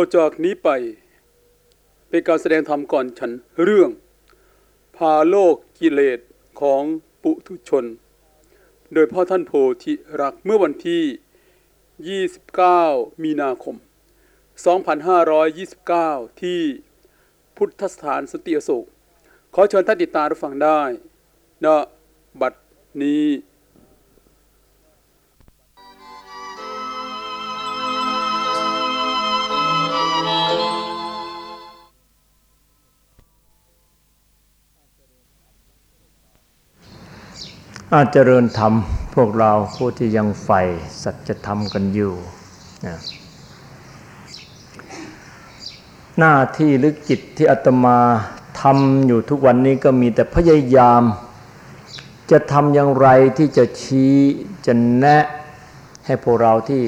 ต่อจากนี้ไปเป็นการแสดงธรรมก่อนฉันเรื่อง พาโลกกิเลสของปุถุชน โดยพ่อท่านโพธิรักเมื่อวันที่ 29 มีนาคม 2529 ที่พุทธสถานสติอโศกขอเชิญท่านติดตามรับฟังได้ณบัดนี้ อาจเจริญธรรม พวกเราผู้ที่ยังใฝ่สัจธรรมกันอยู่นะหน้าที่หรือกิจที่อาตมาทำอยู่ทุกวันนี้ก็มีแต่พยายาม จะทำอย่างไรที่จะชี้จะแนะให้พวกเราที่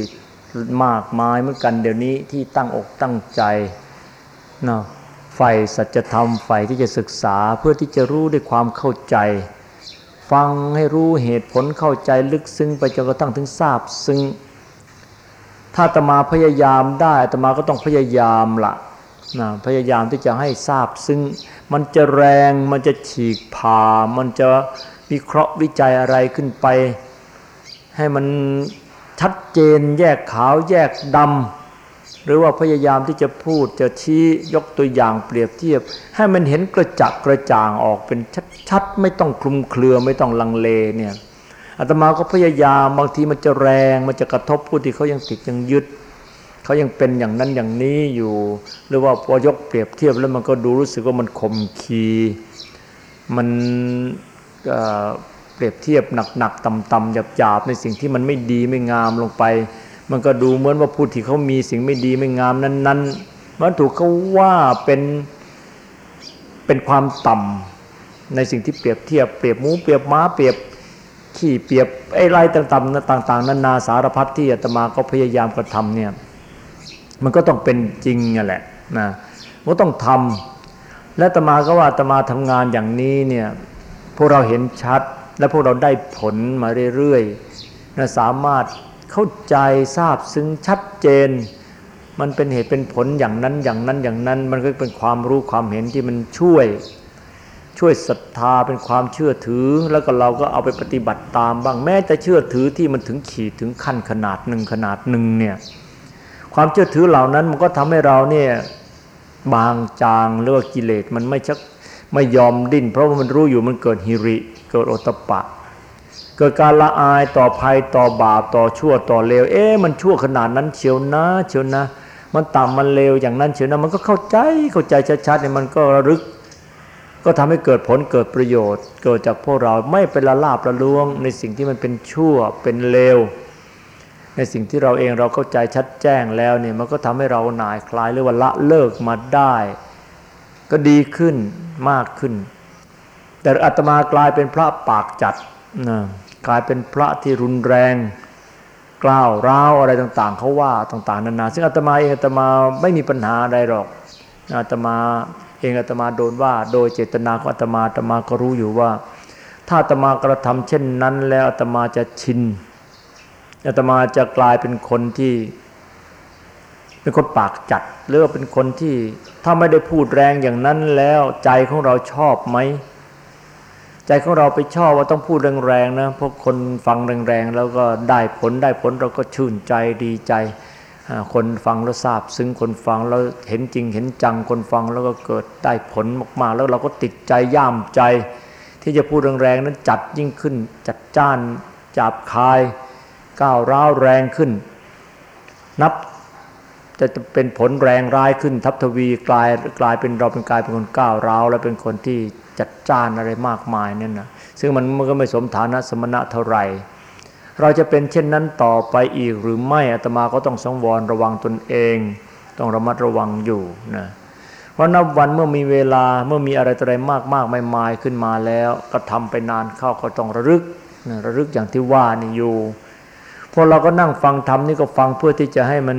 มากมายเหมือนกันเดี๋ยวนี้ที่ตั้งอกตั้งใจนะใฝ่สัจธรรมใฝ่ที่จะศึกษาเพื่อที่จะรู้ด้วยความเข้าใจ ฟังให้รู้เหตุผลเข้าใจลึกซึ้งไปจนกระทั่งถึงทราบซึ้งถ้าตมาพยายามได้ตมาก็ต้องพยายามละนะพยายามที่จะให้ทราบซึ้งมันจะแรงมันจะฉีกผ่า มันจะวิเคราะห์วิจัยอะไรขึ้นไป ให้มันชัดเจนแยกขาวแยกดำ หรือว่าพยายามที่จะพูดจะชี้ยกตัวอย่างเปรียบเทียบ ให้มันเห็นกระจักกระจ่างออกเป็นชัดๆ ไม่ต้องคลุมเครือไม่ต้องลังเลเนี่ยอาตมาก็พยายามบางทีมันจะแรงมันจะกระทบผู้ที่เขายังติดยังยึดเขายังเป็นอย่างนั้นอย่างนี้อยู่ หรือว่าพอยกเปรียบเทียบแล้วมันก็ดูรู้สึกว่ามันคมคีมันเปรียบเทียบหนักๆต่ำๆหยาบๆในสิ่งที่มันไม่ดีไม่งามลงไป มันก็ดูเหมือนว่าผู้ที่เขามีสิ่งไม่ดีไม่งามนั้นๆมันถูกเขาว่าเป็นเป็นความต่ำในสิ่งที่เปรียบเทียบเปรียบหมูเปรียบม้าเปรียบขี้เปรียบไอ้ไรต่างๆต่างๆนานาสารพัดที่อาตมาก็พยายามกระทำเนี่ยมันก็ต้องเป็นจริงนั่นแหละนะมันต้องทำและอาตมาก็ว่าอาตมาทำงานอย่างนี้เนี่ยพวกเราเห็นชัด และพวกเราได้ผลมาเรื่อยๆนะสามารถ เข้าใจทราบซึ้งชัดเจน มันเป็นเหตุเป็นผลอย่างนั้นอย่างนั้นอย่างนั้น มันก็เป็นความรู้ความเห็นที่มันช่วย ช่วยศรัทธาเป็นความเชื่อถือ แล้วก็เราก็เอาไปปฏิบัติตามบ้างแม้แต่เชื่อถือที่มันถึงขีดถึงขั้นขนาดหนึ่งขนาดหนึ่งเนี่ยความเชื่อถือเหล่านั้นมันก็ทำให้เราเนี่ยบางจางหรือว่ากิเลสมันไม่ชักไม่ยอมดิ้น เพราะว่ามันรู้อยู่มันเกิดฮิริ เกิดโอตปะ เกิดการละอายต่อภัยต่อบาปต่อชั่วต่อเลว เอ๊ะมันชั่วขนาดนั้นเชียวนะเชียวนะ มันต่ำมันเลวอย่างนั้นเชียวนะมันก็เข้าใจเข้าใจชัดๆเนี่ยมันก็ระลึก ก็ทำให้เกิดผลเกิดประโยชน์ เกิดจากพวกเราไม่เป็นละลาบละลวง ในสิ่งที่มันเป็นชั่วเป็นเลว ในสิ่งที่เราเองเราเข้าใจชัดแจ้งแล้วเนี่ยมันก็ทำให้เราหน่ายคลายหรือว่าละเลิกมาได้ ก็ดีขึ้นมากขึ้น แต่อาตมากลายเป็นพระปากจัดนะ กลายเป็นพระที่รุนแรงกล้าวร้าวอะไรต่าง ๆเขาว่าต่างๆนานาซึ่งอาตมาเองอาตมาไม่มีปัญหาอะไรหรอกอาตมาเองอาตมาโดนว่า โดยเจตนาของอาตมาอาตมาก็รู้อยู่ว่า ถ้าอาตมากระทำเช่นนั้น แล้วอาตมาจะชินอาตมาจะกลายเป็นคนที่ เป็นคนปากจัดหรือว่าเป็นคนที่ถ้าไม่ได้พูดแรงอย่างนั้นแล้วใจของเราชอบไหม ใจของเราไปชอบว่าต้องพูดแรงๆนะพวกคนฟังแรงๆแล้วก็ได้ผลได้ผลเราก็ชื่นใจดีใจ คนฟังแล้วทราบซึ้งคนฟังแล้วเห็นจริงเห็นจังคนฟังแล้วก็เกิดได้ผลมากๆ แล้วเราก็ติดใจย่ามใจ ที่จะพูดแรงๆนั้นจัดยิ่งขึ้น จัดจ้านจับคายก้าวร้าวแรงขึ้น นับจะเป็นผลแรงร้ายขึ้นทับทวีกลายกลายเป็นเราเป็นกลายเป็นคนก้าวร้าวและเป็นคนที่ จัดจ้านอะไรมากมายนั่นนะซึ่งมันมันก็ไม่สมฐานะสมณะเท่าไหร่เราจะเป็นเช่นนั้นต่อไปอีกหรือไม่อาตมาก็ต้องสังวรระวังตนเอง ต้องระมัดระวังอยู่นะเพราะนับวันเมื่อมีเวลาเมื่อมีอะไรอะไรมากมากไม่มายขึ้นมาแล้ว ก็ทำไปนานเข้าก็ต้องระลึกนะระลึกอย่างที่ว่านี่อยู่พอเราก็นั่งฟังธรรมนี่ก็ฟังเพื่อที่จะให้มัน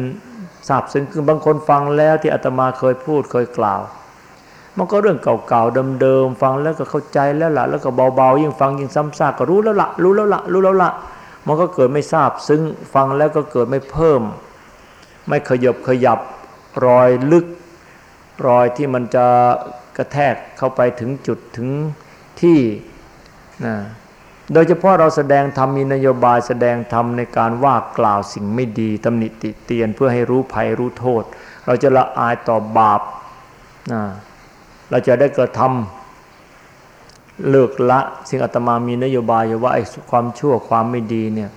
ทราบซึ้งคือบางคนฟังแล้วที่อาตมาเคยพูดเคยกล่าว มันก็เรื่องเก่าๆเดิมๆฟังแล้วก็เข้าใจแล้วละแล้วก็เบาๆยิ่งฟังยิ่งซ้ำซากก็รู้แล้วละรู้แล้วละรู้แล้วละมันก็เกิดไม่ทราบซึ้งฟังแล้วก็เกิดไม่เพิ่ม ไม่ขยบขยับรอยลึก รอยที่มันจะกระแทกเข้าไปถึงจุดถึงที่นะโดยเฉพาะเราแสดงธรรมมีนโยบายแสดงธรรมในการว่ากล่าวสิ่งไม่ดีตำหนิติเตียนเพื่อให้รู้ภัยรู้โทษ เราจะละอายต่อบาปนะ เราจะได้กระทำเลิกละสิ่งอาตมามีนโยบายว่าไอ้ความชั่วความไม่ดีเนี่ย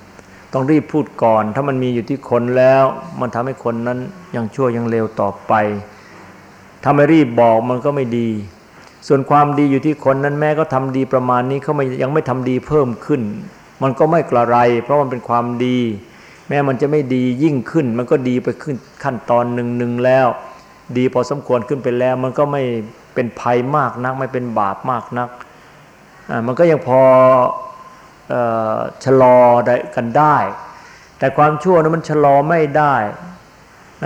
ต้องรีบพูดก่อน ถ้ามันมีอยู่ที่คนแล้ว มันทำให้คนนั้นยังชั่วยังเลวต่อไปถ้าไม่รีบบอกมันก็ไม่ดี ส่วนความดีอยู่ที่คนนั้นแม้ก็ทำดีประมาณนี้เขาไม่ยังไม่ทำดีเพิ่มขึ้น มันก็ไม่กระไร เพราะมันเป็นความดี แม้มันจะไม่ดียิ่งขึ้น มันก็ดีไปขึ้นขั้นตอนหนึ่งหนึ่งแล้ว ดีพอสมควรขึ้นไปแล้ว มันก็ไม่ เป็นภัยมากนัก ไม่เป็นบาปมากนัก มันก็ยังพอชะลอได้กันได้ แต่ความชั่วนั้นมันชะลอไม่ได้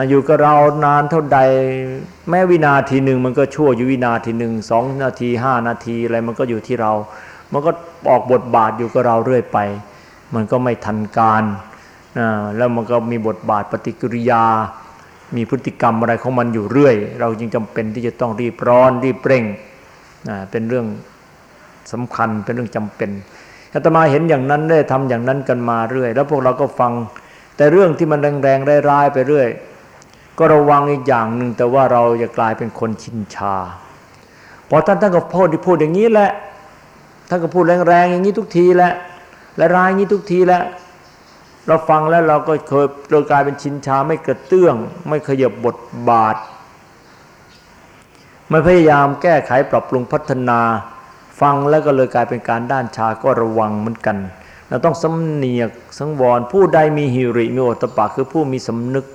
อยู่กับเรานานเท่าใด แม้วินาทีหนึ่งมันก็ชั่วอยู่วินาทีหนึ่งสองนาทีห้านาทีอะไรมันก็อยู่ที่เรา มันก็ออกบทบาทอยู่กับเราเรื่อยไป มันก็ไม่ทันการนะแล้วมันก็มีบทบาทปฏิกิริยา มีพฤติกรรมอะไรของมันอยู่เรื่อย เราจึงจำเป็นที่จะต้องรีบร้อนรีบเร่งนะเป็นเรื่องสำคัญเป็นเรื่องจำเป็นอาตมาเห็นอย่างนั้นได้ทำอย่างนั้นกันมาเรื่อย แล้วพวกเราก็ฟัง แต่เรื่องที่มันแรงๆร้ายๆไปเรื่อย ก็ระวังอีกอย่างหนึ่งแต่ว่าเราจะกลายเป็นคนชินชาพอท่านท่านก็พูดที่พูดอย่างนี้แหละท่านก็พูดแรงๆอย่างนี้ทุกทีแหละและร้ายอย่างนี้ทุกทีแหละ เราฟังแล้วเราก็เคยเรากลายเป็นชินชาไม่กระเตื้อง ไม่ขยับบทบาท ไม่พยายามแก้ไขปรับปรุงพัฒนา ฟังแล้วก็เลยกลายเป็นการด้านชาก็ระวังเหมือนกันเราต้องสำเนียกสังวรผู้ใดมีหิริมีโอตปะคือผู้มีสำนึก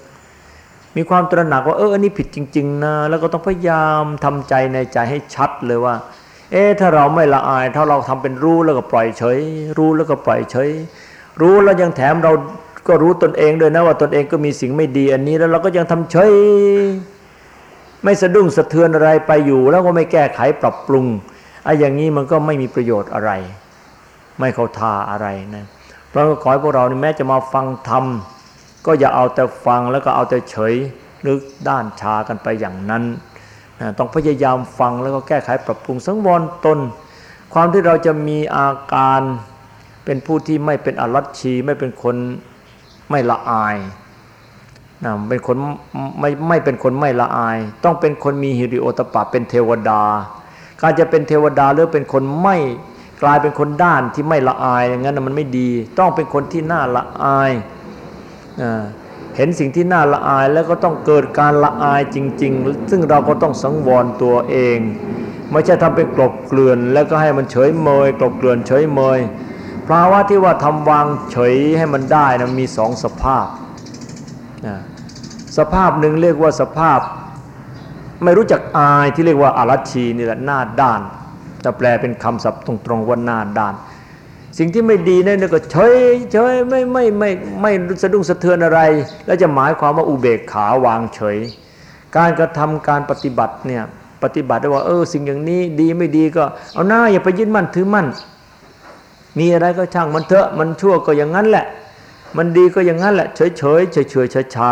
มีความตระหนักว่าเอออันนี้ผิดจริง ๆ นะ แล้วก็ต้องพยายามทำใจในใจให้ชัดเลยว่า เอ๊ะถ้าเราไม่ละอาย ถ้าเราทำเป็นรู้แล้วก็ปล่อยเฉย รู้แล้วก็ปล่อยเฉย รู้แล้วยังแถมเราก็รู้ตนเองด้วยนะว่าตนเองก็มีสิ่งไม่ดีอันนี้แล้วเราก็ยังทำเฉยไม่สะดุ้งสะเทือนอะไรไปอยู่ แล้วก็ไม่แก้ไขปรับปรุงไอ้อย่างนี้มันก็ไม่มีประโยชน์อะไร ไม่เข้าท่าอะไรนะเพราะขอให้พวกเราแม้จะมาฟังธรรมก็อย่าเอาแต่ฟังแล้วก็เอาแต่เฉยหรือด้านชากันไปอย่างนั้นต้องพยายามฟังแล้วก็แก้ไขปรับปรุงสังวรตน ความที่เราจะมีอาการ เป็นผู้ที่ไม่เป็นอรัชชีไม่เป็นคนไม่ละอายนะเป็นคนไม่ไม่เป็นคนไม่ละอาย ต้องเป็นคนมีฮิริโอตปะเป็นเทวดา การจะเป็นเทวดาหรือเป็นคนไม่กลายเป็นคนด้านที่ไม่ละอายอย่างนั้นมันไม่ดี ต้องเป็นคนที่น่าละอายเห็นสิ่งที่น่าละอายแล้วก็ต้องเกิดการละอายจริง ๆ ซึ่งเราก็ต้องสังวรตัวเอง ไม่ใช่ทำเป็นกลบเกลื่อน แล้วก็ให้มันเฉยเมยกลบเกลื่อนเฉยเมย ภาวะที่ว่าทำวางเฉยให้มันได้นะมีสองสภาพสภาพหนึ่งเรียกว่าสภาพ ไม่รู้จักอายที่เรียกว่าอารัชีนี่แหละหน้าด้านจะแปลเป็นคำศัพท์ตรงๆว่าหน้าด้าน สิ่งที่ไม่ดีนั่นก็เฉยเฉยไม่ไม่ไม่ไม่สะดุ้งสะเทือนอะไร แล้วจะหมายความว่าอุเบกขาวางเฉย การกระทำการปฏิบัติเนี่ยปฏิบัติได้ว่าเออสิ่งอย่างนี้ดีไม่ดีก็เอาหน้าอย่าไปยึดมั่นถือมั่น มีอะไรก็ช่างมันเถอะมันชั่วก็อย่างนั้นแหละ มันดีก็อย่างนั้นแหละ เฉยเฉยเฉยเฉยชาชา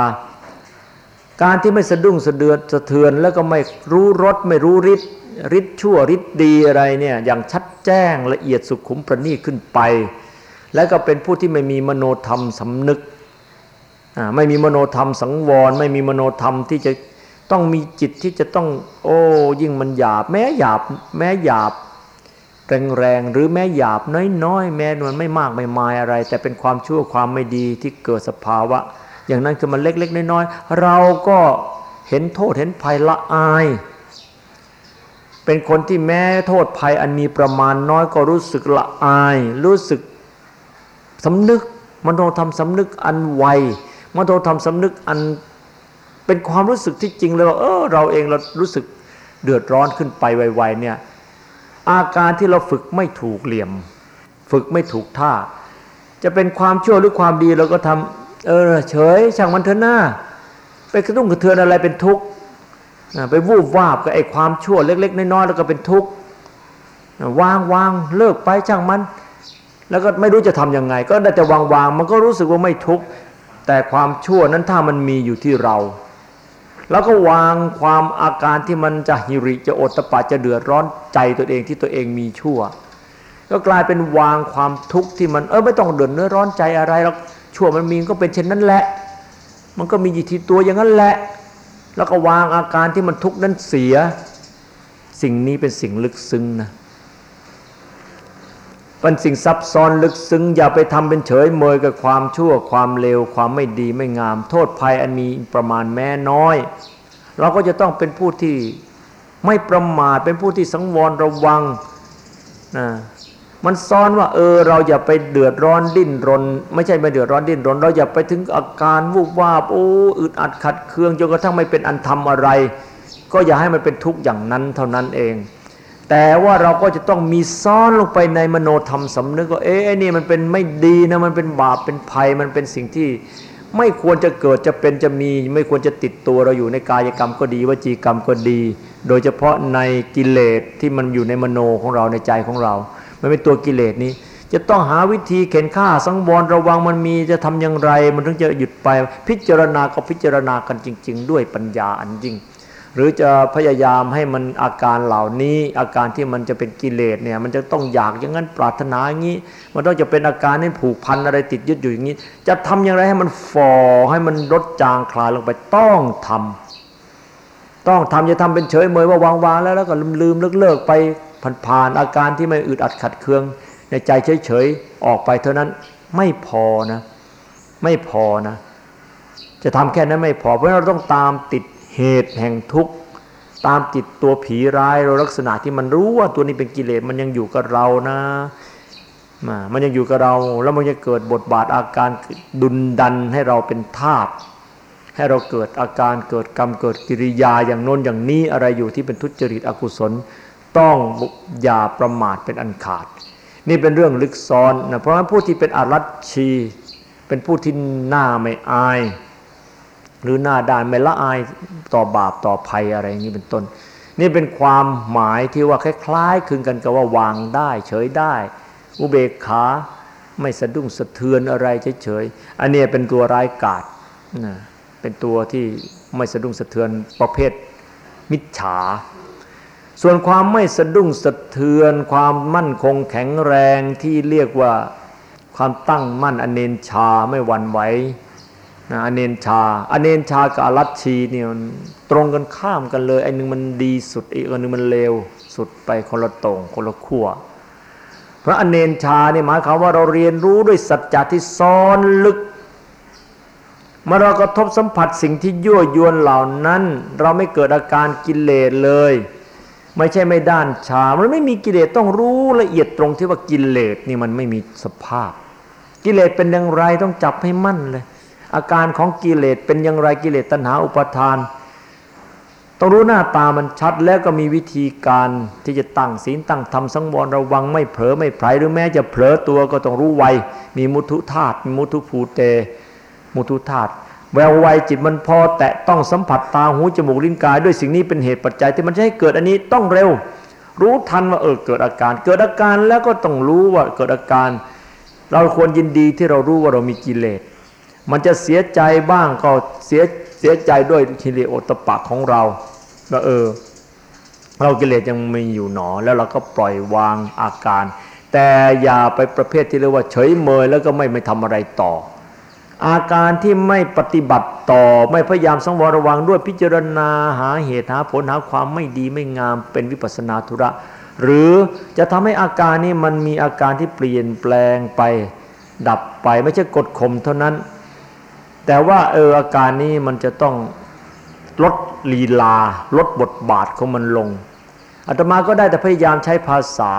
การที่ไม่สะดุ้งสะเดือดสะเทือนแล้วก็ไม่รู้รสไม่รู้ฤทธิ์ฤทธิ์ชั่วฤทธิ์ดีอะไรเนี่ยอย่างชัดแจ้งละเอียดสุขุมประณีตขึ้นไป และก็เป็นผู้ที่ไม่มีมโนธรรมสำนึกไม่มีมโนธรรมสังวร ไม่มีมโนธรรมที่จะต้องมีจิตที่จะต้อง โอ้ยิ่งมันหยาบ แม้หยาบ แม้หยาบ แรงๆหรือแม้หยาบน้อยๆ แม้มันไม่มากไม่มายอะไร แต่เป็นความชั่วความไม่ดีที่เกิดสภาวะ อย่างนั้นคือมันเล็ก ๆ น้อยๆ เราก็เห็นโทษเห็นภัยละอาย เป็นคนที่แม้โทษภัยอันมีประมาณน้อยก็รู้สึกละอาย รู้สึกสำนึกมโนธรรมสำนึกอันไวมโนธรรมสำนึกอันเป็นความรู้สึกที่จริงเลยว่าเออเราเองเรารู้สึกเดือดร้อนขึ้นไปไวๆเนี่ย อาการที่เราฝึกไม่ถูกเหลี่ยม ฝึกไม่ถูกท่า จะเป็นความชั่วหรือความดีเราก็ทำเออเฉยช่างมันเถอะหน้า ไปกระตุ้งกระเทือนอะไรเป็นทุกข์ไปวูบวาบกับไอ้ความชั่วเล็ก ๆ น้อยๆแล้วก็เป็นทุกข์วางวางเลิกไปช่างมัน แล้วก็ไม่รู้จะทํำยังไง ก็ได้แต่วางวางมันก็รู้สึกว่าไม่ทุกข์แต่ความชั่วนั้นถ้ามันมีอยู่ที่เรา แล้วก็วางความอาการที่มันจะหิริจะอดตะปาจะเดือดร้อนใจตัวเองที่ตัวเองมีชั่ว ก็กลายเป็นวางความทุกข์ที่มันเออไม่ต้องเดือดเนื้อร้อนใจอะไรแล้วชั่วมันมีก็เป็นเช่นนั้นแหละ มันก็มีอยู่ที่ตัวอย่างนั้นแหละ แล้วก็วางอาการที่มันทุกข์นั้นเสีย สิ่งนี้เป็นสิ่งลึกซึ้งนะ เป็นสิ่งซับซ้อนลึกซึ้งอย่าไปทำเป็นเฉยเมยกับความชั่วความเลวความไม่ดีไม่งาม โทษภัยอันมีประมาณแม้น้อย เราก็จะต้องเป็นผู้ที่ไม่ประมาทเป็นผู้ที่สังวรระวังนะมันซ้อนว่าเออเราอย่าไปเดือดร้อนดิ้นรน ไม่ใช่ไม่เดือดร้อนดิ้นรน เราอย่าไปถึงอาการวูบวาบโอ้อึดอัดขัดเคืองจนกระทั่งไม่เป็นอันทำอะไร ก็อย่าให้มันเป็นทุกข์อย่างนั้นเท่านั้นเอง แต่ว่าเราก็จะต้องมีซ้อนลงไปในมโนธรรมสำนึกว่าเอ๊ะนี่มันเป็นไม่ดีนะมันเป็นบาปเป็นภัยมันเป็นสิ่งที่ไม่ควรจะเกิดจะเป็นจะมี ไม่ควรจะติดตัวเราอยู่ในกายกรรมก็ดีวจีกรรมก็ดี โดยเฉพาะในกิเลสที่มันอยู่ในมโนของเราในใจของเรา มันเป็นตัวกิเลสนี้ จะต้องหาวิธีเข็นฆ่าสังวรระวังมันมีจะทำอย่างไร มันถึงจะหยุดไปพิจารณาก็พิจารณากันจริง ๆ ด้วยปัญญาอันยิ่ง หรือจะพยายามให้มันอาการเหล่านี้ อาการที่มันจะเป็นกิเลสเนี่ยมันจะต้องอยากอย่างนั้นปรารถนาอย่างนี้ มันต้องจะเป็นอาการนี้ผูกพันอะไรติดยึดอยู่อย่างนี้ จะทำอย่างไรให้มันฟอให้มันลดจางคลายลงไปต้องทำต้องทำจะทำเป็นเฉยเมยว่าวางวางแล้วแล้วก็ลืมลืมเลิกเลิกไปผ่านอาการที่ไม่อึดอัดขัดเคือง ในใจเฉยเฉยออกไปเท่านั้นไม่พอนะ ไม่พอนะ จะทำแค่นั้นไม่พอเพราะเราต้องตามติด เหตุแห่งทุกข์ตามจิตตัวผีร้ายเราลักษณะที่มันรู้ว่าตัวนี้เป็นกิเลสมันยังอยู่กับเรานะ มันยังอยู่กับเราแล้วมันจะเกิดบทบาทอาการดุนดันให้เราเป็นทาสให้เราเกิดอาการเกิดกรรมเกิดกิริยาอย่างโน้นอย่างนี้อะไรอยู่ที่เป็นทุจริตอกุศล ต้องอย่าประมาทเป็นอันขาด นี่เป็นเรื่องลึกซ้อนนะเพราะฉะนั้นผู้ที่เป็นอารัชชี เป็นผู้ที่หน้าไม่อาย หรือหน้าด้านไม่ละอายต่อบาปต่อภัยอะไรอย่างนี้เป็นต้น นี่เป็นความหมายที่ว่าคล้ายๆคลึงกันกับว่าวางได้ เฉยได้ อุเบกขาไม่สะดุ้งสะเทือนอะไรเฉยๆอันนี้เป็นตัวร้ายกาจนะเป็นตัวที่ไม่สะดุ้งสะเทือนประเภทมิจฉา ส่วนความไม่สะดุ้งสะเทือน ความมั่นคงแข็งแรงที่เรียกว่าความตั้งมั่นอเนนชาไม่หวั่นไหว นะอเนนชา อเนนชากับอรัชชีเนี่ยตรงกันข้ามกันเลย ไอ้นึงมันดีสุดอีกอันนึงมันเลวสุดไปคนละตรงคนละขั้วเพราะอเนนชาเนี่ยหมายความว่าเราเรียนรู้ด้วยสัจจะที่ซ้อนลึกเมื่อเรากระทบสัมผัสสิ่งที่ยั่วยวนเหล่านั้น เราไม่เกิดอาการกิเลสเลย ไม่ใช่ไม่ด้านชา มันไม่มีกิเลสต้องรู้ละเอียดตรงที่ว่ากิเลสนี่มันไม่มีสภาพ กิเลสเป็นอย่างไรต้องจับให้มั่นเลย อาการของกิเลสเป็นอย่างไรกิเลสตัณหาอุปทาน ต้องรู้หน้าตามันชัดแล้วก็มีวิธีการที่จะตั้งศีลตั้งธรรมสังวรระวังไม่เผลอไม่ไผลหรือแม้จะเผลอตัวก็ต้องรู้ไวมีมุทุธาตุมีมุทุภูเต มุทุธาตุแววไวจิตมันพอแตะต้องสัมผัสตาหูจมูกลิ้นกาย ด้วยสิ่งนี้เป็นเหตุปัจจัยที่มันจะให้เกิดอันนี้ต้องเร็ว รู้ทันว่าเออเกิดอาการ เกิดอาการแล้วก็ต้องรู้ว่าเกิดอาการ เราควรยินดีที่เรารู้ว่าเรามีกิเลส มันจะเสียใจบ้างก็เสียเสียใจด้วยกิเลสโอตปะของเราว่าเออ เรากิเลสยังมีอยู่หนอ แล้วเราก็ปล่อยวางอาการ แต่อย่าไปประเภทที่เรียกว่าเฉยเมยแล้วก็ไม่ไม่ทำอะไรต่อ อาการที่ไม่ปฏิบัติต่อ ไม่พยายามสังวรระวังด้วยพิจารณาหาเหตุหาผลหาความไม่ดีไม่งามเป็นวิปัสนาธุระ หรือจะทำให้อาการนี้มันมีอาการที่เปลี่ยนแปลงไป ดับไปไม่ใช่กดข่มเท่านั้น แต่ว่าเอออาการนี้มันจะต้องลดลีลา ลดบทบาทของมันลงอาตมาก็ได้แต่พยายามใช้ภาษา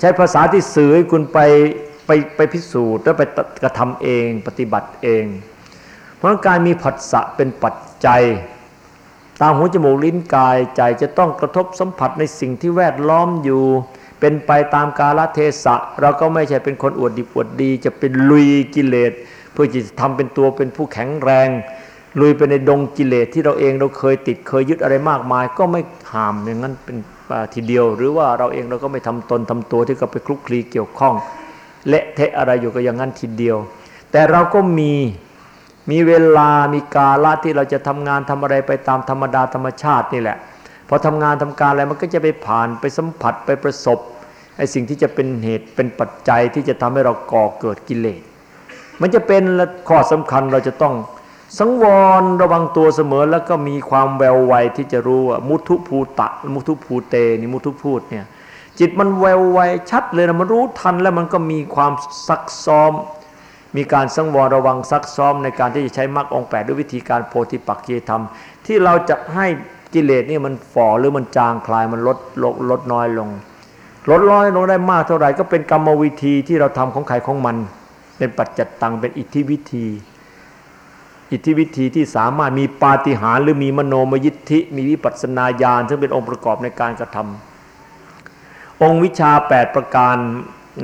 ใช้ภาษาที่สื่อให้คุณไปไปไปพิสูจน์แล้วไปกระทำเองปฏิบัติเอง เพราะการมีผัสสะเป็นปัจจัย ตามหูจมูกลิ้นกายใจจะต้องกระทบสัมผัสในสิ่งที่แวดล้อมอยู่ เป็นไปตามกาลเทศะ เราก็ไม่ใช่เป็นคนอวดดีอวดดี จะเป็นลุยกิเลส เพื่อจะทำเป็นตัวเป็นผู้แข็งแรง ลุยไปในดงกิเลสที่เราเองเราเคยติดเคยยึดอะไรมากมาย ก็ไม่หามอย่างนั้นเป็นทีเดียว หรือว่าเราเองเราก็ไม่ทำตนทำตัวที่ก็ไปคลุกคลีเกี่ยวข้องเละเทะอะไรอยู่ก็อย่างนั้นทีเดียว แต่เราก็มีมีเวลามีกาละที่เราจะทำงานทำอะไรไปตามธรรมดาธรรมชาตินี่แหละพอทำงานทำการอะไรมันก็จะไปผ่านไปสัมผัสไปประสบไอ้สิ่งที่จะเป็นเหตุเป็นปัจจัยที่จะทำให้เราก่อเกิดกิเลส มันจะเป็นข้อสำคัญเราจะต้องสังวรระวังตัวเสมอแล้วก็มีความแววไวที่จะรู้ว่ามุทุภูตะ มุทุภูเตนี่มุทุพูดเนี่ยจิตมันแววไวชัดเลยนะมันรู้ทันแล้วมันก็มีความซักซ้อม มีการสังวรระวังซักซ้อมในการที่จะใช้มรรคองแปดด้วยวิธีการโพธิปักกีธรรม ที่เราจะให้กิเลสนี่มันฝ่อหรือมันจางคลายมันลดลดลดน้อยลง ลดน้อยลงได้มากเท่าไหร่ก็เป็นกรรมวิธีที่เราทำของใครของมัน เป็นปัจจัตตังเป็นอิทธิวิธี อิทธิวิธีที่สามารถมีปาฏิหาริย์หรือมีมโนมยิทธิ มีวิปัสสนาญาณซึ่งเป็นองค์ประกอบในการกระทำองค์วิชา 8 ประการ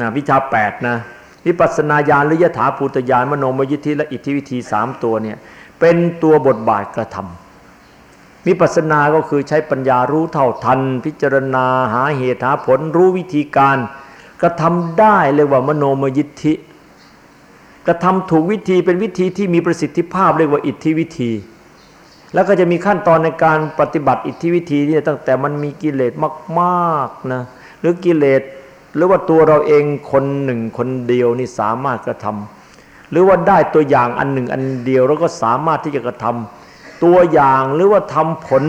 นะวิชา8นะวิปัสสนาญาณหรือยถาภูตญาณมโนมยิทธิและอิทธิวิธีสามตัวเนี่ยเป็นตัวบทบาทกระทำวิปัสสนาก็คือใช้ปัญญารู้เท่าทัน พิจารณาหาเหตุหาผลรู้วิธีการ กระทำได้เรียกว่ามโนมยิทธิ กระทำถูกวิธีเป็นวิธีที่มีประสิทธิภาพเรียกว่าอิทธิวิธี แล้วก็จะมีขั้นตอนในการปฏิบัติอิทธิวิธีนี่ตั้งแต่มันมีกิเลสมากๆนะหรือกิเลสหรือว่าตัวเราเองคนหนึ่งคนเดียวนี่สามารถกระทำหรือว่าได้ตัวอย่างอันหนึ่งอันเดียว แล้วก็สามารถที่จะกระทำตัวอย่างหรือว่าทำผล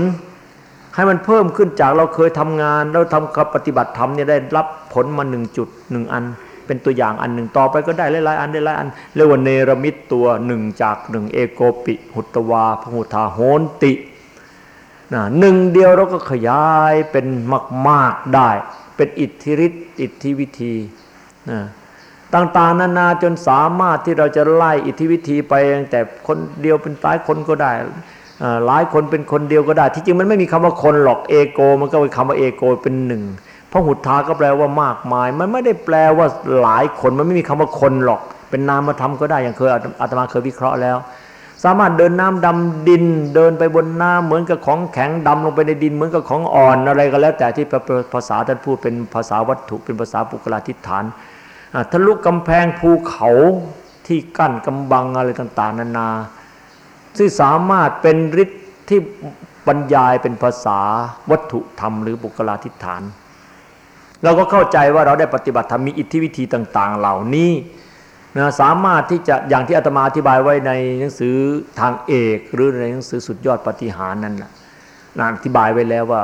ให้มันเพิ่มขึ้นจากเราเคยทำงาน เราทำปฏิบัติธรรมเนี่ยได้รับผลมาหนึ่งจุดหนึ่งอัน เป็นตัวอย่างอันหนึ่งต่อไปก็ได้หลายๆอันได้หลายอันเรียกว่าเนรมิตตัวหนึ่งจากหนึ่งเอโกปิ หุตวาพหุทาโหนตินะหนึ่งเดียวเราก็ขยายเป็นมากๆได้ เป็นอิทธิฤทธิ์อิทธิวิธีนะต่างๆนานาจนสามารถที่เราจะไล่อิทธิวิธีไปตั้งแต่คนเดียวเป็นหลายคนก็ได้หลายคนเป็นคนเดียวก็ได้ ที่จริงมันไม่มีคำว่าคนหรอกเอโก มันก็เป็นคำว่าเอโกเป็นหนึ่ง พระหุทาก็แปลว่ามากมาย มันไม่ได้แปลว่าหลายคนมันไม่มีคำว่าคนหรอก เป็นนามธรรมก็ได้อย่างเคยอาตมาเคยวิเคราะห์แล้ว สามารถเดินน้ำดำดิน เดินไปบนน้ำเหมือนกับของแข็งดำลงไปในดิน เหมือนกับของอ่อนอะไรก็แล้ว แต่ที่ภาษาท่านพูดเป็นภาษาวัตถุเป็นภาษาปุกลาธิฐานทะลุกำแพงภูเขาที่กั้นกำบังอะไรต่างๆ นานาที่สามารถเป็นฤทธิ์ที่บรรยายเป็นภาษาวัตถุธรรมหรือบุคลาธิฐาน เราก็เข้าใจว่าเราได้ปฏิบัติธรรมมีอิทธิวิธีต่าง ๆ เหล่านี้นะสามารถที่จะอย่างที่อาตมาอธิบายไว้ในหนังสือทางเอกหรือในหนังสือสุดยอดปฏิหารนั่นนะนะอธิบายไว้แล้วว่า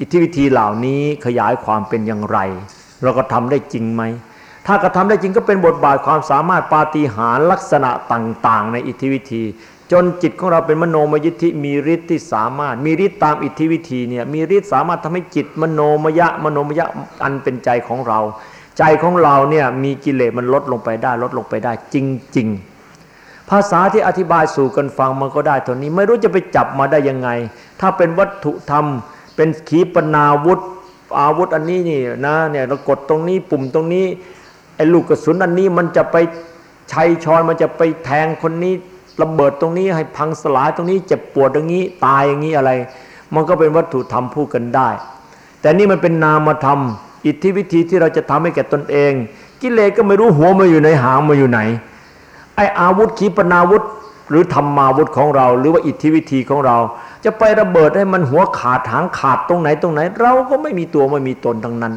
อิทธิวิธีเหล่านี้ขยายความเป็นอย่างไร เราก็ทำได้จริงไหมถ้ากระทำได้จริงก็เป็นบทบาทความสามารถปาฏิหาริย์ลักษณะต่าง ๆ ในอิทธิวิธี จนจิตของเราเป็นมโนมยิทธิมีฤทธิ์ที่สามารถ มีฤทธิ์ตามอิทธิวิธีเนี่ยมีฤทธิ์สามารถทำให้จิตมโนมยะมโนมยะอันเป็นใจของเรา ใจของเราเนี่ยมีกิเลสมันลดลงไปได้ลดลงไปได้จริง ๆภาษาที่อธิบายสู่กันฟังมันก็ได้เท่านี้ไม่รู้จะไปจับมาได้ยังไง ถ้าเป็นวัตถุธรรม เป็นขีปนาวุธ อาวุธอันนี้นี่นะเนี่ยเรากดตรงนี้ปุ่มตรงนี้ไอ้ลูกกระสุนอันนี้มันจะไปชัยชอนมันจะไปแทงคนนี้ ระเบิดตรงนี้ให้พังสลายตรงนี้เจ็บปวดตรงนี้ตายอย่างนี้อะไร มันก็เป็นวัตถุธรรมพูดกันได้ แต่นี่มันเป็นนามธรรม อิทธิวิธีที่เราจะทำให้แก่ตนเอง กิเลสก็ไม่รู้หัวมาอยู่ในหางมาอยู่ไหนไออาวุธขีปนาวุธ หรือธรรมาวุธของเรา หรือว่าอิทธิวิธีของเรา จะไประเบิดให้มันหัวขาดหางขาดตรงไหนตรงไหน เราก็ไม่มีตัวไม่มีตนทั้งนั้น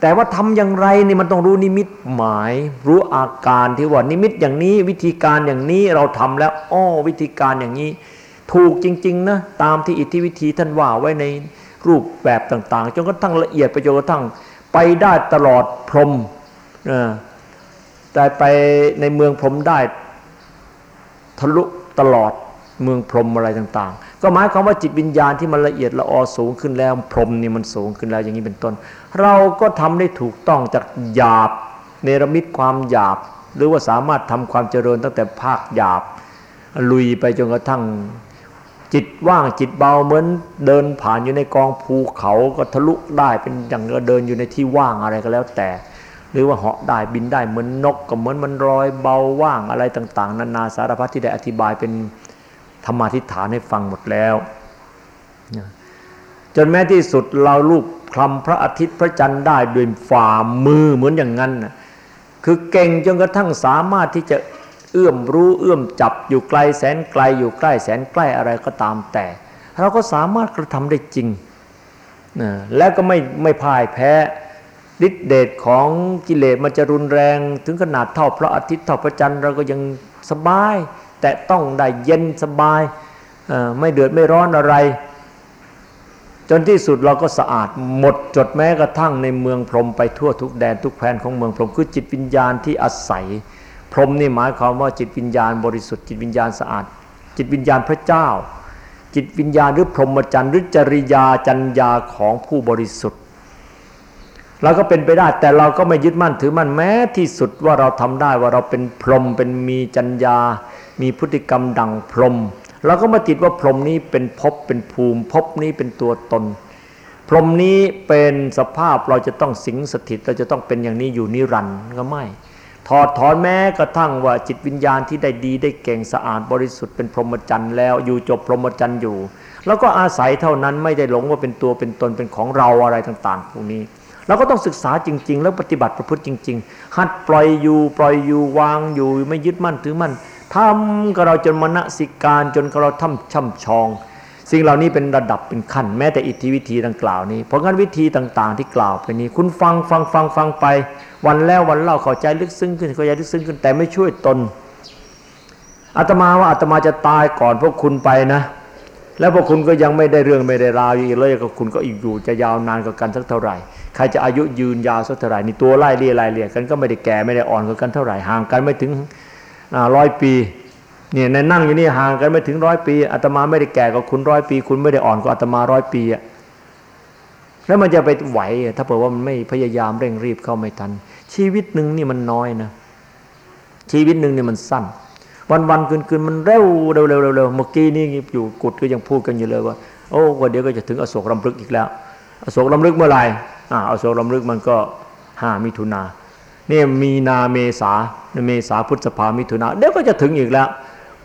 แต่ว่าทำอย่างไรนี่มันต้องรู้นิมิตหมาย รู้อาการที่ว่านิมิตอย่างนี้ วิธีการอย่างนี้เราทำแล้วอ้อวิธีการอย่างนี้ ถูกจริงๆนะตามที่อิทธิวิธีท่านว่าไว้ในรูปแบบต่าง ๆ จนกระทั่งละเอียดไปจนกระทั่งไปได้ตลอดพรมแต่ไปในเมืองพรมได้ทะลุตลอดเมืองพรมอะไรต่าง ๆ ก็หมายความว่าจิตวิญญาณที่มันละเอียดละออสูงขึ้นแล้ว พรมนี่มันสูงขึ้นแล้วอย่างนี้เป็นต้น เราก็ทำได้ถูกต้องจากหยาบเนรมิตความหยาบ หรือว่าสามารถทำความเจริญตั้งแต่ภาคหยาบ ลุยไปจนกระทั่งจิตว่างจิตเบาเหมือนเดินผ่านอยู่ในกองภูเขาก็ทะลุได้เป็นอย่างเดินอยู่ในที่ว่างอะไรก็แล้วแต่ หรือว่าเหาะได้บินได้เหมือนนกก็เหมือนมันลอยเบาว่างอะไรต่าง ๆ นานาสารพัดที่ได้อธิบายเป็น ธรรมาทิฏฐานให้ฟังหมดแล้วจนแม้ที่สุดเราลูกคลำพระอาทิตย์พระจันทร์ได้ด้วยฝ่ามือเหมือนอย่างนั้นคือเก่งจนกระทั่งสามารถที่จะเอื้อมรู้เอื้อมจับอยู่ไกลแสนไกลอยู่ใกล้แสนใกล้อะไรก็ตามแต่ เราก็สามารถกระทำได้จริงนะแล้วก็ไม่ไม่พ่ายแพ้ฤทธิเดชของกิเลสมันจะรุนแรง ถึงขนาดเท่าพระอาทิตย์เท่าพระจันทร์เราก็ยังสบาย แต่ต้องได้เย็นสบายไม่เดือดไม่ร้อนอะไร จนที่สุดเราก็สะอาดหมดจดแม้กระทั่งในเมืองพรมไปทั่วทุกแดนทุกแผ่นของเมืองพรมคือจิตวิญญาณที่อาศัย พรมนี่หมายความว่าจิตวิญญาณบริสุทธิ์จิตวิญญาณสะอาด จิตวิญญาณพระเจ้า จิตวิญญาณหรือพรหมจรรย์หรือจริยาจัญญาของผู้บริสุทธิ์เราก็เป็นไปได้แต่เราก็ไม่ยึดมั่นถือมั่นแม้ที่สุดว่าเราทำได้ว่าเราเป็นพรหมเป็นมีจัญญา มีพฤติกรรมดังพรหมเราก็มาติดว่าพรหมนี้เป็นภพเป็นภูมิภพนี้เป็นตัวตน พรหมนี้เป็นสภาพเราจะต้องสิงสถิตเราจะต้องเป็นอย่างนี้อยู่นิรันดร์ก็ไม่ถอดถอนแม้กระทั่งว่าจิตวิญญาณที่ได้ดีได้เก่งสะอาดบริสุทธิ์เป็นพรหมจรรย์แล้วอยู่จบพรหมจรรย์อยู่ แล้วก็อาศัยเท่านั้นไม่ได้หลงว่าเป็นตัวเป็นตนเป็นของเราอะไรต่างๆพวกนี้เราก็ต้องศึกษาจริง ๆ แล้วปฏิบัติประพฤติจริง ๆ หัดปล่อยอยู่ปล่อยอยู่วางอยู่ไม่ยึดมั่นถือมั่น ทำกับเราจนมณสิการจนกับเราทำช่ำชอง สิ่งเหล่านี้เป็นระดับเป็นขั้นแม้แต่อิทธิวิธีดังกล่าวนี้เพราะงั้นวิธีต่างๆ ที่กล่าวไปนี้ คุณฟังฟังฟังฟังไป วันแล้ววันเล่าเข้าใจลึกซึ้งขึ้นเข้าใจลึกซึ้งขึ้นแต่ไม่ช่วยตนอาตมาว่าอาตมาจะตายก่อนพวกคุณไปนะ แล้วพวกคุณก็ยังไม่ได้เรื่องไม่ได้ราวอีกเลยก็คุณก็อีกอยู่จะยาวนานกับกันสักเท่าไหร่ ใครจะอายุยืนยาวสักเท่าไหร่นี่ตัวไล่เรียไล่เรียกันก็ไม่ได้แก่ไม่ได้อ่อนกันเท่าไหร่ห่างกันไม่ถึง ร้อยปีเนี่ยในนั่งอยู่นี่ห่างกันไม่ถึงร้อยปีอาตมาไม่ได้แก่กับคุณร้อยปี คุณไม่ได้อ่อนกว่าอาตมาร้อยปีอะแล้วมันจะไปไหว ถ้าเผื่อว่ามันไม่พยายามเร่งรีบเข้าไม่ทัน ชีวิตหนึ่งนี่มันน้อยนะ ชีวิตหนึ่งนี่มันสั้น วันวันคืนคืนมันเร็วเร็วเร็วเร็วเมื่อกี้นี่อยู่กุดก็ยังพูดกันอยู่เลยว่า โอ้วันเดียวก็จะถึงอโศกรำลึกอีกแล้ว อโศกรำลึกเมื่อไหร่อ่าอโศกรำลึกมันก็ห้ามิถุนา นี่ยมีนาเมษาเมษาพุทธภามิถุนาเดี๋ยวก็จะถึงอีกแล้ว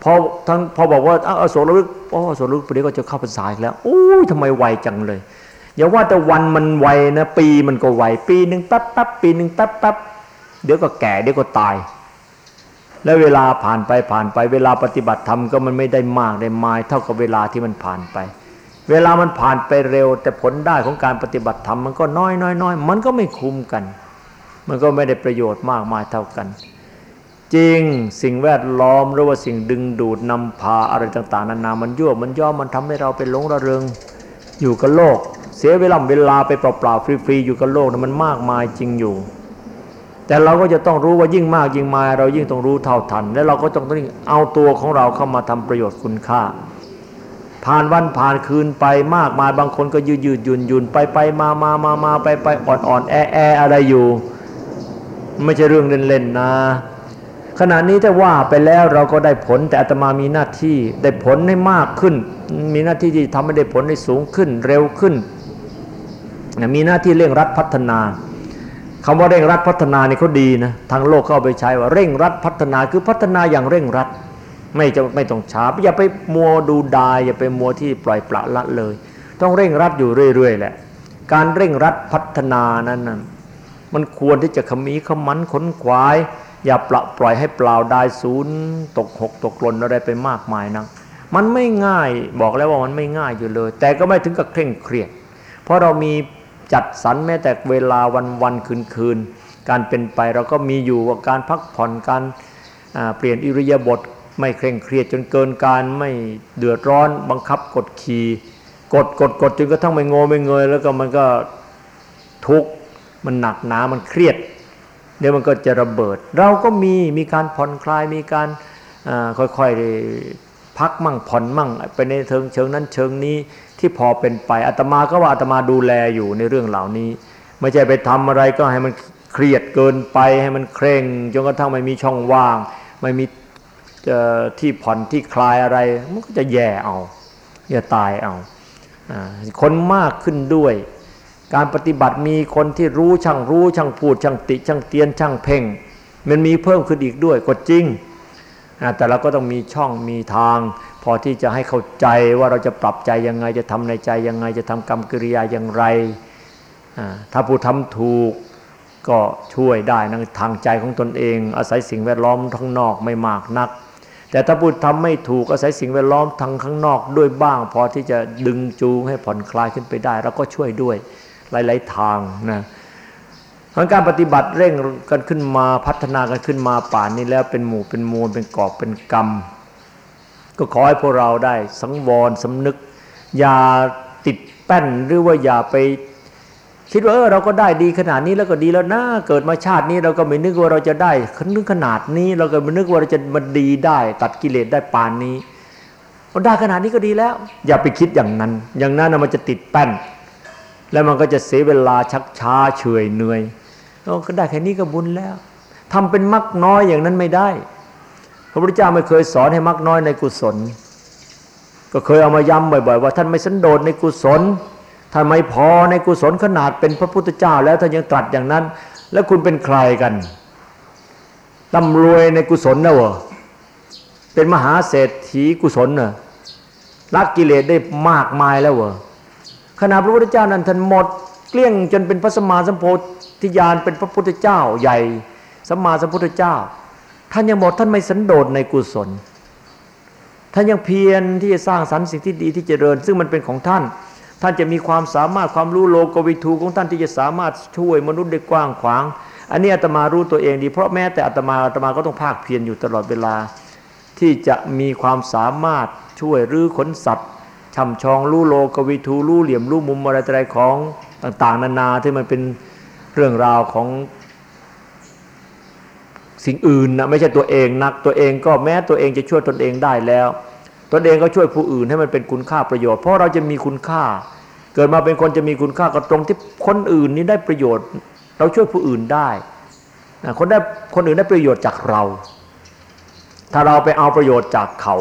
พอทั้งพอบอกว่าอ้าวโสรลึกโอ้โสรลึกปีนี้ก็จะเข้าพรรษาอีกแล้วโอ้ยทำไมไวจังเลยอย่าว่าแต่วันมันไวนะปีมันก็ไวปีหนึ่งแป๊บแป๊บปีหนึ่งแป๊บแป๊บเดี๋ยวก็แก่เดี๋ยวก็ตาย แล้วเวลาผ่านไปผ่านไป เวลาปฏิบัติธรรมก็มันไม่ได้มากได้มาย เท่ากับเวลาที่มันผ่านไป เวลามันผ่านไปเร็ว แต่ผลได้ของการปฏิบัติธรรมมันก็น้อยน้อยน้อยมันก็ไม่คุ้มกัน มันก็ไม่ได้ประโยชน์มากมายเท่ากัน จริงสิ่งแวดล้อมหรือว่าสิ่งดึงดูดนำพาอะไรต่างๆนานามันยั่วมันย่อมันทำให้เราเป็นหลงระเริงอยู่กับโลก เสียเวลาเวลาไปเปล่าๆฟรีๆอยู่กับโลกนะมันมากมายจริงอยู่ แต่เราก็จะต้องรู้ว่ายิ่งมากยิ่งมาเรายิ่งต้องรู้เท่าทัน และเราก็ต้องต้องเอาตัวของเราเข้ามาทำประโยชน์คุณค่า ผ่านวันผ่านคืนไปมากมายบางคนก็ยืดยืดยุนยุนไปไปมามามามาไปไปอ่อนอ่อนแอแออะไรอยู่ ไม่ใช่เรื่องเล่นๆนะ ขณะนี้ถ้าว่าไปแล้วเราก็ได้ผลแต่อาตมามีหน้าที่ได้ผลให้มากขึ้น มีหน้าที่ที่ทำให้ได้ผลให้สูงขึ้นเร็วขึ้น มีหน้าที่เร่งรัดพัฒนาคำว่าเร่งรัดพัฒนานี่เขาดีนะทางโลกเข้าไปใช้ว่าเร่งรัดพัฒนาคือพัฒนาอย่างเร่งรัด ไม่จะไม่ต้องช้าอย่าไปมัวดูดายอย่าไปมัวที่ปล่อยปละละเลย ต้องเร่งรัดอยู่เรื่อยๆแหละการเร่งรัดพัฒนานั้น มันควรที่จะขมีขมันขนขวาย อย่าปล่ปล่อยให้เปล่าได้ศูนย์ตกหกตกหล่นอะไรไปมากมายนักมันไม่ง่ายบอกแล้วว่ามันไม่ง่ายอยู่เลย แต่ก็ไม่ถึงกับเคร่งเครียด เพราะเรามีจัดสรรแม้แต่เวลาวันวันคืนคืนการเป็นไปเราก็มีอยู่ว่าการพักผ่อนการเปลี่ยนอิริยาบถไม่เคร่งเครียดจนเกินการไม่เดือดร้อนบังคับกดขี่กดกดกดจนกระทั่งไม่งอไม่เงยแล้วก็มันก็ทุกข์ มันหนักหนามันเครียด เดี๋ยวมันก็จะระเบิด เราก็มีมีการผ่อนคลายมีการค่อยๆพักมั่งผ่อนมั่งไปในเชิงเชิงนั้นเชิงนี้ที่พอเป็นไปอาตมาก็ว่าอาตมาดูแลอยู่ในเรื่องเหล่านี้ ไม่ใช่ไปทำอะไรก็ให้มันเครียดเกินไปให้มันเคร่งจนกระทั่งไม่มีช่องว่าง ไม่มีที่ผ่อนที่คลายอะไร มันก็จะแย่เอาอย่าตายเอาคนมากขึ้นด้วย การปฏิบัติมีคนที่รู้ช่างรู้ช่างพูดช่างติช่างเตียนช่างเพ่ง มันมีเพิ่มขึ้นอีกด้วยก็จริง แต่เราก็ต้องมีช่องมีทาง พอที่จะให้เข้าใจว่าเราจะปรับใจยังไงจะทำในใจยังไงจะทำกรรมกิริยาอย่างไร ถ้าผู้ทำถูกก็ช่วยได้นะทางใจของตนเอง อาศัยสิ่งแวดล้อมข้างนอกไม่มากนัก แต่ถ้าพูดทำไม่ถูกอาศัยสิ่งแวดล้อมทางข้างนอกด้วยบ้าง พอที่จะดึงจูงให้ผ่อนคลายขึ้นไปได้แล้วก็ช่วยด้วย หลาย ๆ ทางนะทางการปฏิบัติเร่งกันขึ้นมาพัฒนากันขึ้นมาป่านนี้แล้วเป็นหมู่เป็นมวลเป็นกอบเป็นกรรม ก็ขอให้พวกเราได้ สังวรสำนึก อย่าติดแป้นหรือว่าอย่าไป คิดว่าเออเราก็ได้ดีขนาดนี้แล้วก็ดีแล้วนะเกิดมาชาตินี้เราก็ไม่นึกว่าเราจะได้นึกขนาดนี้ เราก็ไม่นึกว่าเราจะมาดีได้ ตัดกิเลสได้ปานนี้เราได้ขนาดนี้ก็ดีแล้ว อย่าไปคิดอย่างนั้น อย่างนั้นมันจะติดแป้น แล้วมันก็จะเสียเวลาชักช้าเฉยเหนื่อยเราก็ได้แค่นี้ก็บุญแล้วทำเป็นมักน้อยอย่างนั้นไม่ได้ พระพุทธเจ้าไม่เคยสอนให้มักน้อยในกุศล ก็เคยเอามาย้ำบ่อยๆ ว่าท่านไม่สันโดษในกุศลท่านไม่พอในกุศลขนาดเป็นพระพุทธเจ้า แล้วท่านยังตรัสอย่างนั้น แล้วคุณเป็นใครกันร่ำรวยในกุศลนะวะเป็นมหาเศรษฐีกุศลเน่ะละกิเลสได้มากมายแล้ววะ ขณะพระพุทธเจ้านั้นท่านหมดเกลี้ยงจนเป็นพระสมมาสัมโพธิญาณเป็นพระพุทธเจ้าใหญ่สมมาสัมพุทธเจ้า ท่านยังหมดท่านไม่สันโดษในกุศล ท่านยังเพียรที่จะสร้างสรรค์สิ่งที่ดีที่เจริญ ซึ่งมันเป็นของท่าน ท่านจะมีความสามารถความรู้โลกวิทูของท่านที่จะสามารถช่วยมนุษย์ได้กว้างขวาง อันนี้อาตมารู้ตัวเองดีเพราะแม้แต่อาตมาอาตมาก็ต้องภาคเพียรอยู่ตลอดเวลา ที่จะมีความสามารถช่วยรื้อขนสัตว์ ช่ำชองรู้โลกวิทูรู้เหลี่ยมรู้มุมอะไรอะไรของต่าง ๆ นานาที่มันเป็นเรื่องราวของสิ่งอื่นนะไม่ใช่ตัวเองนัก ตัวเองก็แม้ตัวเองจะช่วยตนเองได้แล้ว ตนเองก็ช่วยผู้อื่นให้มันเป็นคุณค่าประโยชน์ เพราะเราจะมีคุณค่า เกิดมาเป็นคนจะมีคุณค่าก็ตรงที่คนอื่นนี้ได้ประโยชน์ เราช่วยผู้อื่นได้คนได้คนอื่นได้ประโยชน์จากเรา ถ้าเราไปเอาประโยชน์จากเขา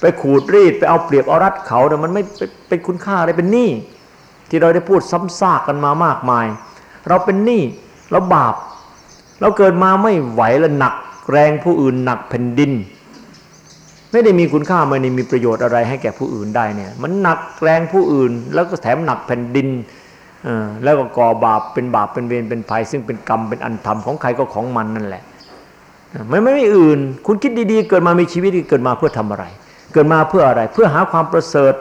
ไปขูดรีดไปเอาเปรียบเอารัดเขาเนี่ยมันไม่เป็นคุณค่าอะไรเป็นหนี้ที่เราได้พูดซ้ำซากกันมามากมาย เราเป็นหนี้เราบาป เราเกิดมาไม่ไหวแล้วหนักแรงผู้อื่นหนักแผ่นดิน ไม่ได้มีคุณค่าไม่ได้มีประโยชน์อะไรให้แก่ผู้อื่นได้เนี่ยมันหนักแรงผู้อื่น แล้วก็แถมหนักแผ่นดินแล้วก็ก่อบาปเป็นบาปเป็นเวรเป็นภัย ซึ่งเป็นกรรมเป็นอันธรรมของใครก็ของมันนั่นแหละไม่ไม่ไม่อื่น คุณคิดดีๆ เกิดมามีชีวิตเกิดมาเพื่อทำอะไร เกิดมาเพื่ออะไร เพื่อหาความประเสริฐ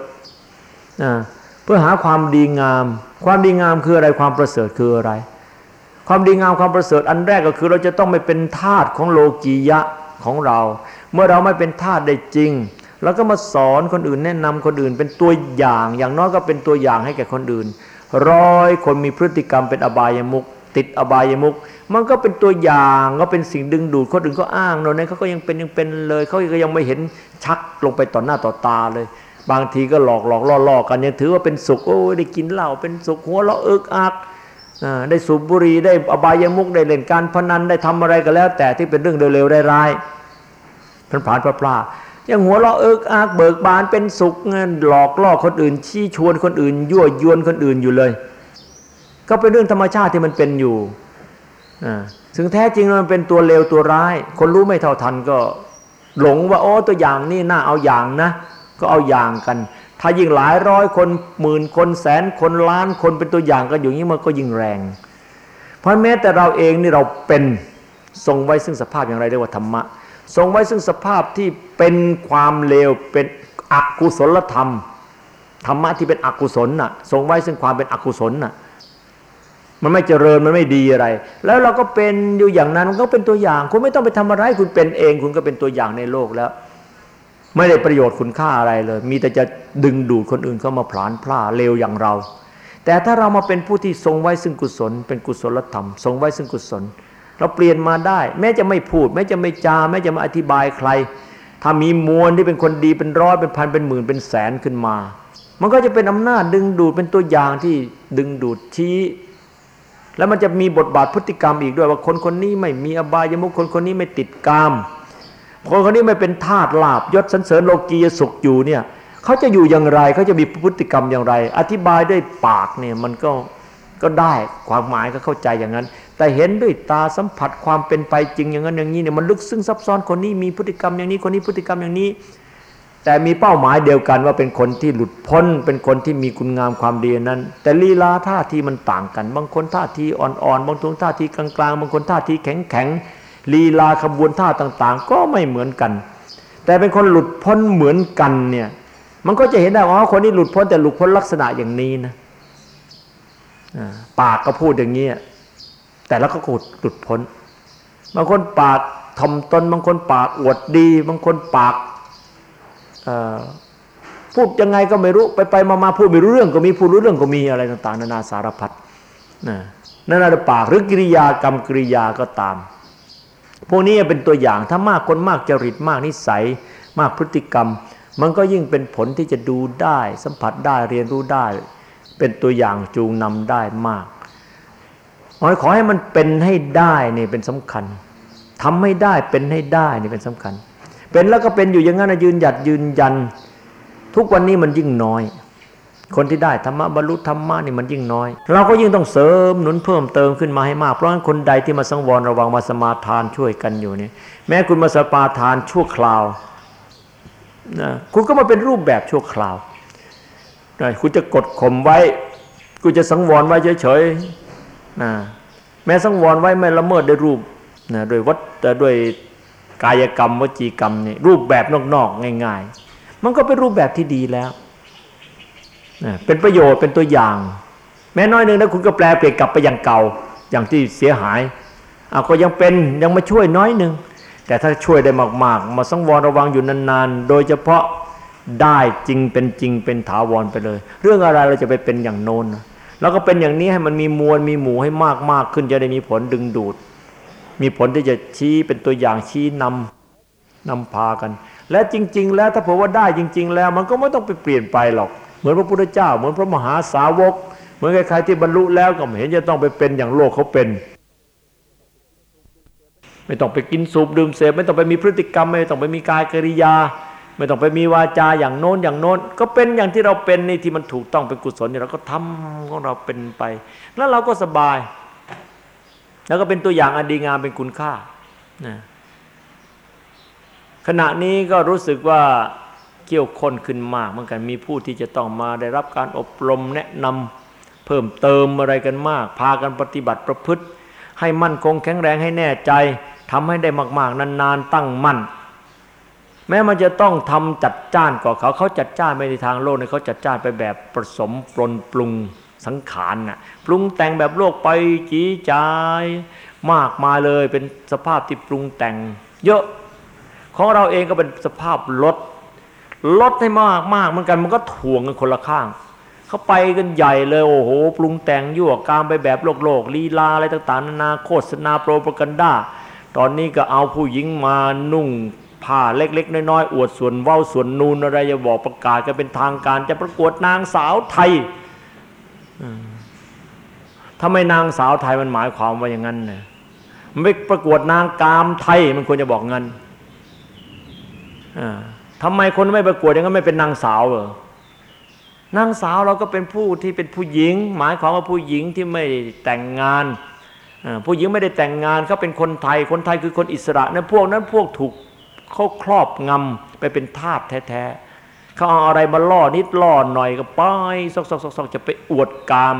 เพื่อหาความดีงาม ความดีงามคืออะไรความประเสริฐคืออะไร ความดีงามความประเสริฐอันแรกก็คือเราจะต้องไม่เป็นทาสของโลกียะของเรา เมื่อเราไม่เป็นทาสได้จริงเราก็มาสอนคนอื่นแนะนำคนอื่นเป็นตัวอย่าง อย่างน้อยก็เป็นตัวอย่างให้แก่คนอื่น ร้อยคนมีพฤติกรรมเป็นอบายมุก ติดอบายมุกมันก็เป็นตัวอย่างก็เป็นสิ่งดึงดูดคนอื่นก็อ้างโน่นนี่เขาก็ยังเป็นยังเป็นเลยเขาก็ยังไม่เห็นชักลงไปต่อหน้าต่อตาเลย บางทีก็หลอกหลอกล่อล่อกันยังถือว่าเป็นสุขโอ้ได้กินเหล้าเป็นสุขหัวเราะเอิกอักได้สูบบุหรี่ได้อบายมุกได้เล่นการพนันได้ทำอะไรก็แล้ว แต่ที่เป็นเรื่องเร็วๆร้ายๆพันผ่านพลาๆยังหัวเราะเอิกอักเบิกบานเป็นสุขเงินหลอกล่อคนอื่น ชี้ชวนคนอื่น ยั่วยวนคนอื่นอยู่เลย ก็เป็นเรื่องธรรมชาติที่มันเป็นอยู่ถึงแท้จริงมันเป็นตัวเลวตัวร้าย คนรู้ไม่เท่าทันก็หลงว่าโอ้ตัวอย่างนี่น่าเอาอย่างนะ ก็เอาอย่างกัน ถ้ายิ่งหลายร้อยคนหมื่นคนแสนคนล้านคนเป็นตัวอย่างกันอยู่นี้มันก็ยิ่งแรง เพราะแม้แต่เราเองนี่เราเป็นทรงไว้ซึ่งสภาพอย่างไรเรียกว่าธรรมะทรงไว้ซึ่งสภาพที่เป็นความเลวเป็นอกุศลธรรมธรรมะที่เป็นอกุศลน่ะทรงไว้ซึ่งความเป็นอกุศลน่ะ มันไม่เจริญมันไม่ดีอะไร แล้วเราก็เป็นอยู่อย่างนั้นมันก็เป็นตัวอย่าง คุณไม่ต้องไปทำอะไรคุณเป็นเอง คุณก็เป็นตัวอย่างในโลกแล้ว ไม่ได้ประโยชน์คุณค่าอะไรเลย มีแต่จะดึงดูดคนอื่นเข้ามาผลานพล่าเลวอย่างเรา แต่ถ้าเรามาเป็นผู้ที่ทรงไว้ซึ่งกุศล เป็นกุศลธรรม ทรงไว้ซึ่งกุศล เราเปลี่ยนมาได้ แม้จะไม่พูด แม้จะไม่จา แม้จะมาอธิบายใคร ถ้ามีมวลที่เป็นคนดีเป็นร้อยเป็นพันเป็นหมื่นเป็นแสนขึ้นมา มันก็จะเป็นอำนาจดึงดูดเป็นตัวอย่างที่ดึงดูดชี้ แล้วมันจะมีบทบาทพฤติกรรมอีกด้วยว่าคนคนนี้ไม่มีอบายมุขคนคนนี้ไม่ติดกามคนคนนี้ไม่เป็นทาสลาบยศสันเสริญโลกียสุขอยู่เนี่ยเขาจะอยู่อย่างไรเขาจะมีพฤติกรรมอย่างไร อธิบายด้วยปากเนี่ยมันก็ก็ได้ความหมายก็เข้าใจอย่างนั้น แต่เห็นด้วยตาสัมผัสความเป็นไปจริงอย่างนั้นอย่างนี้เนี่ยมันลึกซึ้งซับซ้อนคนนี้มีพฤติกรรมอย่างนี้คนนี้พฤติกรรมอย่างนี้ แต่มีเป้าหมายเดียวกันว่าเป็นคนที่หลุดพ้น เป็นคนที่มีคุณงามความดีนั้น แต่ลีลาท่าทีมันต่างกัน บางคนท่าทีอ่อนๆ บางคนท่าทีกลางๆ บางคนท่าทีแข็งๆลีลาขบวนท่าต่างๆ ก็ไม่เหมือนกัน แต่เป็นคนหลุดพ้นเหมือนกันเนี่ยมันก็จะเห็นได้ว่าคนนี้หลุดพ้นแต่หลุดพ้นลักษณะอย่างนี้นะปากก็พูดอย่างนี้แต่แล้วก็หลุดพ้น บางคนปากทอมตนบางคนปากอวดดี บางคนปาก พูดยังไงก็ไม่รู้ไปไปมามาพูดไม่รู้เรื่องก็มีพูดรู้เรื่องก็มีอะไรต่างๆนานาสารพัดนั่นแหละปากหรือกิริยากรรมกิริยาก็ตาม พวกนี้เป็นตัวอย่างถ้ามากคนมากจริตมากนิสัย มากพฤติกรรม มันก็ยิ่งเป็นผลที่จะดูได้ สัมผัสได้เรียนรู้ได้ เป็นตัวอย่างจูงนำได้มากขอให้มันเป็นให้ได้นี่เป็นสำคัญทำให้ได้เป็นให้ได้นี่เป็นสำคัญ เป็นแล้วก็เป็นอยู่อย่างนั้นยืนหยัดยืนยัน ทุกวันนี้มันยิ่งน้อย คนที่ได้ธรรมะบรรลุธรรมะนี่มันยิ่งน้อย เราก็ยิ่งต้องเสริมหนุนเพิ่มเติมขึ้นมาให้มากเพราะฉะนั้นคนใดที่มาสังวรระวังมาสมาทานช่วยกันอยู่นี่แม้คุณมาสมาทานชั่วคราวนะคุณก็มาเป็นรูปแบบชั่วคราวนะคุณจะกดข่มไว้คุณจะสังวรไว้เฉยๆนะแม้สังวรไว้ไม่ละเมิดด้วยรูปนะโดยวัดด้วย กายกรรมวจีกรรมนี่รูปแบบนอกๆง่าย ๆ มันก็เป็นรูปแบบที่ดีแล้วเป็นประโยชน์เป็นตัวอย่าง แม้น้อยหนึ่งนะคุณก็แปลเปลี่ยนกลับไปอย่างเก่าอย่างที่เสียหายอาก็ยังเป็นยังมาช่วยน้อยหนึ่งแต่ถ้าช่วยได้มากๆ มาสังวรระวังอยู่นานๆ โดยเฉพาะได้จริงเป็นจริงเป็นถาวรไปเลย เรื่องอะไรเราจะไปเป็นอย่างโน้นแล้วก็เป็นอย่างนี้ให้มันมีมวลมีหมู่ให้มากมากขึ้นจะได้มีผลดึงดูด มีผลที่จะชี้เป็นตัวอย่างชี้นำนำพากัน และจริง ๆ แล้วถ้าเผื่อว่าได้จริง ๆ แล้ว มันก็ไม่ต้องไปเปลี่ยนไปหรอก เหมือนพระพุทธเจ้า เหมือนพระมหาสาวก เหมือนใครๆที่บรรลุแล้วก็ไม่เห็นจะต้องไปเป็นอย่างโลกเขาเป็น ไม่ต้องไปกินสูบดื่มเสพไม่ต้องไปมีพฤติกรรม ไม่ต้องไปมีกายกิริยา ไม่ต้องไปมีวาจาอย่างโน้นอย่างโน้น ก็เป็นอย่างที่เราเป็นนี่ที่มันถูกต้องเป็นกุศลนี่เราก็ทำของเราเป็นไป แล้วเราก็สบาย แล้วก็เป็นตัวอย่างอันดีงามเป็นคุณค่านะขณะนี้ก็รู้สึกว่าเกี่ยวข้นขึ้นมากเหมือนกันมีผู้ที่จะต้องมาได้รับการอบรมแนะนำเพิ่มเติมอะไรกันมาก พากันปฏิบัติประพฤติ ให้มั่นคงแข็งแรงให้แน่ใจทำให้ได้มาก ๆ นานๆตั้งมั่น แม้มันจะต้องทำจัดจ้านกว่าเขาเขาจัดจ้านไม่ในทางโลกเนี่ยเขาจัดจ้านไปแบบผสมปรนปรุง สังขารน่ะปรุงแต่งแบบโลกไปจีจายมากมาเลยเป็นสภาพที่ปรุงแต่ง เยอะของเราเองก็เป็นสภาพลดลดให้มากมากเหมือนกันมันก็ถ่วงกันคนละข้าง เขาไปกันใหญ่เลยโอ้โห ปรุงแต่งยั่วกามไปแบบโลกโลกลีลาอะไรต่างๆนานาโฆษณาโปรปกันดาตอนนี้ก็เอาผู้หญิงมานุ่งผ้าเล็ก ๆ น้อยๆอวดส่วนเว้าส่วนนูนอะไรจะบอกประกาศกันเป็นทางการจะประกวดนางสาวไทย ทำไม่นางสาวไทยมันหมายความว่าอย่างนั้นเนี่ยมันไม่ประกวดนางกามไทยมันควรจะบอกงั้นทำไมคนไม่ประกวดอย่างนั้นไม่เป็นนางสาวเหรอนางสาวเราก็เป็นผู้ที่เป็นผู้หญิง หมายความว่าผู้หญิงที่ไม่แต่งงานผู้หญิงไม่ได้แต่งงานเขาเป็นคนไทย คนไทยคือคนอิสระนั้นพวกนั้นพวกถูกเขาครอบงำไปเป็นทาสแท้ๆ เขาเอาอะไรมาล่อนิดล่อหน่อยก็ป้ายซอกๆๆจะไปอวดกาม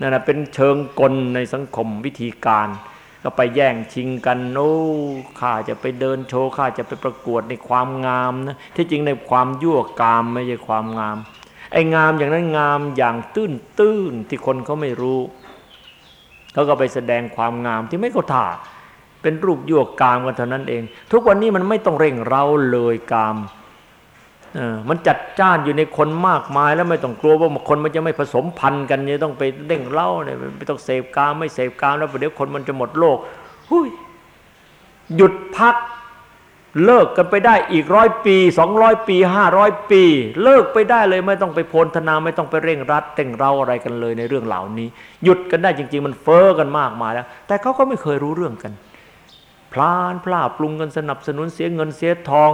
นั่นนะเป็นเชิงกลในสังคมวิธีการ ก็ไปแย่งชิงกันโน้ข้าจะไปเดินโชว์ข้าจะไปประกวดในความงามนะที่จริงในความยั่วกามไม่ใช่ความงาม ไอ้งามอย่างนั้นงามอย่างตื้นตื้นที่คนเขาไม่รู้เขาก็ไปแสดงความงามที่ไม่เขาท่าเป็นรูปยั่วกามกันเท่านั้นเอง ทุกวันนี้มันไม่ต้องเร่งเร้าเลยกาม มันจัดจ้านอยู่ในคนมากมาย แล้วไม่ต้องกลัวว่าคนมันจะไม่ผสมพันธุ์กันเนี่ยต้องไปเร่งเล่าเนี่ยไม่ต้องเสพกามไม่เสพกามแล้วเดี๋ยวคนมันจะหมดโลกหุยหยุดพักเลิกกันไปได้อีกร้อยปีสองร้อยปีห้าร้อยปี เลิกไปได้เลยไม่ต้องไปโพลธนาไม่ต้องไปเร่งรัดเต่งเราอะไรกันเลยในเรื่องเหล่านี้ หยุดกันได้จริง ๆ มันเฟอ้อกันมากมายแล้ว แต่เขาก็ไม่เคยรู้เรื่องกัน พลานพลาปรุงกันสนับสนุนเสียเงินเสียทอง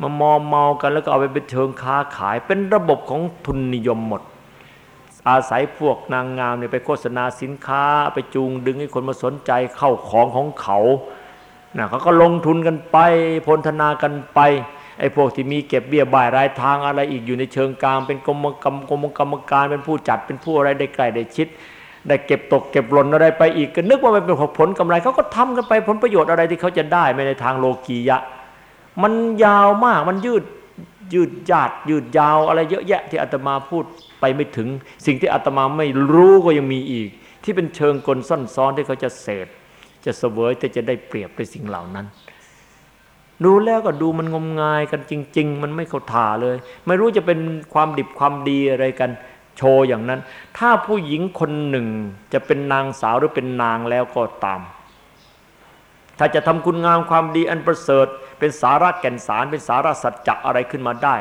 มามอมเมากันแล้วก็เอาไปเป็นเชิงค้าขาย เป็นระบบของทุนนิยมหมด อาศัยพวกนางงามเนี่ยไปโฆษณาสินค้า ไปจูงดึงให้คนมาสนใจเข้าของของเขานะเขาก็ลงทุนกันไปพลธนากันไปไอ้พวกที่มีเก็บเบี้ยบ่ายรายทางอะไรอีกอยู่ในเชิงกลางเป็นกรมกรรมกรมกรรมการเป็นผู้จัดเป็นผู้อะไรได้ใกล้ได้ชิด ได้เก็บตกเก็บหล่นอะไรไปอีกก็นึกว่ามันเป็นผลกำไรเขาก็ทำกันไปผลประโยชน์อะไรที่เขาจะได้ไม่ในทางโลกียะ มันยาวมากมันยืดยืดยาดยืดยาวอะไรเยอะแยะที่อาตมาพูดไปไม่ถึง สิ่งที่อาตมาไม่รู้ก็ยังมีอีก ที่เป็นเชิงกลซ่อนซ้อนที่เขาจะเสพจะเสวยแต่จะได้เปรียบในสิ่งเหล่านั้น ดูแล้วก็ดูมันงมงายกันจริง ๆ มันไม่เข้าท่าเลย ไม่รู้จะเป็นความดิบความดีอะไรกันโชว์อย่างนั้น ถ้าผู้หญิงคนหนึ่งจะเป็นนางสาวหรือเป็นนางแล้วก็ตาม ถ้าจะทำคุณงามความดีอันประเสริฐ เป็นสาระแก่นสารเป็นสาระสัจจะอะไรขึ้นมาได้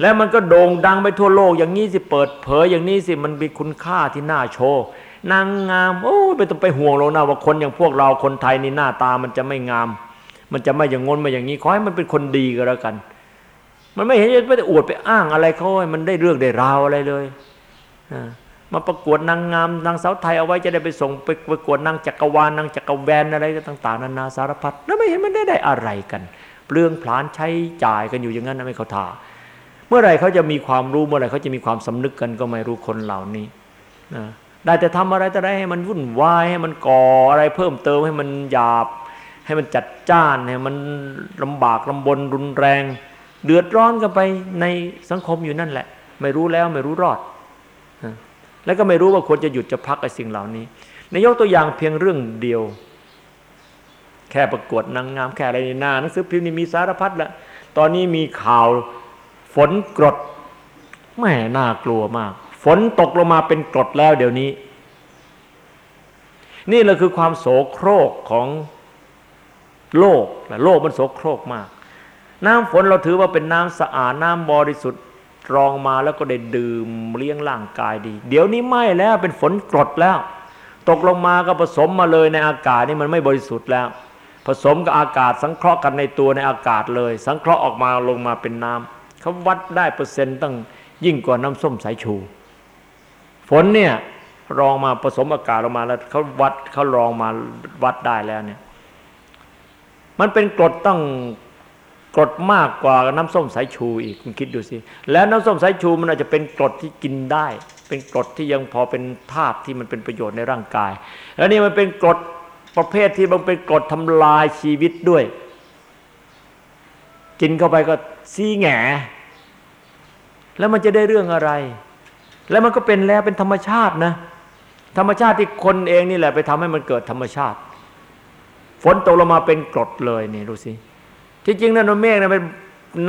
แล้วมันก็โด่งดังไปทั่วโลก อย่างนี้สิเปิดเผยอย่างนี้สิมันมีคุณค่าที่น่าโชว์นางงามโอ้ไม่ต้องไปห่วงหรอกนะว่าคนอย่างพวกเราคนไทยนี่หน้าตามันจะไม่งาม มันจะไม่อย่างงนมาอย่างนี้ขอให้มันเป็นคนดีก็แล้วกัน มันไม่เห็นจะไปอวดไปอ้างอะไรเขาให้มันได้เรื่องได้ราวอะไรเลย มาประกวดนางงามนางสาวไทยเอาไว้จะได้ไปส่งไปประกวดนางจักรวาลนางจักรแวนอะไรต่างๆนานาสารพัดแล้วไม่เห็นมันได้ได้อะไรกัน เปลืองผลาญใช้จ่ายกันอยู่อย่างนั้นนะไม่เขาทาเมื่อไรเขาจะมีความรู้เมื่อไรเขาจะมีความสำนึกกันก็ไม่รู้คนเหล่านี้นะได้แต่ทำอะไรแต่ไรให้มันวุ่นวายให้มันก่ออะไรเพิ่มเติมให้มันหยาบ ให้มันจัดจ้านให้มันลำบากลำบนรุนแรง เดือดร้อนกันไปในสังคมอยู่นั่นแหละ ไม่รู้แล้วไม่รู้รอด แล้วก็ไม่รู้ว่าควรจะหยุดจะพักไอ้สิ่งเหล่านี้ในยกตัวอย่างเพียงเรื่องเดียว แค่ประกวดนางงามแค่อะไรในหน้าหนังสือพิมพ์นี่มีสารพัดแล้วตอนนี้มีข่าวฝนกรดแม่น่ากลัวมาก ฝนตกลงมาเป็นกรดแล้วเดี๋ยวนี้ นี่แหละคือความโสโครกของโลกโลกมันโสโครกมาก น้ำฝนเราถือว่าเป็นน้ำสะอาดน้ำบริสุทธิ์ รองมาแล้วก็ได้ดื่มเลี้ยงร่างกายดี เดี๋ยวนี้ไม่แล้วเป็นฝนกรดแล้ว ตกลงมาก็ผสมมาเลยในอากาศนี่มันไม่บริสุทธิ์แล้ว ผสมกับอากาศสังเคราะห์กันในตัวในอากาศเลย สังเคราะห์ออกมาลงมาเป็นน้ำเขาวัดได้เปอร์เซ็นต์ตั้งยิ่งกว่าน้ำส้มสายชู ฝนเนี่ยรองมาผสมอากาศออกมาแล้วเขาวัดเขารองมาวัดได้แล้วเนี่ยมันเป็นกรดตั้ง กรดมากกว่าน้ำส้มสายชูอีกคุณคิดดูสิ แล้วน้ำส้มสายชูมันอาจจะเป็นกรดที่กินได้ เป็นกรดที่ยังพอเป็นธาตุที่มันเป็นประโยชน์ในร่างกาย แล้วนี่มันเป็นกรดประเภทที่มันเป็นกรดทำลายชีวิตด้วย กินเข้าไปก็ซีแง่แล้วมันจะได้เรื่องอะไร แล้วมันก็เป็นแล้วเป็นธรรมชาตินะ ธรรมชาติที่คนเองนี่แหละไปทำให้มันเกิดธรรมชาติ ฝนตกลงมาเป็นกรดเลยนี่ดูสิ ที่จริงนั่นเมฆนะเป็น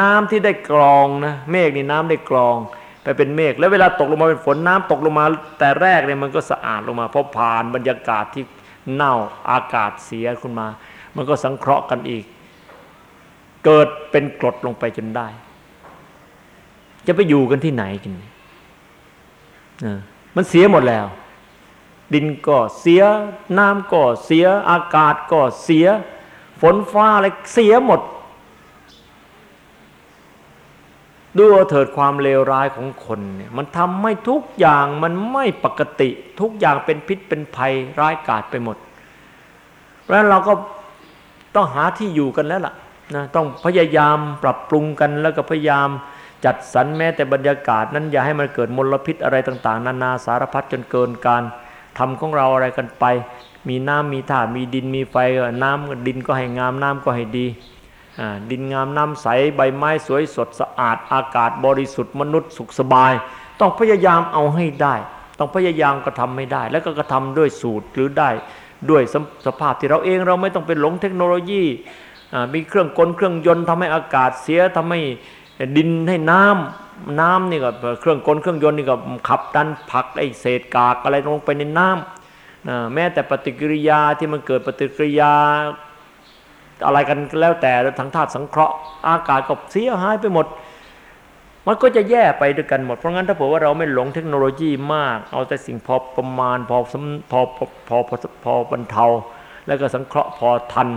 น้ำที่ได้กรองนะเมฆนี่น้ำได้กรอง ไปเป็นเมฆแล้วเวลาตกลงมาเป็นฝนน้ำตกลงมา แต่แรกเนี่ยมันก็สะอาดลงมาเพราะผ่านบรรยากาศที่เน่าอากาศเสียขึ้นมา มันก็สังเคราะห์กันอีก เกิดเป็นกรดลงไปจนได้ จะไปอยู่กันที่ไหนกันมันเสียหมดแล้ว ดินก็เสีย น้ำก็เสีย อากาศก็เสีย ฝนฟ้าอะไรเสียหมด ดูเถิดความเลวร้ายของคนเนี่ยมันทำให้ทุกอย่างมันไม่ปกติ ทุกอย่างเป็นพิษเป็นภัยร้ายกาจไปหมด เพราะฉะนั้นเราก็ต้องหาที่อยู่กันแล้วล่ะนะต้องพยายามปรับปรุงกันแล้วก็พยายามจัดสรรแม้แต่บรรยากาศนั้นอย่าให้มันเกิดมลพิษอะไรต่างๆ นานาสารพัดจนเกินการทำของเราอะไรกันไป มีน้ำมีธาตุมีดินมีไฟน้ำดินก็ให้งามน้ำก็ให้ดี ดินงามน้ำใสใบไม้สวยสดสะอาดอากาศบริสุทธิ์มนุษย์สุขสบาย ต้องพยายามเอาให้ได้ ต้องพยายามกระทำให้ได้ แล้วก็กระทำด้วยสูตรหรือได้ด้วยสสภาพที่เราเองเราไม่ต้องเป็นหลงเทคโนโลยีมีเครื่องกลเครื่องยนต์ทำให้อากาศเสียทำให้ดินให้น้ำน้ำนี่ก็เครื่องกลเครื่องยนต์นี่ก็ขับดันผักไอเศษกากอะไรลงไปในน้ำแม้แต่ปฏิกิริยาที่มันเกิดปฏิกิริยา อะไรกันแล้วแต่ทางธาตุสังเคราะห์ อากาศก็เสียหายไปหมด มันก็จะแย่ไปด้วยกันหมด เพราะงั้นถ้าเผื่อว่าเราไม่หลงเทคโนโลยีมาก เอาแต่สิ่งพอประมาณพอพอพอพอพอบรรเทา แล้วก็สังเคราะห์พอทัน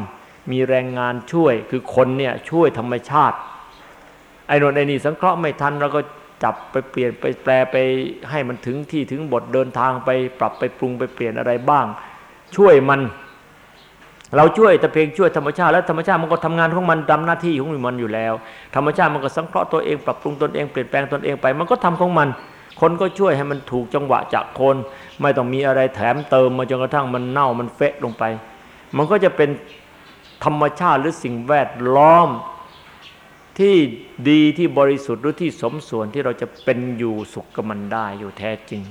มีแรงงานช่วย คือคนเนี่ยช่วยธรรมชาติ ไอ้นนไอ้นี่สังเคราะห์ไม่ทันเราก็จับไปเปลี่ยนไปแปลไปให้มันถึงที่ถึงบทเดินทางไปปรับไปปรุงไปเปลี่ยนอะไรบ้าง ช่วยมัน เราช่วยแต่เพียงช่วยธรรมชาติแล้วธรรมชาติมันก็ทำงานของมันดำหน้าที่ของมันอยู่แล้ว ธรรมชาติมันก็สังเคราะห์ตัวเองปรับปรุงตนเองเปลี่ยนแปลงตนเองไป มันก็ทำของมัน คนก็ช่วยให้มันถูกจังหวะจากคน ไม่ต้องมีอะไรแถมเติมมาจนกระทั่งมันเน่ามันเฟะลงไป มันก็จะเป็นธรรมชาติหรือสิ่งแวดล้อม ที่ดีที่บริสุทธิ์หรือที่สมส่วนที่เราจะเป็นอยู่สุขกับมันได้อยู่แท้จริง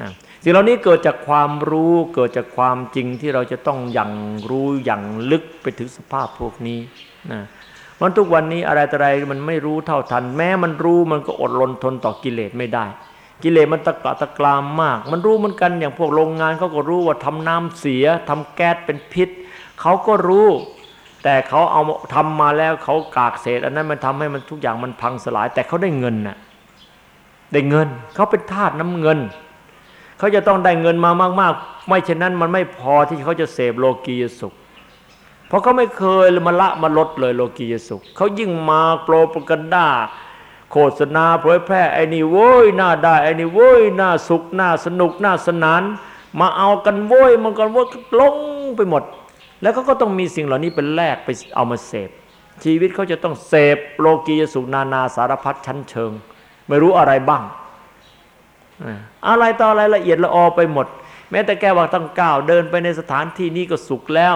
นะ สิ่งเหล่านี้เกิดจากความรู้เกิดจากความจริงที่เราจะต้องอย่างรู้อย่างลึกไปถึงสภาพพวกนี้นะมันทุกวันนี้อะไรแต่อะไรมันไม่รู้เท่าทัน แม้มันรู้มันก็อดรนทนต่อกิเลสไม่ได้ กิเลสมันตะกะตะกรามมาก มันรู้เหมือนกันอย่างพวกโรงงานเขาก็รู้ว่าทำน้ำเสียทำแก๊สเป็นพิษเขาก็รู้ แต่เขาเอาทำมาแล้วเขากากเศษ อันนั้นมันทำให้มันทุกอย่างมันพังสลาย แต่เขาได้เงินน่ะได้เงินเขาเป็นทาสน้ำเงิน เขาจะต้องได้เงินมามาก ๆ ไม่เช่นนั้นมันไม่พอที่เขาจะเสพโลกียสุข เพราะเขาไม่เคยมาละมาลดเลยโลกียสุข เขายิ่งมาโปรปกันด้าโฆษณาเผยแพร่ไอ้นี่โว้ยน่าได้ไอ้นี่โว้ยน่าสุขน่าสนุกน่าสนาน มาเอากันโว้ยมันกันว่าลงไปหมด แล้วเขาก็ต้องมีสิ่งเหล่านี้เป็นแลกไปเอามาเสพ ชีวิตเขาจะต้องเสพโลกียสุขนานาสารพัดชั้นเชิง ไม่รู้อะไรบ้าง อะไรต่ออะไรละเอียดละออไปหมด แม้แต่แกว่าตั้งก้าวเดินไปในสถานที่นี้ก็สุขแล้ว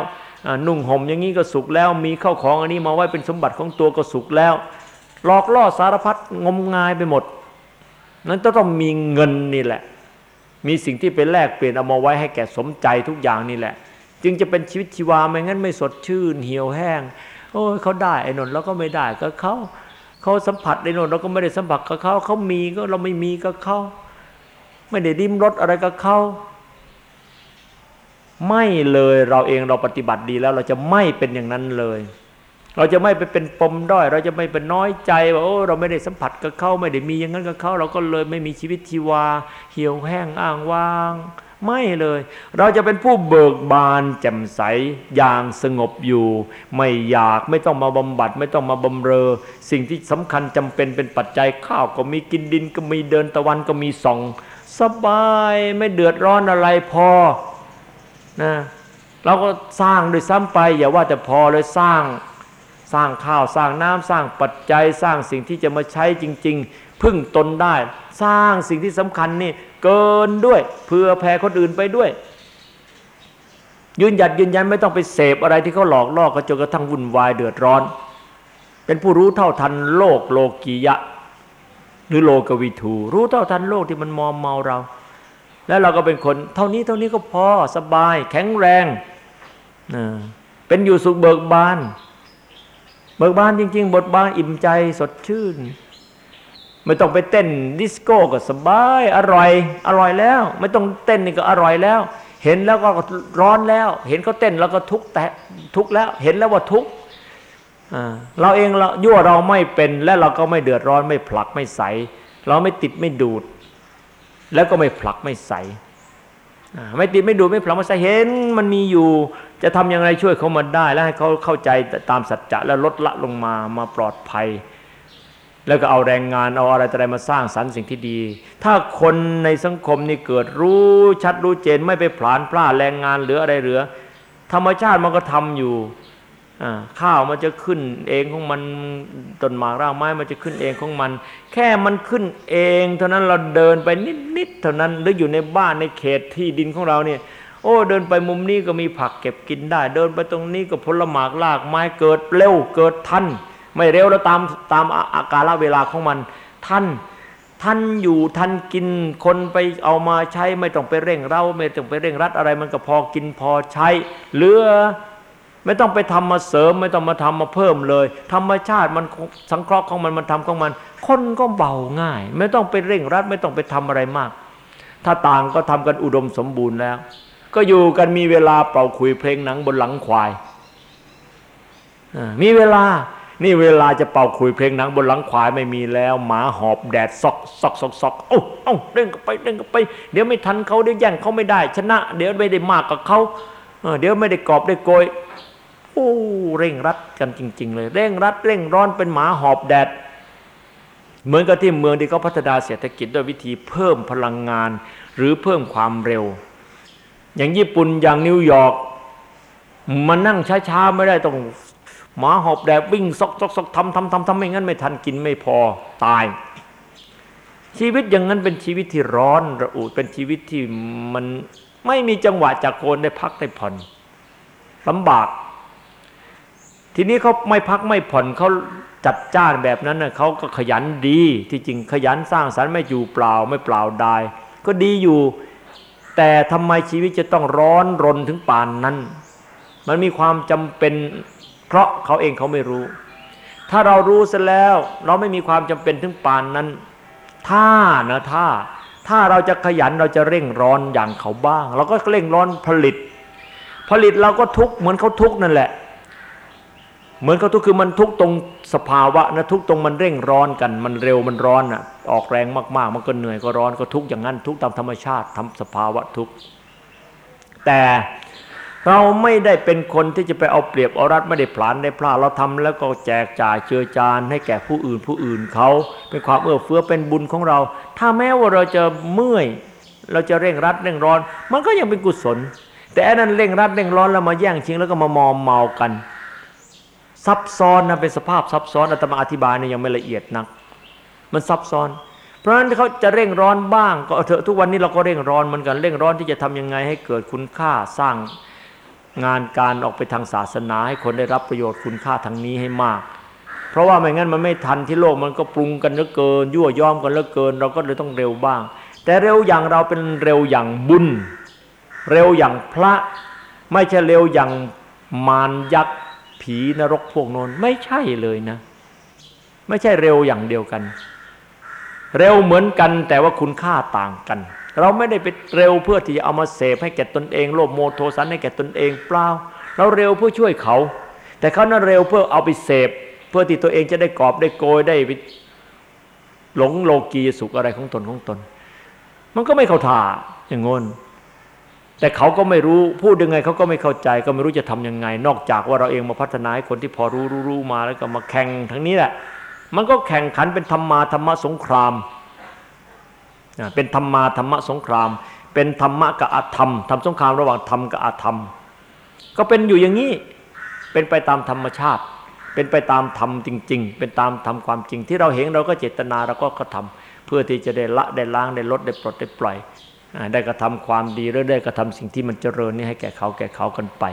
นุ่งห่มอย่างนี้ก็สุขแล้ว มีข้าของอันนี้มาไว้เป็นสมบัติของตัวก็สุขแล้วหลอกล่อสารพัดงมงายไปหมด นั้นต้องมีเงินนี่แหละ มีสิ่งที่เป็นแลกเปลี่ยนเอามาไว้ให้แก่สมใจทุกอย่างนี่แหละ จึงจะเป็นชีวิตชีวาไม่งั้นไม่สดชื่น เหี่ยวแห้ง โอ้ยเขาได้ไอ้นนท์เราก็ไม่ได้ก็เขาเขาสัมผัสไอ้นนท์เราก็ไม่ได้สัมผัสกับเขาเขามีก็เราไม่มีก็เขา ไม่ได้ดิ้มรสอะไรกับเขาไม่เลยเราเองเราปฏิบัติดีแล้ว เราจะไม่เป็นอย่างนั้นเลย เราจะไม่ไปเป็นปมด้อย เราจะไม่เป็นน้อยใจว่าโอ้เราไม่ได้สัมผัสกับเขาไม่ได้มีอย่างนั้นกับเขาเราก็เลยไม่มีชีวิตชีวา เหี่ยวแห้งอ้างว้าง ไม่เลย เราจะเป็นผู้เบิกบานแจ่มใสอย่างสงบอยู่ ไม่อยากไม่ต้องมาบำบัด ไม่ต้องมาบำเรอ สิ่งที่สำคัญจำเป็นเป็นปัจจัยข้าวก็มีกินดินก็มีเดินตะวันก็มีส่อง สบายไม่เดือดร้อนอะไรพอนะเราก็สร้างด้วยซ้ำไป อย่าว่าแต่พอเลยสร้างสร้างข้าวสร้างน้ำสร้างปัจจัยสร้างสิ่งที่จะมาใช้จริง ๆ พึ่งตนได้ สร้างสิ่งที่สำคัญนี่เกินด้วยเพื่อแผ่คนอื่นไปด้วย ยืนหยัดยืนยันไม่ต้องไปเสพอะไรที่เขาหลอกล่อก็จนกระทั่งวุ่นวายเดือดร้อน เป็นผู้รู้เท่าทันโลกโลกียะ หรือโลกวิถู รู้เท่าทันโลกที่มันมอมเมาเรา แล้วเราก็เป็นคน เท่านี้เท่านี้ก็พอสบาย แข็งแรงนะเป็นอยู่สุขเบิกบาน เบิกบานจริง ๆ บทบานอิ่มใจสดชื่น ไม่ต้องไปเต้นดิสโก้ก็สบาย อร่อย อร่อยแล้ว ไม่ต้องเต้นนี่ก็อร่อยแล้ว เห็นแล้วก็ร้อนแล้ว เห็นเขาเต้นแล้วก็ทุกแต่ทุกแล้ว เห็นแล้วว่าทุก เราเองเรายั่วเราไม่เป็นและเราก็ไม่เดือดร้อนไม่ผลักไม่ใส เราไม่ติดไม่ดูด แล้วก็ไม่ผลักไม่ใสไม่ติดไม่ดูดไม่ผลักไม่ใสเห็น มันมีอยู่จะทำอย่างไรช่วยเขามาได้ แล้วให้เขาเข้าใจตามสัจจะแล้วลดละลงมามาปลอดภัย แล้วก็เอาแรงงานเอาอะไรอะไรมาสร้างสรรค์สิ่งที่ดี ถ้าคนในสังคมนี่เกิดรู้ชัดรู้เจนไม่ไปผลาญพลาดแรงงานเหลืออะไรเหลือ ธรรมชาติมันก็ทำอยู่ ข้าวมันจะขึ้นเองของมันต้นหมากรากไม้มันจะขึ้นเองของมัน แค่มันขึ้นเอง เท่านั้นเราเดินไปนิดๆเท่านั้นหรืออยู่ในบ้านในเขตที่ดินของเราเนี่ยโอ้เดินไปมุมนี้ก็มีผักเก็บกินได้ เดินไปตรงนี้ก็ผลหมากรากไม้เกิดเร็วเกิดทัน ไม่เร็วแล้วตามตามอาการเวลาของมันทันท่านอยู่ท่านกินคนไปเอามาใช้ไม่ต้องไปเร่งเร้าไม่ต้องไปเร่งรัดอะไรมันก็พอกินพอใช้เหลือ ไม่ต้องไปทำมาเสริม ไม่ต้องมาทำมาเพิ่มเลย ธรรมชาติมันสังเคราะห์ของมันมันทำของมัน คนก็เบาง่าย ไม่ต้องไปเร่งรัด ไม่ต้องไปทำอะไรมาก ถ้าต่างก็ทำกันอุดมสมบูรณ์แล้ว ก็อยู่กันมีเวลาเป่าคุยเพลงหนังบนหลังควายมีเวลานี่เวลาจะเป่าคุยเพลงหนังบนหลังควายไม่มีแล้ว หมาหอบแดดซอกซอกซอกซอกเอ้าเอ้าเร่งกันไปเร่งกันไป เดี๋ยวไม่ทันเขาเดี๋ยวแย่งเขาไม่ได้ ชนะ เดี๋ยวไม่ได้มากกับเขาเดี๋ยวไม่ได้กอบได้โกย อ้ เร่งรัดกันจริง ๆ เลย เร่งรัดเร่งร้อนเป็นหมาหอบแดด เหมือนกับที่เมืองที่เขาพัฒนาเศรษฐกิจด้วยวิธีเพิ่มพลังงาน หรือเพิ่มความเร็ว อย่างญี่ปุ่นอย่างนิวยอร์กมันนั่งช้าๆไม่ได้ต้องหมาหอบแดดวิ่งซอกซอกซอกทำทำทำทำไม่งั้นไม่ทันกินไม่พอตาย ชีวิตอย่างนั้นเป็นชีวิตที่ร้อนระอุเป็นชีวิตที่มันไม่มีจังหวะจากโกนได้พักได้ผ่อนลำบาก ทีนี้เขาไม่พักไม่ผ่อนเขาจัดจ้านแบบนั้นน่ะเขาก็ขยันดีที่จริงขยันสร้างสรรค์ไม่อยู่เปล่าไม่เปล่าดายก็ดีอยู่ แต่ทำไมชีวิตจะต้องร้อนรนถึงป่านนั้น มันมีความจำเป็นเพราะเขาเองเขาไม่รู้ ถ้าเรารู้ซะแล้ว เราไม่มีความจำเป็นถึงป่านนั้น ถ้านะถ้า ถ้าเราจะขยันเราจะเร่งร้อนอย่างเขาบ้าง เราก็เร่งร้อนผลิต ผลิตเราก็ทุกเหมือนเขาทุกนั่นแหละ เหมือนเขาทุกข์คือมันทุกข์ตรงสภาวะนะทุกข์ตรงมันเร่งร้อนกัน มันเร็วมันร้อนอะ ออกแรงมากๆ มันก็เหนื่อยก็ร้อนก็ทุกข์อย่างนั้น ทุกข์ตามธรรมชาติทำสภาวะทุกข์แต่เราไม่ได้เป็นคนที่จะไปเอาเปรียบเอารัดไม่ได้ผลานได้พลาดเราทำแล้วก็แจกจ่ายเจือจานให้แก่ผู้อื่นผู้อื่นเขาเป็นความเอื้อเฟื้อเป็นบุญของเรา ถ้าแม้ว่าเราจะเมื่อย เราจะเร่งรัดเร่งร้อน มันก็ยังเป็นกุศล แต่อันนั้นเร่งรัดเร่งร้อนแล้วมาแย่งชิงแล้วก็มามอมเมากัน ซับซ้อนนะเป็นสภาพซับซ้อนอาตมาอธิบายเนี่ยยังไม่ละเอียดนัก มันซับซ้อน เพราะฉะนั้นเขาจะเร่งร้อนบ้าง ก็เถอะทุกวันนี้เราก็เร่งร้อนเหมือนกันเร่งร้อนที่จะทำยังไงให้เกิดคุณค่าสร้างงานการออกไปทางศาสนา ให้คนได้รับประโยชน์คุณค่าทางนี้ให้มาก เพราะว่าไม่งั้นมันไม่ทันที่โลกมันก็ปรุงกันเหลือเกิน ยั่วย้อมกันเหลือเกิน เราก็เลยต้องเร็วบ้าง แต่เร็วอย่างเราเป็นเร็วอย่างบุญ เร็วอย่างพระ ไม่ใช่เร็วอย่างมารยักษ์ ผีนรกพวกนนไม่ใช่เลยนะ ไม่ใช่เร็วอย่างเดียวกัน เร็วเหมือนกันแต่ว่าคุณค่าต่างกัน เราไม่ได้ไปเร็วเพื่อที่จะเอามาเสพให้แก่ตนเอง โลภโมโทสันให้แก่ตนเองเปล่า เราเร็วเพื่อช่วยเขา แต่เขานั้นเร็วเพื่อเอาไปเสพ เพื่อที่ตัวเองจะได้กอบได้โกยได้หลงโลกีสุขอะไรของตนของตน มันก็ไม่เข้าท่าอย่างงน แต่เขาก็ไม่รู้พูดยังไงเขาก็ไม่เข้าใจ ก็ไม่รู้จะทํำยังไง นอกจากว่าเราเองมาพัฒนาให้คนที่พอรู้รู้รู้มาแล้วก็มาแข่งทั้งนี้แหละ มันก็แข่งขันเป็นธรรมาธรรมะสงครามเป็นธรรมาธรรมะสงคราม เป็นธรรมะกับอธรรมทำสงครามระหว่างธรรมกับอธรรม ก็เป็นอยู่อย่างนี้เป็นไปตามธรรมชาติ เป็นไปตามธรรมจริง ๆ เป็นตามธรรมความจริง ที่เราเห็นเราก็เจตนาเราก็กระทำเพื่อที่จะได้ละได้ล้างได้ลดได้ปลดได้ปล่อย ได้กระทำความดีหรือได้กระทำสิ่งที่มันเจริญนี่ให้แก่เขาแก่เขากันไป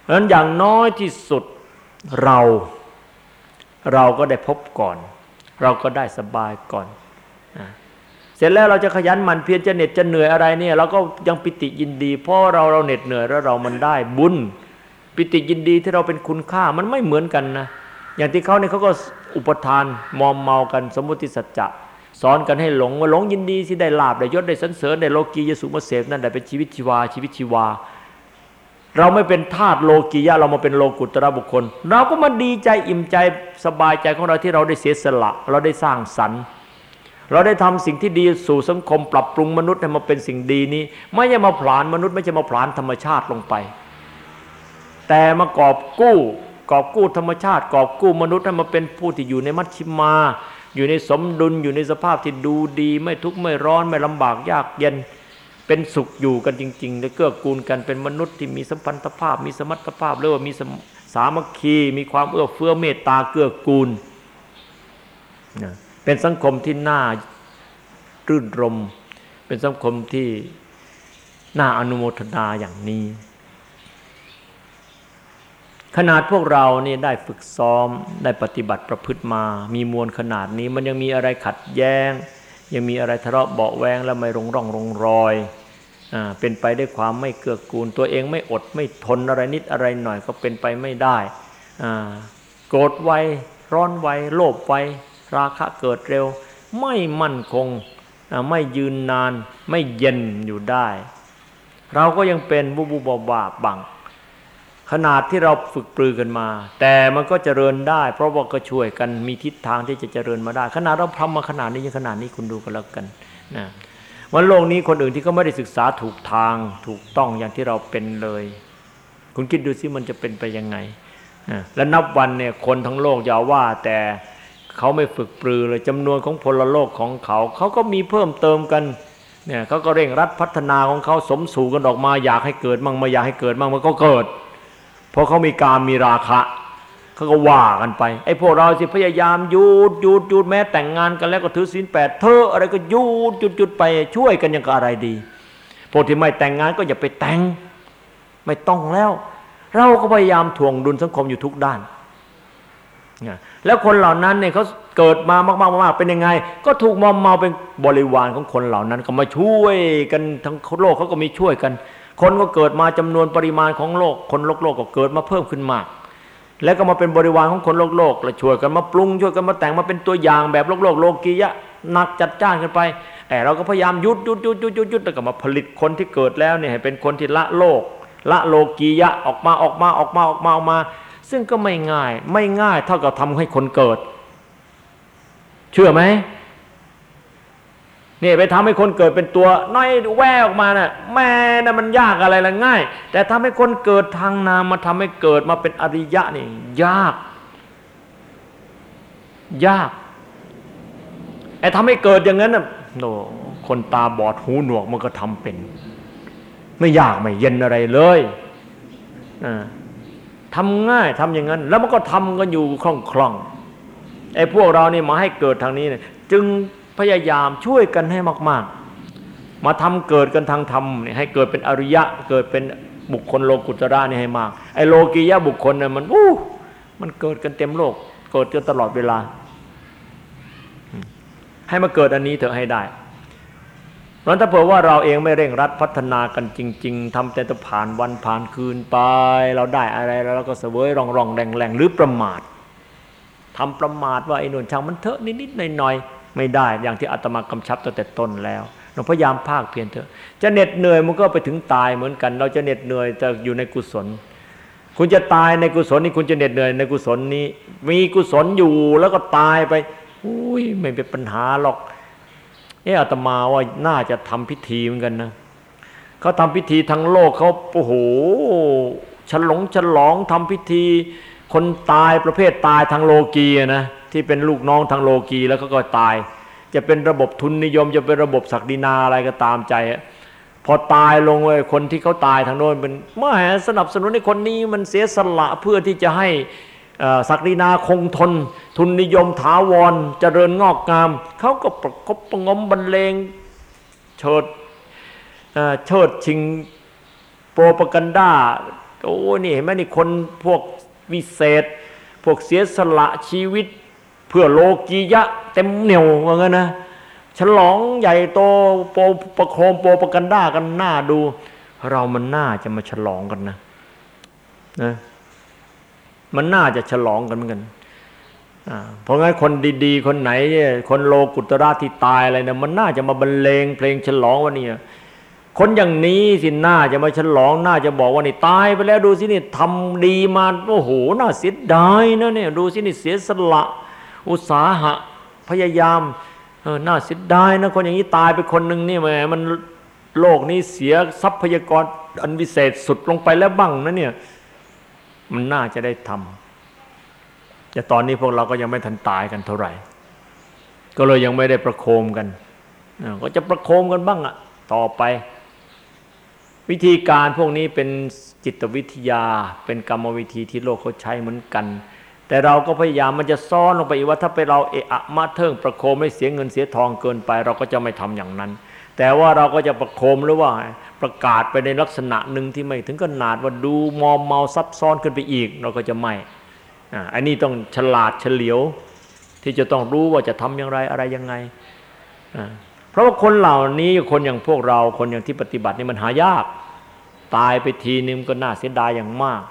เพราะฉะนั้นอย่างน้อยที่สุดเราเราก็ได้พบก่อน เราก็ได้สบายก่อนเสร็จแล้วเราจะขยันมันเพียรจะเหน็ดจะเหนื่อยอะไรเนี่ยเราก็ยังปิติยินดี เพราะเราเราเหน็ดเหนื่อยแล้วเรามันได้บุญ ปิติยินดีที่เราเป็นคุณค่ามันไม่เหมือนกันนะอย่างที่เขาเนี่ยเขาก็อุปทานมอมเมากันสมมติสัจจะ สอนกันให้หลงว่าหลงยินดีที่ได้ลาบได้ยศได้สันเสริญได้โลกียสุมาเสพนั่นแต่เป็นชีวิตชีวาชีวิตชีวา เราไม่เป็นทาสโลกียะเรามาเป็นโลกุตระบุคคล เราก็มาดีใจอิ่มใจสบายใจของเราที่เราได้เสียสละ เราได้สร้างสรรค์ เราได้ทำสิ่งที่ดีสู่สังคมปรับปรุงมนุษย์ให้มาเป็นสิ่งดีนี้ ไม่ใช่มาผลานมนุษย์ไม่ใช่มาผลานธรรมชาติลงไป แต่มากอบกู้กอบกู้ธรรมชาติ กอบกู้มนุษย์ให้มาเป็นผู้ที่อยู่ในมัชชิมา อยู่ในสมดุลอยู่ในสภาพที่ดูดี ไม่ทุกข์ไม่ร้อนไม่ลำบากยากเย็น เป็นสุขอยู่กันจริงๆและเกื้อกูลกันเป็นมนุษย์ที่มีสัมพันธภาพ มีสมรรถภาพเรียกว่ามีสามัคคี มีความเอื้อเฟื้อเมตตาเกื้อกูลเป็นสังคมที่น่ารื่นรม เป็นสังคมที่น่าอนุโมทนาอย่างนี้ ขนาดพวกเราเนี่ได้ฝึกซ้อมได้ปฏิบัติประพฤติมา มีมวลขนาดนี้มันยังมีอะไรขัดแย้ง ยังมีอะไรทะเลาะเบาแวงแล้วไม่รงร่องรงรอยอ่าเป็นไปด้วยความไม่เกื้อกูล ตัวเองไม่อดไม่ทนอะไรนิดอะไรหน่อยก็เป็นไปไม่ได้อ่าโกรธไวร้อนไวโลภไวราคะเกิดเร็ว ไม่มั่นคงไม่ยืนนานไม่เย็นอยู่ได้ เราก็ยังเป็นบุบุบบบาบัง ขนาดที่เราฝึกปรือกันมา แต่มันก็เจริญได้ เพราะว่าก็ช่วยกันมีทิศทางที่จะเจริญมาได้ ขนาดเราทำมาขนาดนี้ยังขนาดนี้คุณดูกันแล้วกันนะวันโลกนี้คนอื่นที่เขาไม่ได้ศึกษาถูกทางถูกต้องอย่างที่เราเป็นเลย คุณคิดดูสิมันจะเป็นไปยังไงนะและนับวันเนี่ยคนทั้งโลกอย่าว่าแต่เขาไม่ฝึกปรือเลยจำนวนของพลโลกของเขาเขาก็มีเพิ่มเติมกันเนี่ยเขาก็เร่งรัดพัฒนาของเขาสมสู่กันออกมาอยากให้เกิดมั่งไม่อยากให้เกิดมั่งมันก็เกิด พราะเขามีการมีราคะเขาก็ว่ากันไป ไอ้พวกเราสิพยายามหยุดหยุดหยุดแม้แต่งงานกันแล้วก็ถือศีลแปดเธออะไรก็หยุดหยุดหยุดไปช่วยกันยังก็อะไรดีพวกที่ไม่แต่งงานก็อย่าไปแต่งไม่ต้องแล้ว เราก็พยายามถ่วงดุลสังคมอยู่ทุกด้านแล้วคนเหล่านั้นเนี่ยเขาเกิดมามากๆมากๆเป็นยังไง ก็ถูกมอมเมาเป็นบริวารของคนเหล่านั้น ก็มาช่วยกันทั้งโลกเขาก็มีช่วยกัน คนก็เกิดมาจำนวนปริมาณของโลก คนโลกโลกก็เกิดมาเพิ่มขึ้นมาก แล้วก็มาเป็นบริวารของคนโลกโลกแล้วช่วยกันมาปรุงช่วยกันมาแต่งมาเป็นตัวอย่างแบบโลกโลกโลกียะหนักจัดจ้านกันไปแต่เราก็พยายามยุดยุดยุดยุดยุดยุดแล้วก็มาผลิตคนที่เกิดแล้วเนี่ยให้เป็นคนที่ละโลก ละโลกียะออกมาออกมาออกมาออกมาออกมา ซึ่งก็ไม่ง่าย ไม่ง่ายเท่ากับทำให้คนเกิด เชื่อไหม นี่ไปทำให้คนเกิดเป็นตัวน้อยแววออกมานะ่ะแม่นะ่ะมันยากอะไรละง่าย แต่ทำให้คนเกิดทางนามมาทำให้เกิดมาเป็นอริยะนี่ยาก ยากไอ้ทำให้เกิดอย่างนั้นน่ะโนคนตาบอดหูหนวกมันก็ทำเป็น ไม่ยากไม่เย็นอะไรเลยอ่าทำง่ายทำอย่างนั้น แล้วมันก็ทำกันอยู่คล่องคล่องไอ้พวกเรานี่มาให้เกิดทางนี้เนี่ยจึง พยายามช่วยกันให้มาก ๆ มาทำเกิดกันทางธรรมนี่ให้เกิดเป็นอริยะเกิดเป็นบุคคลโลกุตระนี่ให้มากไอ้โลกียะบุคคลเนี่ยมันอู้มันเกิดกันเต็มโลก เกิดกันตลอดเวลา ให้มาเกิดอันนี้เถอะให้ได้เพราะถ้าเผื่อว่าเราเองไม่เร่งรัดพัฒนากันจริง ๆทำแต่จะผ่านวันผ่านคืนไป เราได้อะไรแล้วเราก็เสวยร่องรองแรงแรงหรือประมาททำประมาทว่าไอ้นนช่างมันเถอะนิดๆหน่อยๆ ไม่ได้อย่างที่อาตมากำชับตั้งแต่ต้นแล้วเราพยายามภาคเพียรเถอะจะเหน็ดเหนื่อยมันก็ไปถึงตายเหมือนกัน เราจะเหน็ดเหนื่อยจะอยู่ในกุศล คุณจะตายในกุศลนี่คุณจะเหน็ดเหนื่อยในกุศลนี้ มีกุศลอยู่แล้วก็ตายไปอุ้ยไม่เป็นปัญหาหรอกเอออาตมาว่าน่าจะทำพิธีเหมือนกันนะเขาทำพิธีทั้งโลกเขาโอ้โหฉลองฉลองทำพิธี คนตายประเภทตายทางโลกีนะ ที่เป็นลูกน้องทางโลกีแล้วก็ก็ตาย จะเป็นระบบทุนนิยม จะเป็นระบบศักดินาอะไรก็ตามใจ พอตายลงเลยคนที่เขาตายทางโน้นเป็นมาสนับสนุนให้คนนี้มันเสียสละเพื่อที่จะให้ศักดินาคงทน ทุนนิยมถาวรเจริญงอกงาม เขาก็ประคบประงมบรรเลงเชิดเชิดชิงโปรปกันดาโอ้นี่เห็นไหมนี่คนพวกวิเศษ พวกเสียสละชีวิต พื่อโลกียะเต็มเหนียวว่างั้นนะฉลองใหญ่โตโปประโคมโปรปกันดากันหน้าดู เรามันน่าจะมาฉลองกันนะนะมันน่าจะฉลองกันเหมือนกันเพราะงั้นคนดีๆ คนไหน คนโลกุตระที่ตายอะไรเนี่ยมันน่าจะมาบรรเลงเพลงฉลองวันนี้คนอย่างนี้สิน่าจะมาฉลองน่าจะบอกว่านี่ตายไปแล้วดูสินี่ทำดีมาโอ้โหน่าเสียดายนะเนี่ยดูสินี่เสียสละ อุตสาหะพยายามเออน่าเสียดายนะคนอย่างนี้ตายไปคนหนึ่งนี่แหมมันโลกนี้เสียทรัพยากรอันวิเศษสุดลงไปแล้วบ้างนะเนี่ยมันน่าจะได้ทำแต่ตอนนี้พวกเราก็ยังไม่ทันตายกันเท่าไหร่ ก็เลยยังไม่ได้ประโคมกันก็จะประโคมกันบ้างอะต่อไป วิธีการพวกนี้เป็นจิตวิทยา เป็นกรรมวิธีที่โลกเขาใช้เหมือนกัน แต่เราก็พยายามมันจะซ้อนลงไปอีกว่าถ้าไปเราเอะมาเทิงประโคมไม่เสียเงินเสียทองเกินไป เราก็จะไม่ทำอย่างนั้น แต่ว่าเราก็จะประโคมหรือว่าประกาศไปในลักษณะหนึ่งที่ไม่ถึงขนาดว่าดูมอมเมาซับซ้อนขึ้นไปอีก เราก็จะไม่อันนี้ต้องฉลาดเฉลียว ที่จะต้องรู้ว่าจะทำอย่างไรอะไรยังไงเพราะว่าคนเหล่านี้คนอย่างพวกเราคนอย่างที่ปฏิบัตินี่มันหายาก ตายไปทีนึงก็น่าเสียดายอย่างมาก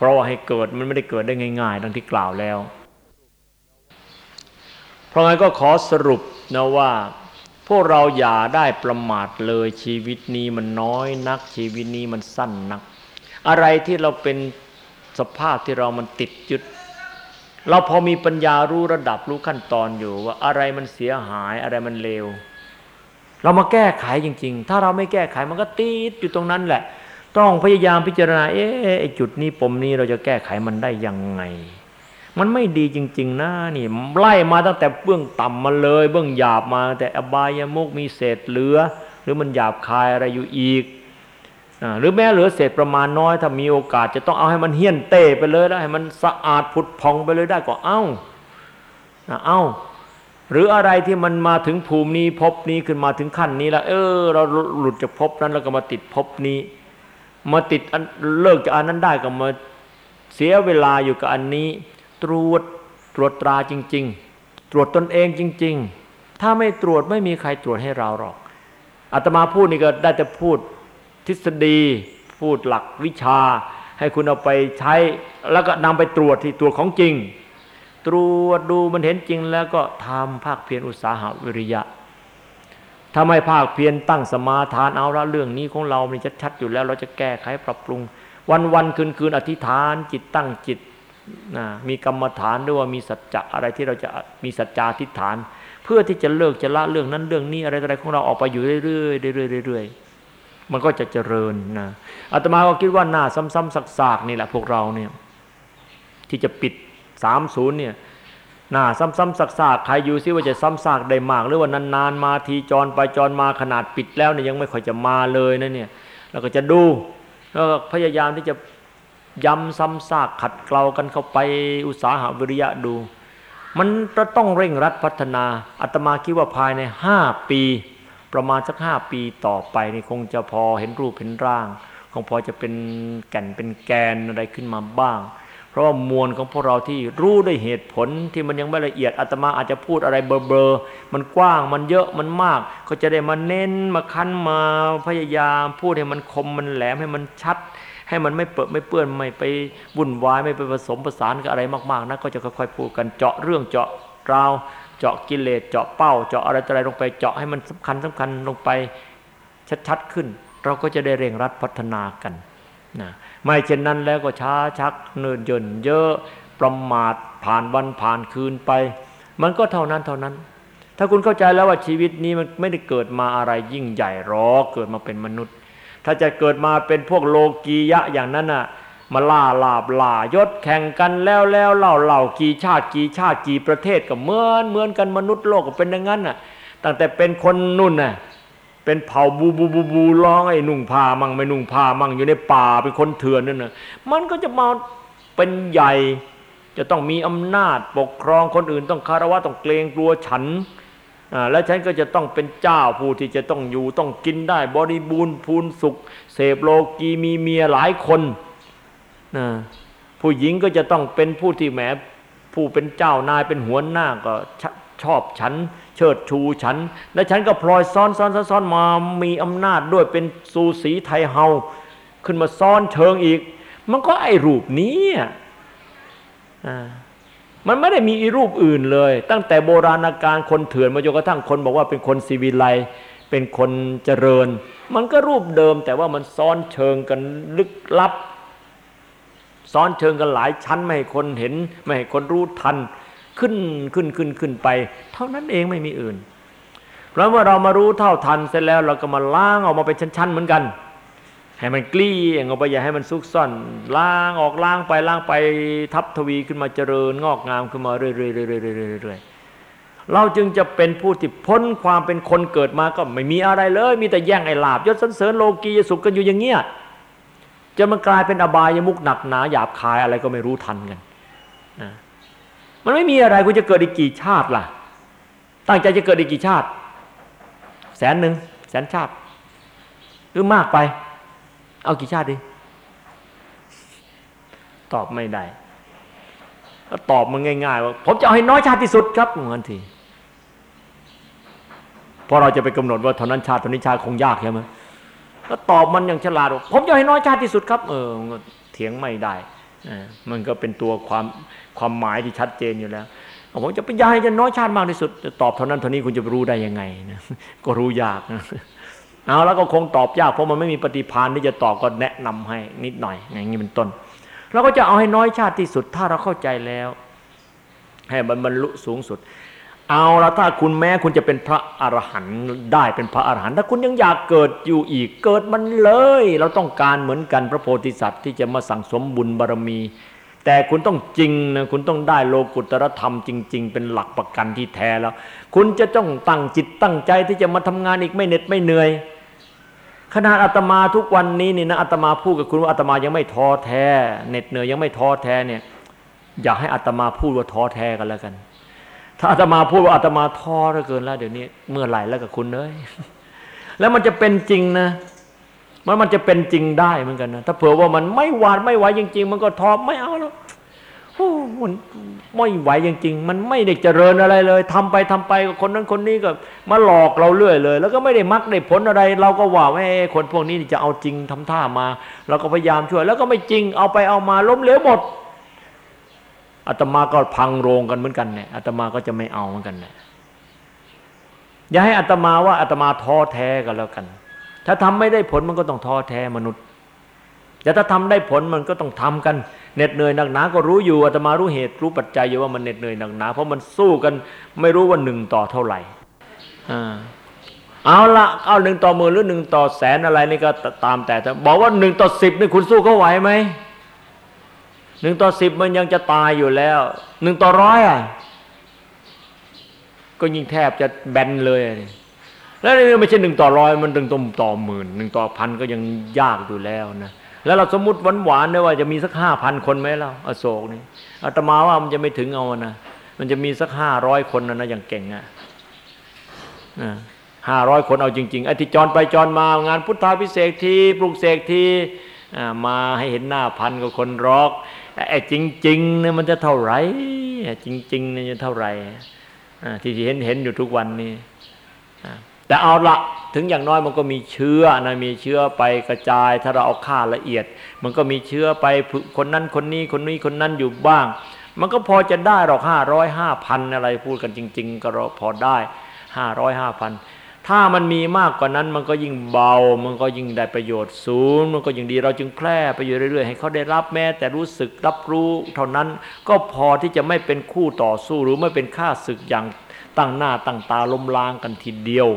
เพราะว่าให้เกิดมันไม่ได้เกิดได้ง่าย ๆ ดังที่กล่าวแล้ว เพราะงั้นก็ขอสรุปนะว่า พวกเราอย่าได้ประมาทเลยชีวิตนี้มันน้อยนักชีวิตนี้มันสั้นนัก อะไรที่เราเป็นสภาพที่เรามันติดยึดเราพอมีปัญญารู้ระดับรู้ขั้นตอนอยู่ว่าอะไรมันเสียหายอะไรมันเลว เรามาแก้ไขจริง ๆ ถ้าเราไม่แก้ไขมันก็ติดอยู่ตรงนั้นแหละ ต้องพยายามพิจารณา เอ๊ะจุดนี้ปมนี้เราจะแก้ไขมันได้ยังไง มันไม่ดีจริง ๆ นะนี่ไล่มาตั้งแต่เบื้องต่ำมาเลย เบื้องหยาบมา แต่อบายมุกมีเศษเหลือ หรือมันหยาบคายอะไรอยู่อีกหรือแม้เหลือเศษประมาณน้อยถ้ามีโอกาสจะต้องเอาให้มันเฮี้ยนเต้ไปเลยแล้วให้มันสะอาดผุดพองไปเลยได้ก็เอาเอาหรืออะไรที่มันมาถึงภูมินี้พบนี้ขึ้นมาถึงขั้นนี้แล้วเออ เราหลุดจากภพนั้นแล้วก็มาติดภพนี้ มาติดเลิกจากอันนั้นได้ก็มาเสียเวลาอยู่กับอันนี้ ตรวจตรวจตราจริง ๆ ตรวจตนเองจริง ๆ ถ้าไม่ตรวจไม่มีใครตรวจให้เราหรอกอาตมาพูดนี่ก็ได้แต่พูดทฤษฎี พูดหลักวิชา ให้คุณเอาไปใช้ แล้วก็นำไปตรวจที่ตรวจของจริง ตรวจดูมันเห็นจริงแล้วก็ทำภาคเพียรอุตสาหะวิริยะ ถ้าไม่ภาคเพียรตั้งสมาทานเอาละเรื่องนี้ของเรามันชัดๆอยู่แล้ว เราจะแก้ไขปรับปรุง วันวันคืนคืนอธิษฐานจิตตั้งจิตนะมีกรรมฐานด้วยว่ามีสัจจะอะไรที่เราจะมีสัจจาทิฏฐาน เพื่อที่จะเลิกจะละเรื่องนั้นเรื่องนี้อะไรอะไรของเราออกไปอยู่เรื่อยๆเรื่อยๆเรื่อยๆมันก็จะเจริญนะอาตมาก็คิดว่าหน้าซ้ำๆซากๆนี่แหละพวกเราเนี่ยที่จะปิดสามศูนย์เนี่ย หน้าซ้ำๆซากๆใครอยู่ซิว่าจะซ้ำซากได้มาก หรือว่านานๆมาทีจรไปจรมาขนาดปิดแล้วเนี่ยยังไม่ค่อยจะมาเลยนะเนี่ยเราก็จะดูแล้วก็พยายามที่จะย้ำซ้ำซากขัดเกลากันเข้าไปอุตสาหะวิริยะดู มันจะต้องเร่งรัดพัฒนาอาตมาคิดว่าภายในห้าปี ประมาณสักห้าปีต่อไปนี่คงจะพอเห็นรูปเห็นร่าง คงพอจะเป็นแก่นเป็นแกนอะไรขึ้นมาบ้าง เพราะว่ามวลของพวกเราที่รู้ด้วยเหตุผลที่มันยังไม่ละเอียดอาตมาอาจจะพูดอะไรเบลอๆมันกว้างมันเยอะมันมาก ก็จะได้มาเน้นมาคั้นมาพยายาม พูดให้มันคมมันแหลมให้มันชัด ให้มันไม่เปิดไม่เปื้อนไม่ไปวุ่นวายไม่ไปผสมผสานกับอะไรมากๆนะก็จะค่อยๆพูดกันเจาะเรื่องเจาะราวเจาะกิเลสเจาะเป้า เจาะอะไรอะไรลงไปเจาะให้มันสำคัญสำคัญลงไปชัดๆขึ้น เราก็จะได้เร่งรัดพัฒนากันนะ ไม่เช่นนั้นแล้วก็ช้าชักเนินเยินเยอะประมาทผ่านวันผ่านคืนไป มันก็เท่านั้นเท่านั้น ถ้าคุณเข้าใจแล้วว่าชีวิตนี้มันไม่ได้เกิดมาอะไรยิ่งใหญ่หรอกเกิดมาเป็นมนุษย์ ถ้าจะเกิดมาเป็นพวกโลกียะอย่างนั้นน่ะมาล่าลาบล่ายศแข่งกันแล้วแล้วเล่าเล่ากี่ชาติกี่ชาติกี่ประเทศก็เหมือนเหมือนกันมนุษย์โลกก็เป็นอย่างนั้นน่ะตั้งแต่เป็นคนนุ่นน่ะ เป็นเผ่าบูบูบูบูร้องไอ้นุ่งผ้ามั่งไม่นุ่งผ้ามั่งอยู่ในป่าเป็นคนเถื่อนนั่นน่ะมันก็จะมาเป็นใหญ่ จะต้องมีอำนาจปกครองคนอื่นต้องคารวะต้องเกรงกลัวฉันและฉันก็จะต้องเป็นเจ้าผู้ที่จะต้องอยู่ต้องกินได้บริบูรณ์พูนสุข เสพโลกีมีเมียหลายคนนะผู้หญิงก็จะต้องเป็นผู้ที่แหมผู้เป็นเจ้านายเป็นหัวหน้าก็ ชอบฉัน เชิดชูฉัน และฉันก็พลอยซ้อนซ้อนซ้อนมามีอำนาจด้วยเป็นสูสีไทยเฮาขึ้นมาซ้อนเชิงอีก มันก็ไอ้รูปนี้มันไม่ได้มีรูปอื่นเลย ตั้งแต่โบราณกาลคนเถื่อนมาจนกระทั่งคนบอกว่าเป็นคนซีวิไลเป็นคนเจริญ มันก็รูปเดิม แต่ว่ามันซ้อนเชิงกันลึกลับ ซ้อนเชิงกันหลายชั้น ไม่ให้คนเห็น ไม่ให้คนรู้ทัน ขึ้นขึ้นขึ้นขึ้นไป เท่านั้นเองไม่มีอื่น เพราะว่าเรามารู้เท่าทันเสร็จแล้วเราก็มาล้างออกมาเป็นชั้นๆเหมือนกัน ให้มันกลี้ยงออกไปอย่าให้มันซุกซ่อนล้างออกล้างไปล้างไปทับทวีขึ้นมาเจริญงอกงามขึ้นมาเรื่อยๆๆเราจึงจะเป็นผู้ที่พ้นความเป็นคนเกิดมาก็ไม่มีอะไรเลย มีแต่แย่งไอ้ลาบยศสันเสริญโลกียสุขกันอยู่อย่างเงี้ยจะมันกลายเป็นอบายมุกหนักหนาหยาบคายอะไรก็ไม่รู้ทันกันนะ มันไม่มีอะไรคุณจะเกิดอีกกี่ชาติล่ะ ตั้งใจจะเกิดอีกกี่ชาติ แสนหนึ่งแสนชาติหรือมากไป เอากี่ชาติดิตอบไม่ได้ก็ตอบมันง่ายๆว่าผมจะเอาให้น้อยชาติที่สุดครับเงินทีเพราะเราจะไปกำหนดว่าเท่านั้นชาติเท่านี้ชาติคงยากใช่ไหมก็ตอบมันอย่างฉลาดว่าผมจะให้น้อยชาติที่สุดครับ เออเถียงไม่ได้มันก็เป็นตัวความ ความหมายที่ชัดเจนอยู่แล้วผมจะเป็นยาให้จะน้อยชาติมากที่สุดจะตอบเท่านั้นเท่านี้คุณจะรู้ได้ยังไงนะก็รู้ยากนะเอาแล้วก็คงตอบยากเพราะมันไม่มีปฏิพานที่จะตอบก็แนะนำให้นิดหน่อย อย่างนี้เป็นต้นเราก็จะเอาให้น้อยชาติที่สุดถ้าเราเข้าใจแล้ว ให้มันบรรลุสูงสุด เอาละถ้าคุณแม้คุณจะเป็นพระอรหันต์ได้เป็นพระอรหันต์ถ้าคุณยังอยากเกิดอยู่อีกเกิดมันเลย เราต้องการเหมือนกันพระโพธิสัตว์ที่จะมาสั่งสมบุญบารมี แต่คุณต้องจริงนะคุณต้องได้โลกุตรธรรมจริง ๆ เป็นหลักประกันที่แท้แล้ว คุณจะต้องตั้งจิตตั้งใจที่จะมาทำงานอีกไม่เหน็ดไม่เหนื่อยขนาดอาตมาทุกวันนี้นี่นะอาตมาพูดกับคุณว่าอาตมายังไม่ท้อแท้เหน็ดเหนื่อยยังไม่ท้อแท้เนี่ยอยากให้อาตมาพูดว่าท้อแท้กันแล้วกัน ถ้าอาตมาพูดว่าอาตมาท้อเหลือเกินแล้วเดี๋ยวนี้เมื่อไหร่แล้วกับคุณเลยแล้วมันจะเป็นจริงนะ มันมันจะเป็นจริงได้เหมือนกันนะถ้าเผื่อว่ามันไม่หวาดไม่ไหวจริง ๆ มันก็ท้อไม่เอาแล้วโอ้มันไม่ไหวจริง ๆ มันไม่ได้เจริญอะไรเลยทำไปทำไปคนนั้นคนนี้ก็มาหลอกเราเรื่อยเลย แล้วก็ไม่ได้มักได้ผลอะไร เราก็ว่าไม่คนพวกนี้จะเอาจริงทำท่ามาเราก็พยายามช่วย แล้วก็ไม่จริงเอาไปเอามาล้มเหลวหมดอาตมาก็พังโรงกันเหมือนกันเนี่ยอาตมาก็จะไม่เอาเหมือนกันเนี่ยอย่าให้อาตมาว่าอาตมาท้อแท้กันแล้วกัน ถ้าทำไม่ได้ผลมันก็ต้องท้อแท้มนุษย์แต่ถ้าทำได้ผลมันก็ต้องทำกันเหน็ดเหนื่อยหนักหนาก็รู้อยู่อาตมารู้เหตุรู้ปัจจัยอยู่ว่ามันเหน็ดเหนื่อยหนักหนาเพราะมันสู้กันไม่รู้ว่าหนึ่งต่อเท่าไหร่เอาละเอาหนึ่งต่อหมื่นหรือหนึ่งต่อแสนอะไรนี่ก็ตามแต่บอกว่าหนึ่งต่อสิบนี่คุณสู้เขาไหวไหมหนึ่งต่อสิบมันยังจะตายอยู่แล้วหนึ่งต่อร้อยอะก็ยิ่งแทบจะแบนเลย แล้วนี่ไม่ใช่หนึ่งต่อร้อยมันหนึ่งต่อหมื่นหนึ่งต่อพันก็ยังยากอยู่แล้วนะแล้วเราสมมติหวานหวานได้ว่าจะมีสักห้าพันคนไหมเราอโศกนี่อาตมาว่ามันจะไม่ถึงเอานะมันจะมีสักห้าร้อยคนนะนะอย่างเก่งอะห้าร้อยคนเอาจริงๆไอ้ที่จรไปจรมางานพุทธาพิเศษทีปลุกเสกทีมาให้เห็นหน้าพันกับคนรอกไอ้จริงๆเนี่ยมันจะเท่าไหร่จริงๆเนี่ยจะเท่าไหร่ที่เห็นเห็นอยู่ทุกวันนี้ แต่เอาละถึงอย่างน้อยมันก็มีเชื้อนะมีเชื้อไปกระจาย ถ้าเราเอาค่าละเอียด มันก็มีเชื้อไปคนนั้นคนนี้คนนี้คนนั้นอยู่บ้าง มันก็พอจะได้หรอกห้าร้อยห้าพันอะไรพูดกันจริง ๆ ก็พอได้ห้าร้อยห้าพันถ้ามันมีมากกว่านั้นมันก็ยิ่งเบา มันก็ยิ่งได้ประโยชน์สูง มันก็ยิ่งดีเราจึงแพร่ไปอยู่เรื่อยๆ ให้เขาได้รับแม้ แต่รู้สึกรับรู้ เท่านั้นก็พอที่จะไม่เป็นคู่ต่อสู้หรือไม่เป็นค่าศึกอย่าง ตั้งหน้าตั้งตาล้มล้างกันทีเดียว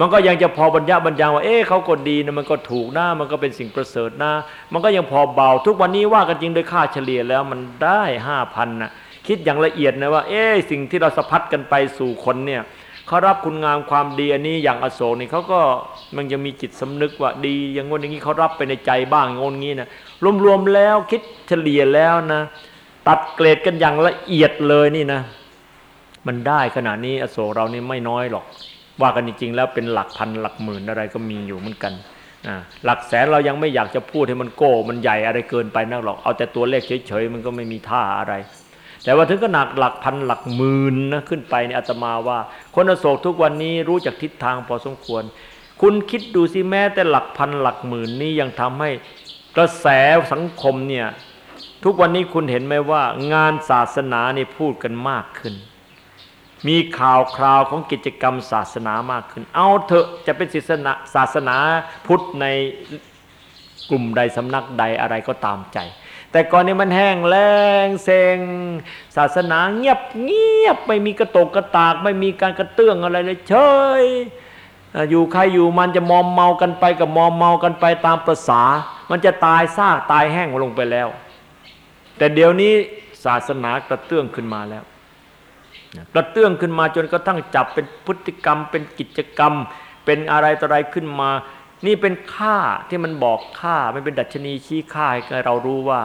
มันก็ยังจะพอบรรยะบรรยังว่าเอ๊ะเขาก็ดีนะมันก็ถูกนะมันก็เป็นสิ่งประเสริฐนะมันก็ยังพอเบา ทุกวันนี้ว่ากันจริงโดยค่าเฉลี่ยแล้วมันได้ห้าพันนะคิดอย่างละเอียดนะว่าเอ๊ะสิ่งที่เราสะพัดกันไปสู่คนเนี่ยเขารับคุณงามความดีอันนี้อย่างอโศกนี่เขาก็มันจะมีจิตสำนึกว่าดีอย่างงนอย่างนี้เขารับไปในใจบ้างงนงี้นะรวมๆแล้วคิดเฉลี่ยแล้วนะ ตัดเกรดกันอย่างละเอียดเลยนี่นะ มันได้ขนาดนี้อโศกเรานี่ไม่น้อยหรอก ว่ากันจริงๆแล้วเป็นหลักพันหลักหมื่นอะไรก็มีอยู่เหมือนกันนะหลักแสนเรายังไม่อยากจะพูดให้มันโก้ มันใหญ่อะไรเกินไปนักหรอก เอาแต่ตัวเลขเฉยๆมันก็ไม่มีท่าอะไร แต่ว่าถึงขนาดหลักพันหลักหมื่นนะขึ้นไปในอาตมาว่า คนอโศกทุกวันนี้รู้จักทิศทางพอสมควร คุณคิดดูสิแม้แต่หลักพันหลักหมื่นนี้ยังทำให้กระแสสังคมเนี่ยทุกวันนี้คุณเห็นไหมว่า งานศาสนานี่พูดกันมากขึ้น มีข่าวคราวของกิจกรรมศาสนามากขึ้น เอาเถอะจะเป็นศาสนาศาสนาพุทธในกลุ่มใดสำนักใดอะไรก็ตามใจ แต่ก่อนนี้มันแห้งแล้งเซงศาสนาเงียบเงียบไม่มีกระตกกระตาก ไม่มีการกระเตื้องอะไรเลยเฉยอยู่ใครอยู่มันจะมอมเมากันไปกับมอมเมากันไปตามประษา มันจะตายซากตายแห้งลงไปแล้ว แต่เดี๋ยวนี้ศาสนากระเตื้องขึ้นมาแล้ว กระเตื้องขึ้นมาจนกระทั่งจับเป็นพฤติกรรม เป็นกิจกรรม เป็นอะไรต่ออะไรขึ้นมา นี่เป็นค่าที่มันบอกค่าไม่เป็นดัชนีชี้ค่าให้เรารู้ว่า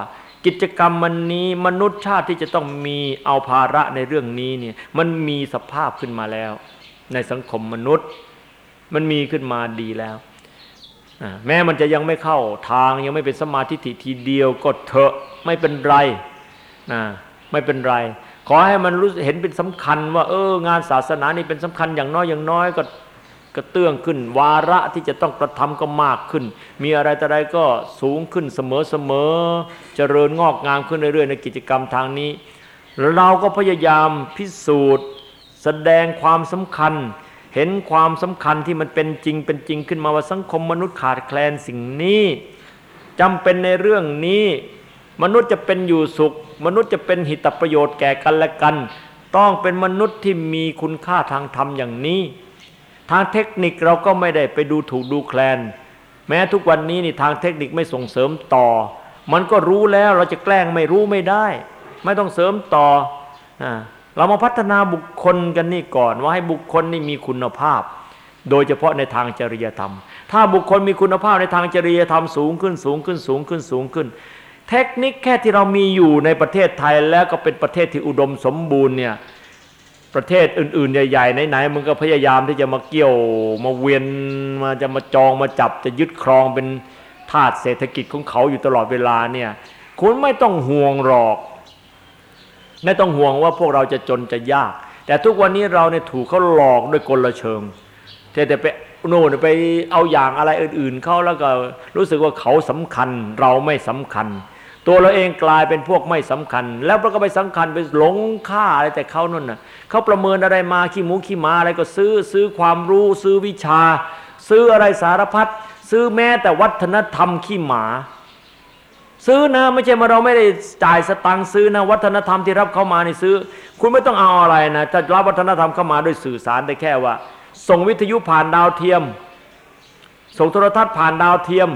กิจกรรมมันนี้มนุษย์ชาติที่จะต้องมีเอาภาระในเรื่องนี้เนี่ยมันมีสภาพขึ้นมาแล้ว ในสังคมมนุษย์ มันมีขึ้นมาดีแล้วแม้มันจะยังไม่เข้าทางยังไม่เป็นสมาธิทีเดียวก็เถอะไม่เป็นไรนะไม่เป็นไร ขอให้มันรู้เห็นเป็นสำคัญว่า เอองานศาสนานี่เป็นสำคัญอย่างน้อยอย่างน้อยก็กระเตื้องขึ้น วาระที่จะต้องกระทำก็มากขึ้น มีอะไรแต่ใดก็สูงขึ้นเสมอเสมอเจริญงอกงามขึ้นเรื่อยๆในกิจกรรมทางนี้ เราก็พยายามพิสูจน์ แสดงความสำคัญ เห็นความสำคัญที่มันเป็นจริงเป็นจริงขึ้นมาว่าสังคมมนุษย์ขาดแคลนสิ่งนี้จำเป็นในเรื่องนี้ มนุษย์จะเป็นอยู่สุข มนุษย์จะเป็นหิตประโยชน์แก่กันและกัน ต้องเป็นมนุษย์ที่มีคุณค่าทางธรรมอย่างนี้ ทางเทคนิคเราก็ไม่ได้ไปดูถูกดูแคลน แม้ทุกวันนี้นี่ทางเทคนิคไม่ส่งเสริมต่อ มันก็รู้แล้วเราจะแกล้งไม่รู้ไม่ได้ ไม่ต้องเสริมต่อเรามาพัฒนาบุคคลกันนี่ก่อนว่าให้บุคคลนี่มีคุณภาพ โดยเฉพาะในทางจริยธรรม ถ้าบุคคลมีคุณภาพในทางจริยธรรมสูงขึ้นสูงขึ้นสูงขึ้นสูงขึ้น เทคนิคแค่ที่เรามีอยู่ในประเทศไทยแล้วก็เป็นประเทศที่อุดมสมบูรณ์เนี่ยประเทศอื่นๆ ใหญ่ๆไหนๆมึงก็พยายามที่จะมาเกี่ยวมาเวียนมาจะมาจองมาจับจะยึดครองเป็นทาสเศรษฐกิจของเขาอยู่ตลอดเวลาเนี่ยคุณไม่ต้องห่วงหรอก ไม่ต้องห่วงว่าพวกเราจะจนจะยาก แต่ทุกวันนี้เราเนี่ยถูกเขาหลอกด้วยกลเชิงแต่ไปโน่นไปเอาอย่างอะไรอื่น ๆเขาแล้วก็รู้สึกว่าเขาสำคัญเราไม่สำคัญ ตัวเราเองกลายเป็นพวกไม่สำคัญ แล้วเราก็ไปสำคัญไปหลงค่าอะไรแต่เขานั่นน่ะเขาประเมินอะไรมาขี้หมูขี้หมาอะไรก็ซื้อซื้อความรู้ซื้อวิชา ซื้ออะไรสารพัดซื้อแม้แต่วัฒนธรรมขี้หมา ซื้อนะไม่ใช่มาเราไม่ได้จ่ายสตังค์ซื้อนะวัฒนธรรมที่รับเข้ามาในซื้อ คุณไม่ต้องเอาอะไรนะจะรับวัฒนธรรมเข้ามาด้วยสื่อสารได้แค่ว่า ส่งวิทยุผ่านดาวเทียม ส่งโทรทัศน์ผ่านดาวเทียม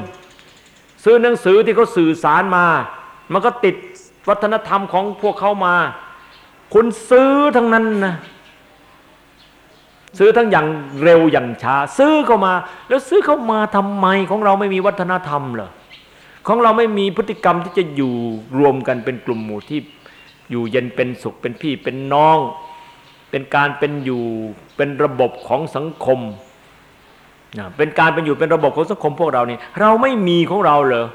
ซื้อหนังสือที่เขาสื่อสารมา มันก็ติดวัฒนธรรมของพวกเขามา คุณซื้อทั้งนั้นนะซื้อทั้งอย่างเร็วอย่างช้า ซื้อเข้ามา แล้วซื้อเข้ามาทำไมของเราไม่มีวัฒนธรรมเหรอของเราไม่มีพฤติกรรมที่จะอยู่รวมกันเป็นกลุ่มหมู่ที่อยู่เย็นเป็นสุขเป็นพี่เป็นน้อง เป็นการเป็นอยู่เป็นระบบของสังคมเป็นการเป็นอยู่เป็นระบบของสังคมพวกเรานี่เราไม่มีของเราเหรอ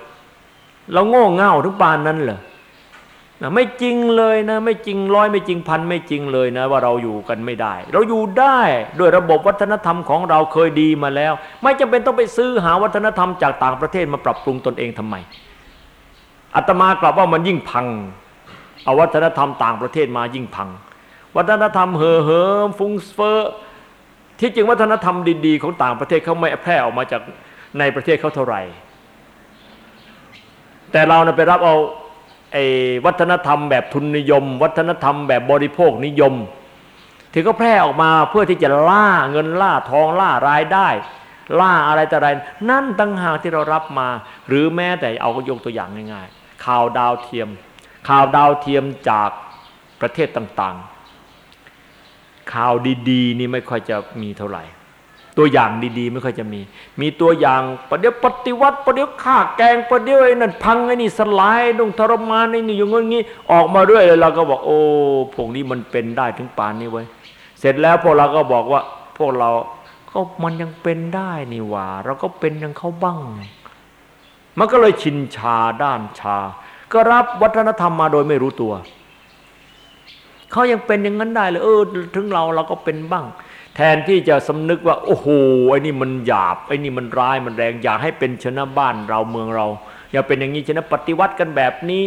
เราโง่เง่าทุกปานนั้นเหรอนะไม่จริงเลยนะ ไม่จริงร้อยไม่จริงพันไม่จริงเลยนะ ว่าเราอยู่กันไม่ได้ เราอยู่ได้ด้วยระบบวัฒนธรรมของเราเคยดีมาแล้ว ไม่จำเป็นต้องไปซื้อหาวัฒนธรรมจากต่างประเทศมาปรับปรุงตนเองทำไมอาตมากลับว่ามันยิ่งพังเอาวัฒนธรรมต่างประเทศมายิ่งพัง วัฒนธรรมเห่อเหิมฟุ้งเฟ้อที่จริงวัฒนธรรมดีๆ ของต่างประเทศเขาไม่แพร่ออกมาจากในประเทศเขาเท่าไหร่ แต่เรานะไปรับเอาไอ้วัฒนธรรมแบบทุนนิยม วัฒนธรรมแบบบริโภคนิยม ที่เขาแพร่ออกมาเพื่อที่จะล่าเงินล่าทองล่ารายได้ ล่าอะไรแต่ไรนั่นตั้งหากที่เรารับมา หรือแม้แต่เอายกตัวอย่างง่าย ๆ ข่าวดาวเทียม ข่าวดาวเทียมจากประเทศต่างๆ ข่าวดีๆ นี่ไม่ค่อยจะมีเท่าไหร่ ตัวอย่างดีๆ ไม่ค่อยจะมี มีตัวอย่างประเดี๋ยวปฏิวัติประเดี๋ยวฆ่าแกงประเดี๋ยวไอ้นั่นพังไอ้นี่สลายดงทรมานไอ้นี่อย่างงี้ออกมาเรื่อยเลยเราก็บอกโอ้พวกนี้มันเป็นได้ถึงป่านนี้ไว้เสร็จแล้วพวกเราก็บอกว่า พวกเราก็มันยังเป็นได้นี่หว่า เราก็เป็นยังเขาบ้าง มันก็เลยชินชาด้านชา ก็รับวัฒนธรรมมาโดยไม่รู้ตัวเขายังเป็นอย่างนั้นได้เลยเออ ถึงเราเราก็เป็นบ้าง แทนที่จะสำนึกว่า โอ้โหไอ้นี่มันหยาบไอ้นี่มันร้ายมันแรงอยากให้เป็นชนะบ้านเราเมืองเรา อย่าเป็นอย่างนี้ชนะปฏิวัติกันแบบนี้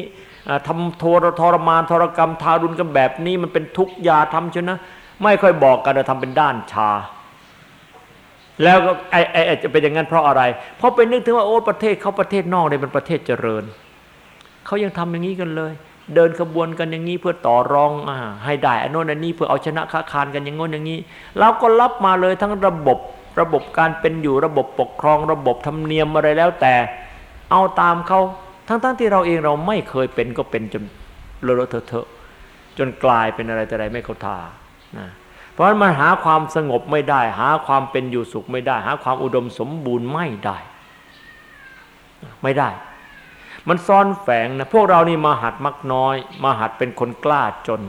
ทำโทรทรมานทรกรรมทารุณกันแบบนี้มันเป็นทุกข์ยาทำชนะ ไม่ค่อยบอกกันจะทำเป็นด้านชา แล้วก็ไอ้ไอ้จะเป็นอย่างนั้นเพราะอะไร เพราะไปนึกถึงว่าโอ้ประเทศเขาประเทศนอกเนี่ยเป็นประเทศเจริญเขายังทำอย่างนี้กันเลย เดินขบวนกันอย่างนี้เพื่อต่อรองอให้ได้อันโน้นอันนี้เพื่อเอาชนะค้าคานกันอย่างโน้นอย่างนี้เราก็รับมาเลยทั้งระบบระบบการเป็นอยู่ระบบปกครอง ระบบธรรมเนียมอะไรแล้วแต่ เอาตามเขาทั้งๆทที่เราเองเราไม่เคยเป็นก็เป็นจนเลอะเทอะจนกลายเป็นอะไรแต่ไรไม่เข้าท่านะเพราะฉะนั้นมันหาความสงบไม่ได้ หาความเป็นอยู่สุขไม่ได้ หาความอุดมสมบูรณ์ไม่ได้ ไม่ได้ มันซ่อนแฝงนะพวกเรานี่มาหัดมักน้อย มาหัดเป็นคนกล้าจน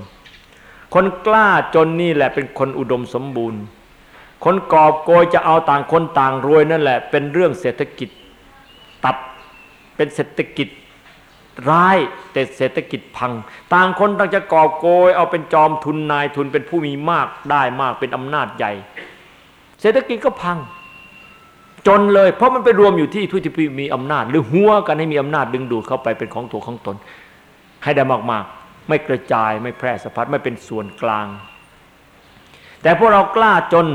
คนกล้าจนนี่แหละเป็นคนอุดมสมบูรณ์ คนกอบโกยจะเอาต่างคนต่างรวยนั่นแหละ เป็นเรื่องเศรษฐกิจตับเป็นเศรษฐกิจร้ายแต่เศรษฐกิจพัง ต่างคนต่างจะกอบโกย เอาเป็นจอมทุนนายทุนเป็นผู้มีมากได้มากเป็นอำนาจใหญ่ เศรษฐกิจก็พัง จนเลย เพราะมันไปรวมอยู่ที่ผู้ที่มีอำนาจ หรือหัวกันให้มีอำนาจดึงดูดเข้าไปเป็นของตัวของตน ให้ได้มากๆ ไม่กระจายไม่แพร่สะพัดไม่เป็นส่วนกลาง แต่พวกเรากล้าจน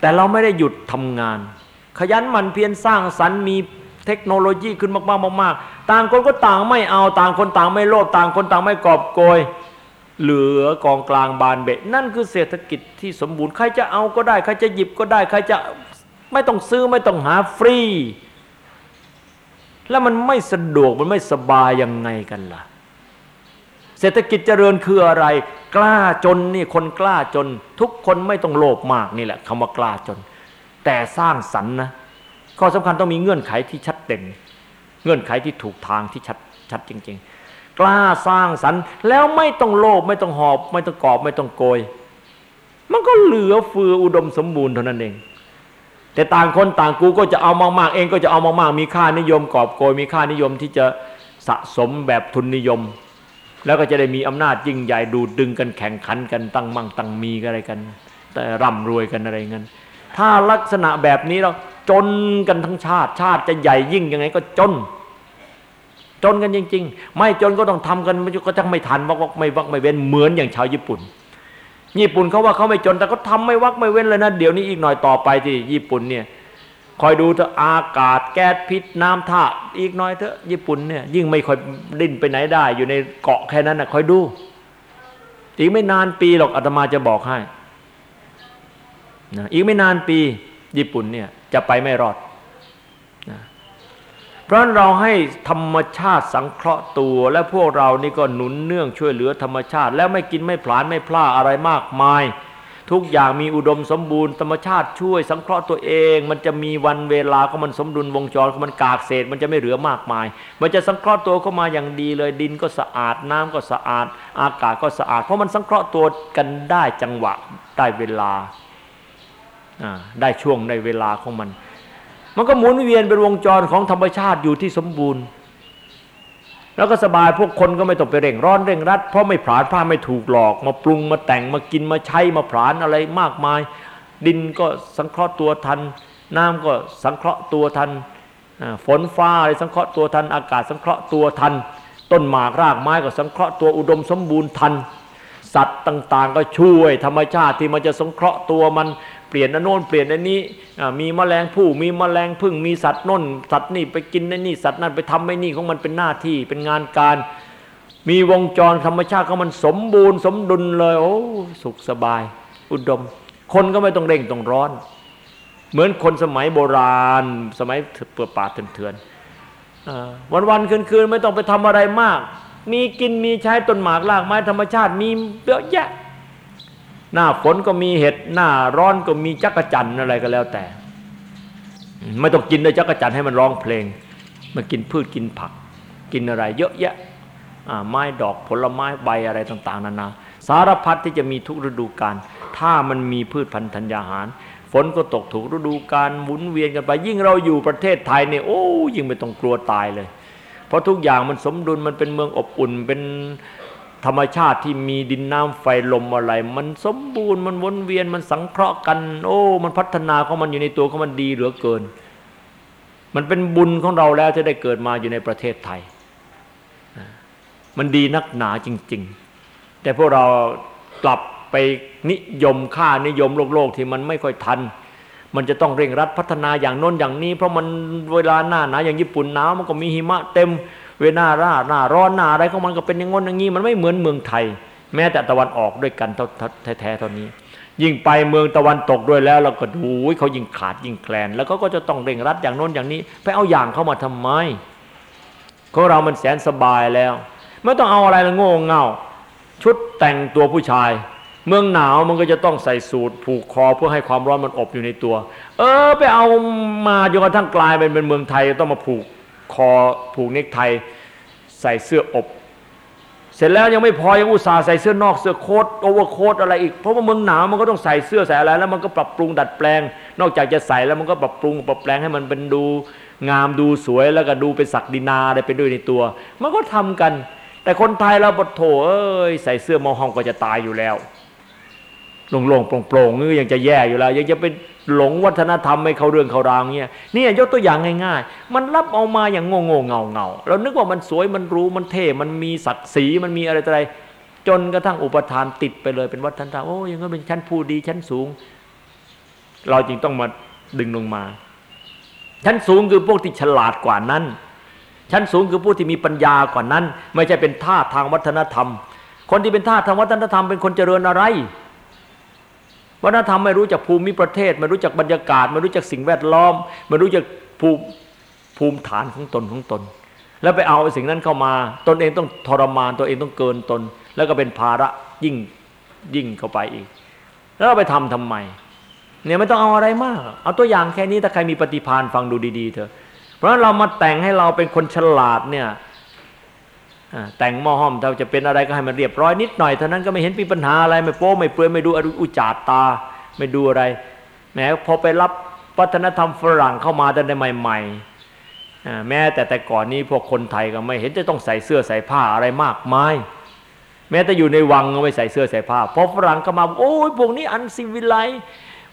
แต่เราไม่ได้หยุดทำงาน ขยันหมั่นเพียรสร้างสรรค์มีเทคโนโลยีขึ้นมากๆมากๆต่างคนก็ต่างไม่เอาต่างคนต่างไม่โลภต่างคนต่างไม่กอบโกยเหลือกองกลางบานเบะนั่นคือเศรษฐกิจที่สมบูรณ์ใครจะเอาก็ได้ ใครจะหยิบก็ได้ ใครจะ ไม่ต้องซื้อไม่ต้องหาฟรี แล้วมันไม่สะดวกมันไม่สบายยังไงกันล่ะ เศรษฐกิจเจริญคืออะไร กล้าจนนี่คนกล้าจน ทุกคนไม่ต้องโลภมากนี่แหละคำว่ากล้าจน แต่สร้างสรรค์นะข้อสำคัญต้องมีเงื่อนไขที่ชัดเจนเงื่อนไขที่ถูกทางที่ชัดชัดจริง ๆ กล้าสร้างสรรค์แล้วไม่ต้องโลภไม่ต้องหอบ ไม่ต้องกอบไม่ต้องโกย มันก็เหลือเฟืออุดมสมบูรณ์เท่านั้นเอง แต่ต่างคนต่างกูก็จะเอามากๆ เองก็จะเอามากๆ มีค่านิยมกอบโกยมีค่านิยมที่จะสะสมแบบทุนนิยม แล้วก็จะได้มีอำนาจยิ่งใหญ่ดูดดึงกันแข่งขันกันตั้งมั่งตั้งมีกันอะไรกันแต่ร่ำรวยกันอะไรเงี้ยถ้าลักษณะแบบนี้เราจนกันทั้งชาติชาติจะใหญ่ยิ่งยังไงก็จน จนกันจริง ๆ ไม่จนก็ต้องทำกันมันก็จะไม่ทันวักวักไม่วักไม่เว้นเหมือนอย่างชาวญี่ปุ่น ญี่ปุ่นเขาว่าเขาไม่จนแต่ก็ทำไม่วักไม่เว้นเลยนะเดี๋ยวนี้อีกหน่อยต่อไปที่ญี่ปุ่นเนี่ยคอยดูเถอะอากาศแก๊สพิษน้ำท่าอีกหน่อยเถอะญี่ปุ่นเนี่ยยิ่งไม่ค่อยดิ้นไปไหนได้ อยู่ในเกาะแค่นั้นนะคอยดูอีกไม่นานปีหรอกอาตมาจะบอกให้นะอีกไม่นานปีญี่ปุ่นเนี่ยจะไปไม่รอด เพราะเราให้ธรรมชาติสังเคราะห์ตัว และพวกเรานี่ก็หนุนเนื่องช่วยเหลือธรรมชาติ แล้วไม่กินไม่ผลาญไม่พลาดอะไรมากมาย ทุกอย่างมีอุดมสมบูรณ์ธรรมชาติช่วยสังเคราะห์ตัวเอง มันจะมีวันเวลาของมันสมดุลวงจรของมันกากเศษ มันจะไม่เหลือมากมาย มันจะสังเคราะห์ตัวเข้ามาอย่างดีเลยดินก็สะอาดน้ำก็สะอาด อากาศก็สะอาด เพราะมันสังเคราะห์ตัวกันได้จังหวะได้เวลาได้ช่วงในเวลาของมัน มันก็หมุนเวียนเป็นวงจรของธรรมชาติอยู่ที่สมบูรณ์ แล้วก็สบายพวกคนก็ไม่ต้องไปเร่งร้อนเร่งรัด เพราะไม่ผลาญพลาดไม่ถูกหลอก มาปรุงมาแต่งมากินมาใช้มาผลาญอะไรมากมาย ดินก็สังเคราะห์ตัวทัน น้ำก็สังเคราะห์ตัวทันฝนฟ้าอะไรสังเคราะห์ตัวทัน อากาศสังเคราะห์ตัวทัน ต้นหมากรากไม้ก็สังเคราะห์ตัวอุดมสมบูรณ์ทัน สัตว์ต่างๆ ก็ช่วยธรรมชาติที่มันจะสังเคราะห์ตัวมัน เปลี่ยนอันโน้นเปลี่ยนอันนี้มีแมลงผู้มีแมลงพึ่งมีสัตว์น้น สัตว์นี่ไปกินในนี่สัตว์นั่นไปทำไอ้นี่ของมันเป็นหน้าที่เป็นงานการ มีวงจรธรรมชาติของมันสมบูรณ์สมดุลเลย โอ้สุขสบาย อุดม คนก็ไม่ต้องเร่งต้องร้อน เหมือนคนสมัยโบราณ สมัยเปือป่าเถื่อนวันวันคืนคืนไม่ต้องไปทำอะไรมาก มีกินมีใช้ต้นหมากรากไม้ธรรมชาติมีเยอะแยะ หน้าฝนก็มีเห็ดหน้าร้อนก็มีจักรจันอะไรก็แล้วแต่ ไม่ต้องกินเลยจักรจันให้มันร้องเพลงมากินพืชกินผัก กินอะไร เยอะแยะไม้ดอกผลไม้ใบอะไรต่างๆนานา สารพัดที่จะมีทุกฤดูกาลถ้ามันมีพืชพันธุ์ธัญญาหาร ฝนก็ตกถูกฤดูกาลหมุนเวียนกันไป ยิ่งเราอยู่ประเทศไทยเนี่ยโอ้ยิ่งไม่ต้องกลัวตายเลย เพราะทุกอย่างมันสมดุลมันเป็นเมืองอบอุ่นเป็น ธรรมชาติที่มีดินน้ำไฟลมอะไร มันสมบูรณ์มันวนเวียนมันสังเคราะห์กัน โอ้ มันพัฒนาของมันอยู่ในตัวของมันดีเหลือเกิน มันเป็นบุญของเราแล้วที่ได้เกิดมาอยู่ในประเทศไทย มันดีนักหนาจริง ๆ แต่พวกเรากลับไปนิยมค่านิยมโลกโลกที่มันไม่ค่อยทัน มันจะต้องเร่งรัดพัฒนาอย่างโน้นอย่างนี้ เพราะมันเวลาหน้าหนาอย่างญี่ปุ่นหนาวมันก็มีหิมะเต็ม เวลาร่าหน้าร้อนหน้าอะไรของมันก็เป็นอย่างงนอย่างนี้มันไม่เหมือนเมืองไทย แม้แต่ตะวันออกด้วยกันแท้ๆเท่านี้ ยิ่งไปเมืองตะวันตกด้วยแล้วเราก็ดูเขายิ่งขาดยิ่งแคลน แล้วก็จะต้องเร่งรัดอย่างโน้นอย่างนี้ ไปเอาอย่างเข้ามาทำไมของเรามันแสนสบายแล้ว ไม่ต้องเอาอะไรละโง่เง่า ชุดแต่งตัวผู้ชายเมืองหนาวมันก็จะต้องใส่สูทผูกคอเพื่อให้ความร้อนมันอบอยู่ในตัว เออ ไปเอามาจนกระทั่งกลายเป็นเป็นเมืองไทยต้องมาผูก คอผูกเนคไทใส่เสื้ออบ เสร็จแล้วยังไม่พอยังอุตส่าห์ใส่เสื้อนอกเสื้อโค้ทโอเวอร์โค้ทอะไรอีกเพราะว่าเมืองหนาวมันก็ต้องใส่เสื้อใส่อะไรแล้วมันก็ปรับปรุงดัดแปลง นอกจากจะใส่แล้วมันก็ปรับปรุงปรับแปลงให้มันเป็นดูงามดูสวยแล้วก็ดูเป็นศักดินาอะไรไปด้วยในตัว มันก็ทำกัน แต่คนไทยเราบดโถเอ้ยใส่เสื้อมอห้องก็จะตายอยู่แล้ว โล่งๆโปร่งๆนี่ยังจะแย่อยู่แล้วยังจะเป็นหลงวัฒนธรรมไม่เข้าเรื่องเข้ารางเนี่ยนี่ยกตัวอย่างง่ายๆ มันรับเอามาอย่างโง่โง่เงาเงาเรานึกว่ามันสวยมันรู้มันเท่มันมีศักดิ์ศรีมันมีอะไรอะไรจนกระทั่งอุปทานติดไปเลยเป็นวัฒนธรรมโอ้ยังก็เป็นชั้นผู้ดีชั้นสูง เราจึงต้องมาดึงลงมา ชั้นสูงคือพวกที่ฉลาดกว่านั้น ชั้นสูงคือผู้ที่มีปัญญากว่านั้น ไม่ใช่เป็นท่าทางวัฒนธรรม คนที่เป็นท่าทางวัฒนธรรมเป็นคนเจริญอะไร วัฒนธรรมไม่รู้จักภูมิประเทศ ไม่รู้จักบรรยากาศ ไม่รู้จักสิ่งแวดล้อม ไม่รู้จักภูมิภูมิฐานของตนของตน แล้วไปเอาสิ่งนั้นเข้ามา ตนเองต้องทรมานตัวเองต้องเกินตน แล้วก็เป็นภาระยิ่งยิ่งเข้าไปอีก แล้วเราไปทำทำไมเนี่ยไม่ต้องเอาอะไรมาก เอาตัวอย่างแค่นี้ถ้าใครมีปฏิภาณฟังดูดีๆเถอะเพราะเรามาแต่งให้เราเป็นคนฉลาดเนี่ย แต่งหม้อห้อมเราจะเป็นอะไรก็ให้มันเรียบร้อยนิดหน่อยเท่านั้นก็ไม่เห็นมีปัญหาอะไรไม่โป้ไม่เปลือยไม่ดูอุจาตา ไม่ดูอะไรแม้พอไปรับวัฒนธรรมฝรั่งเข้ามาแต่ใหม่ๆแม้แต่แต่ก่อนนี้พวกคนไทยก็ไม่เห็นจะต้องใส่เสื้อใส่ผ้าอะไรมากมายแม้แต่อยู่ในวังก็ไม่ใส่เสื้อใส่ผ้าพอฝรั่งเข้ามาโอ้ยพวกนี้อันซิวิไล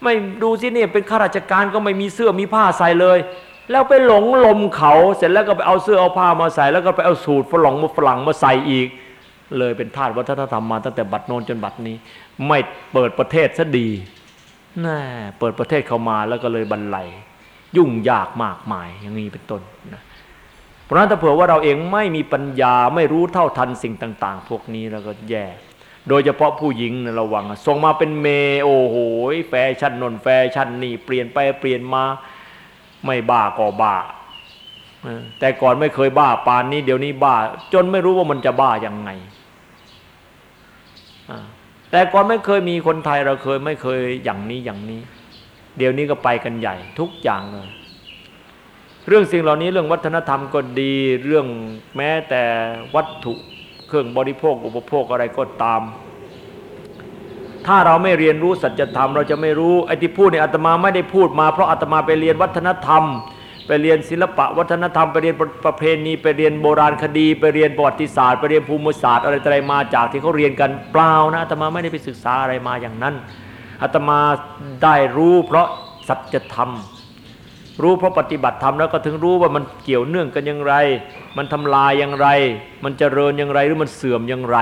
ไม่ดูสิเนี่ยเป็นข้าราชการก็ไม่มีเสื้อมีผ้าใส่เลย แล้วไปหลงลมเขาเสร็จแล้วก็ไปเอาเสื้อเอาผ้ามาใส่ แล้วก็ไปเอาสูตรฝรั่งมาฝรั่งมาใส่อีก เลยเป็นทาสวัฒนธรรมมาตั้งแต่บัดโนนจนบัดนี้ ไม่เปิดประเทศซะดีน่เปิดประเทศเข้ามาแล้วก็เลยบรรลัยยุ่งยากมากมายอย่างนี้เป็นต้นนะเพราะนั้นถ้าเผื่อว่าเราเองไม่มีปัญญาไม่รู้เท่าทันสิ่งต่าง ๆ พวกนี้เราก็แย่ โดยเฉพาะผู้หญิงนะระวังส่งมาเป็นเมโอ้โหแฟชั่นนนแฟชั่นนี่เปลี่ยนไปเปลี่ยนมา ไม่บ้าก็บ้าแต่ก่อนไม่เคยบ้าปานนี้ เดี๋ยวนี้บ้า จนไม่รู้ว่ามันจะบ้ายังไงแต่ก่อนไม่เคยมีคนไทยเราเคยไม่เคยอย่างนี้อย่างนี้ เดี๋ยวนี้ก็ไปกันใหญ่ทุกอย่างเลยเรื่องสิ่งเหล่านี้เรื่องวัฒนธรรมก็ดีเรื่องแม้แต่วัตถุเครื่องบริโภคอุปโภคอะไรก็ตาม ถ้าเราไม่เรียนรู้สัจธรรมเราจะไม่รู้ไอ้ที่พูดเนี่ยอาตมาไม่ได้พูดมาเพราะอาตมาไปเรียนวัฒนธรรม ไปเรียนศิลปะวัฒนธรรมไปเรียนประเพณีไปเรียนโบราณคดี ไปเรียนประวัติศาสตร์ไปเรียนภูมิศาสตร์อะไรอะไรมาจากที่เขาเรียนกันเปล่านะอาตมาไม่ได้ไปศึกษาอะไรมาอย่างนั้นอาตมาได้รู้เพราะสัจธรรมรู้เพราะปฏิบัติธรรมแล้วก็ถึงรู้ว่ามันเกี่ยวเนื่องกันอย่างไร มันทำลายอย่างไร มันเจริญอย่างไรหรือมันเสื่อมอย่างไร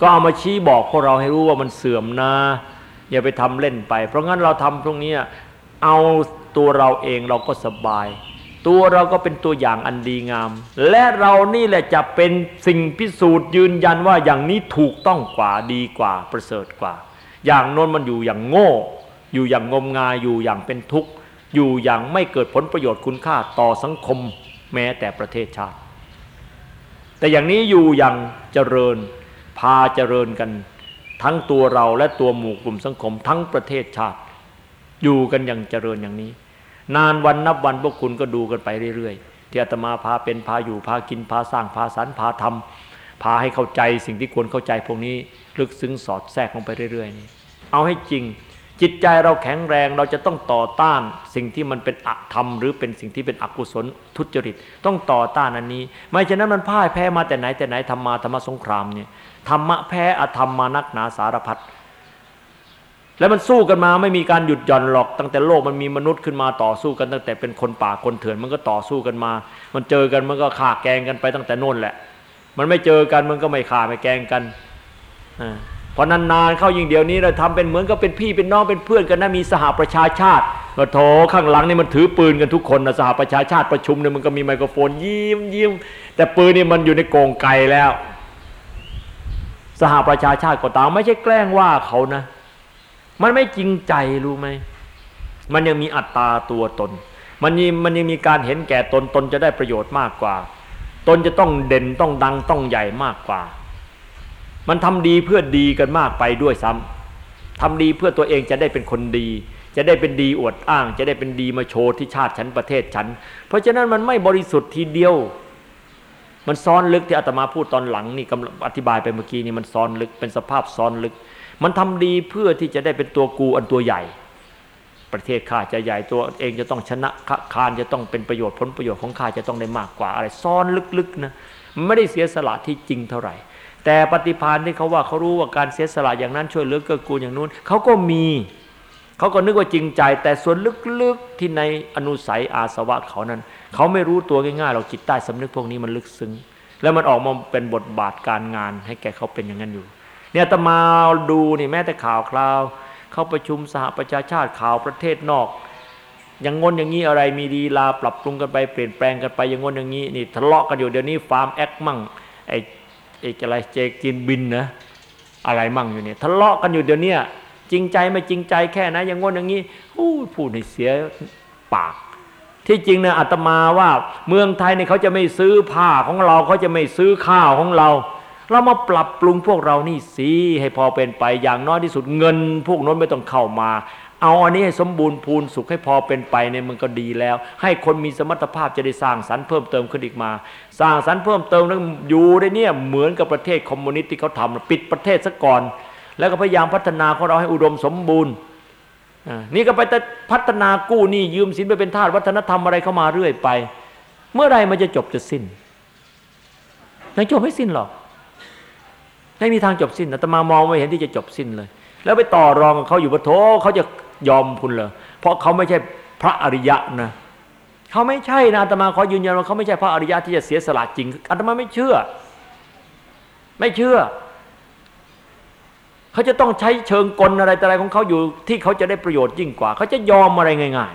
ก็เอามาชี้บอกพวกเราให้รู้ว่ามันเสื่อมนะอย่าไปทำเล่นไป เพราะงั้นเราทำตรงนี้เอาตัวเราเองเราก็สบาย ตัวเราก็เป็นตัวอย่างอันดีงาม และเรานี่แหละจะเป็นสิ่งพิสูจน์ยืนยันว่าอย่างนี้ถูกต้องกว่าดีกว่าประเสริฐกว่า อย่างโน้นมันอยู่อย่างโง่ อยู่อย่างงมงายอยู่อย่างเป็นทุกข์อยู่อย่างไม่เกิดผลประโยชน์คุณค่าต่อสังคมแม้แต่ประเทศชาติ แต่อย่างนี้อยู่อย่างเจริญ พาเจริญกัน ทั้งตัวเราและตัวหมู่กลุ่มสังคม ทั้งประเทศชาติ อยู่กันอย่างเจริญอย่างนี้ นานวันนับวันพวกคุณก็ดูกันไปเรื่อยๆที่อาตมาพาเป็นพาอยู่พากินพาสร้างพาสรรพาทำพาให้เข้าใจสิ่งที่ควรเข้าใจพวกนี้ลึกซึ้งสอดแทรกลงไปเรื่อยๆนี่เอาให้จริงจิตใจเราแข็งแรงเราจะต้องต่อต้านสิ่งที่มันเป็นอธรรม หรือเป็นสิ่งที่เป็นอกุศลทุจริต ต้องต่อต้านอันนี้ ไม่ฉะนั้นมันพ่ายแพ้มาแต่ไหนแต่ไหนธรรมาธรรมสงครามเนี่ย ธรรมะแพ้อธรรมมานักหนาสารพัดแล้วมันสู้กันมาไม่มีการหยุดหย่อนหรอก ตั้งแต่โลกมันมีมนุษย์ขึ้นมาต่อสู้กันตั้งแต่เป็นคนป่าคนเถื่อนมันก็ต่อสู้กันมา มันเจอกันมันก็ฆ่าแกงกันไปตั้งแต่น่นแหละ มันไม่เจอกันมันก็ไม่ฆ่าไม่แกงกันอ่าพอนานๆเข้ายิ่งเดียวนี้เราทำเป็นเหมือนกับเป็นพี่เป็นน้องเป็นเพื่อนกันนะมีสหประชาชาติก็โถข้างหลังนี่มันถือปืนกันทุกคนนะสหประชาชาติประชุมเนี่ยมันก็มีไมโครโฟนยิ้มยิ้มแต่ปืนนี่มันอยู่ในกองไกแล้ว สหประชาชาติก็ตามไม่ใช่แกล้งว่าเขานะ มันไม่จริงใจรู้ไหมมันยังมีอัตตาตัวตน มันยังมันยังมีการเห็นแก่ตนตนจะได้ประโยชน์มากกว่า ตนจะต้องเด่นต้องดังต้องใหญ่มากกว่า มันทำดีเพื่อดีกันมากไปด้วยซ้ำทำดีเพื่อตัวเองจะได้เป็นคนดี จะได้เป็นดีอวดอ้าง จะได้เป็นดีมาโชว์ที่ชาติฉันประเทศฉัน เพราะฉะนั้นมันไม่บริสุทธิ์ทีเดียว มันซ้อนลึกที่อาตมาพูดตอนหลังนี่กำลังอธิบายไปเมื่อกี้นี่มันซ้อนลึกเป็นสภาพซ้อนลึก มันทำดีเพื่อที่จะได้เป็นตัวกูอันตัวใหญ่ ประเทศข้าจะใหญ่ตัวเองจะต้องชนะคานจะต้องเป็นประโยชน์ผลประโยชน์ของข้าจะต้องได้มากกว่าอะไรซ้อนลึกๆนะไม่ได้เสียสละที่จริงเท่าไหร่ แต่ปฏิพานที่เขาว่าเขารู้ว่าการเสียสละอย่างนั้นช่วยเหลือเกื้อกูลอย่างนู้นเขาก็มี เขาก็นึกว่าจริงใจ แต่ส่วนลึกๆที่ในอนุสัยอาสวะเขานั้น เขาไม่รู้ตัวง่ายๆเราจิตใต้สำนึกพวกนี้มันลึกซึ้งแล้วมันออกมาเป็นบทบาทการงาน ให้แกเขาเป็นอย่างนั้นอยู่ เนี่ยตมาดูนี่แม้แต่ข่าวคราว เข้าประชุมสหประชาชาติข่าวประเทศนอก อย่างงนอย่างนี้อะไรมีดีลาปรับปรุงกันไปเปลี่ยนแปลงกันไปอย่างงนอย่างนี้นี่ทะเลาะกันอยู่เดี๋ยวนี้ฟาร์มแอคมั่งไอเอกอะไรเจกินบินนะอะไรมั่งอยู่เนี่ยทะเลาะกันอยู่เดี๋ยวนี้ จริงใจไม่จริงใจแค่นะอย่างงนอย่างนี้พูดให้เสียปาก ที่จริงเนี่ยอาตมาว่าเมืองไทยเนี่ยเขาจะไม่ซื้อผ้าของเราเขาจะไม่ซื้อข้าวของเรา เรามาปรับปรุงพวกเรานี่สิให้พอเป็นไปอย่างน้อยที่สุดเงิน พวกนั้นไม่ต้องเข้ามาเอาอันนี้ให้สมบูรณ์พูนสุขให้พอเป็นไปเนี่ยมันก็ดีแล้ว ให้คนมีสมรรถภาพจะได้สร้างสรรค์เพิ่มเติมขึ้นอีกมา สร้างสรรค์เพิ่มเติมแล้วอยู่ได้เนี่ยเหมือนกับประเทศคอมมิวนิสต์ที่เขาทำปิดประเทศซะก่อน แล้วก็พยายามพัฒนาของเราให้อุดมสมบูรณ์นี่ก็ไปแต่พัฒนากู้หนี้ยืมสินไปเป็นทาสวัฒนธรรมอะไรเข้ามาเรื่อยไป เมื่อไรมันจะจบจะสิ้นยังจบไม่สิ้นหรอกไม่มีทางจบสิ้นอาตมามองไม่เห็นที่จะจบสิ้นเลย แล้วไปต่อรองกับเขาอยู่ปะโถเขาจะยอมคุณเลยเพราะเขาไม่ใช่พระอริยะนะเขาไม่ใช่นะอาตมาขอยืนยันว่าเขาไม่ใช่พระอริยะที่จะเสียสละจริงอาตมาไม่เชื่อ ไม่เชื่อ เขาจะต้องใช้เชิงกลอะไรแต่อะไรของเขาอยู่ที่เขาจะได้ประโยชน์ยิ่งกว่า เขาจะยอมอะไรง่าย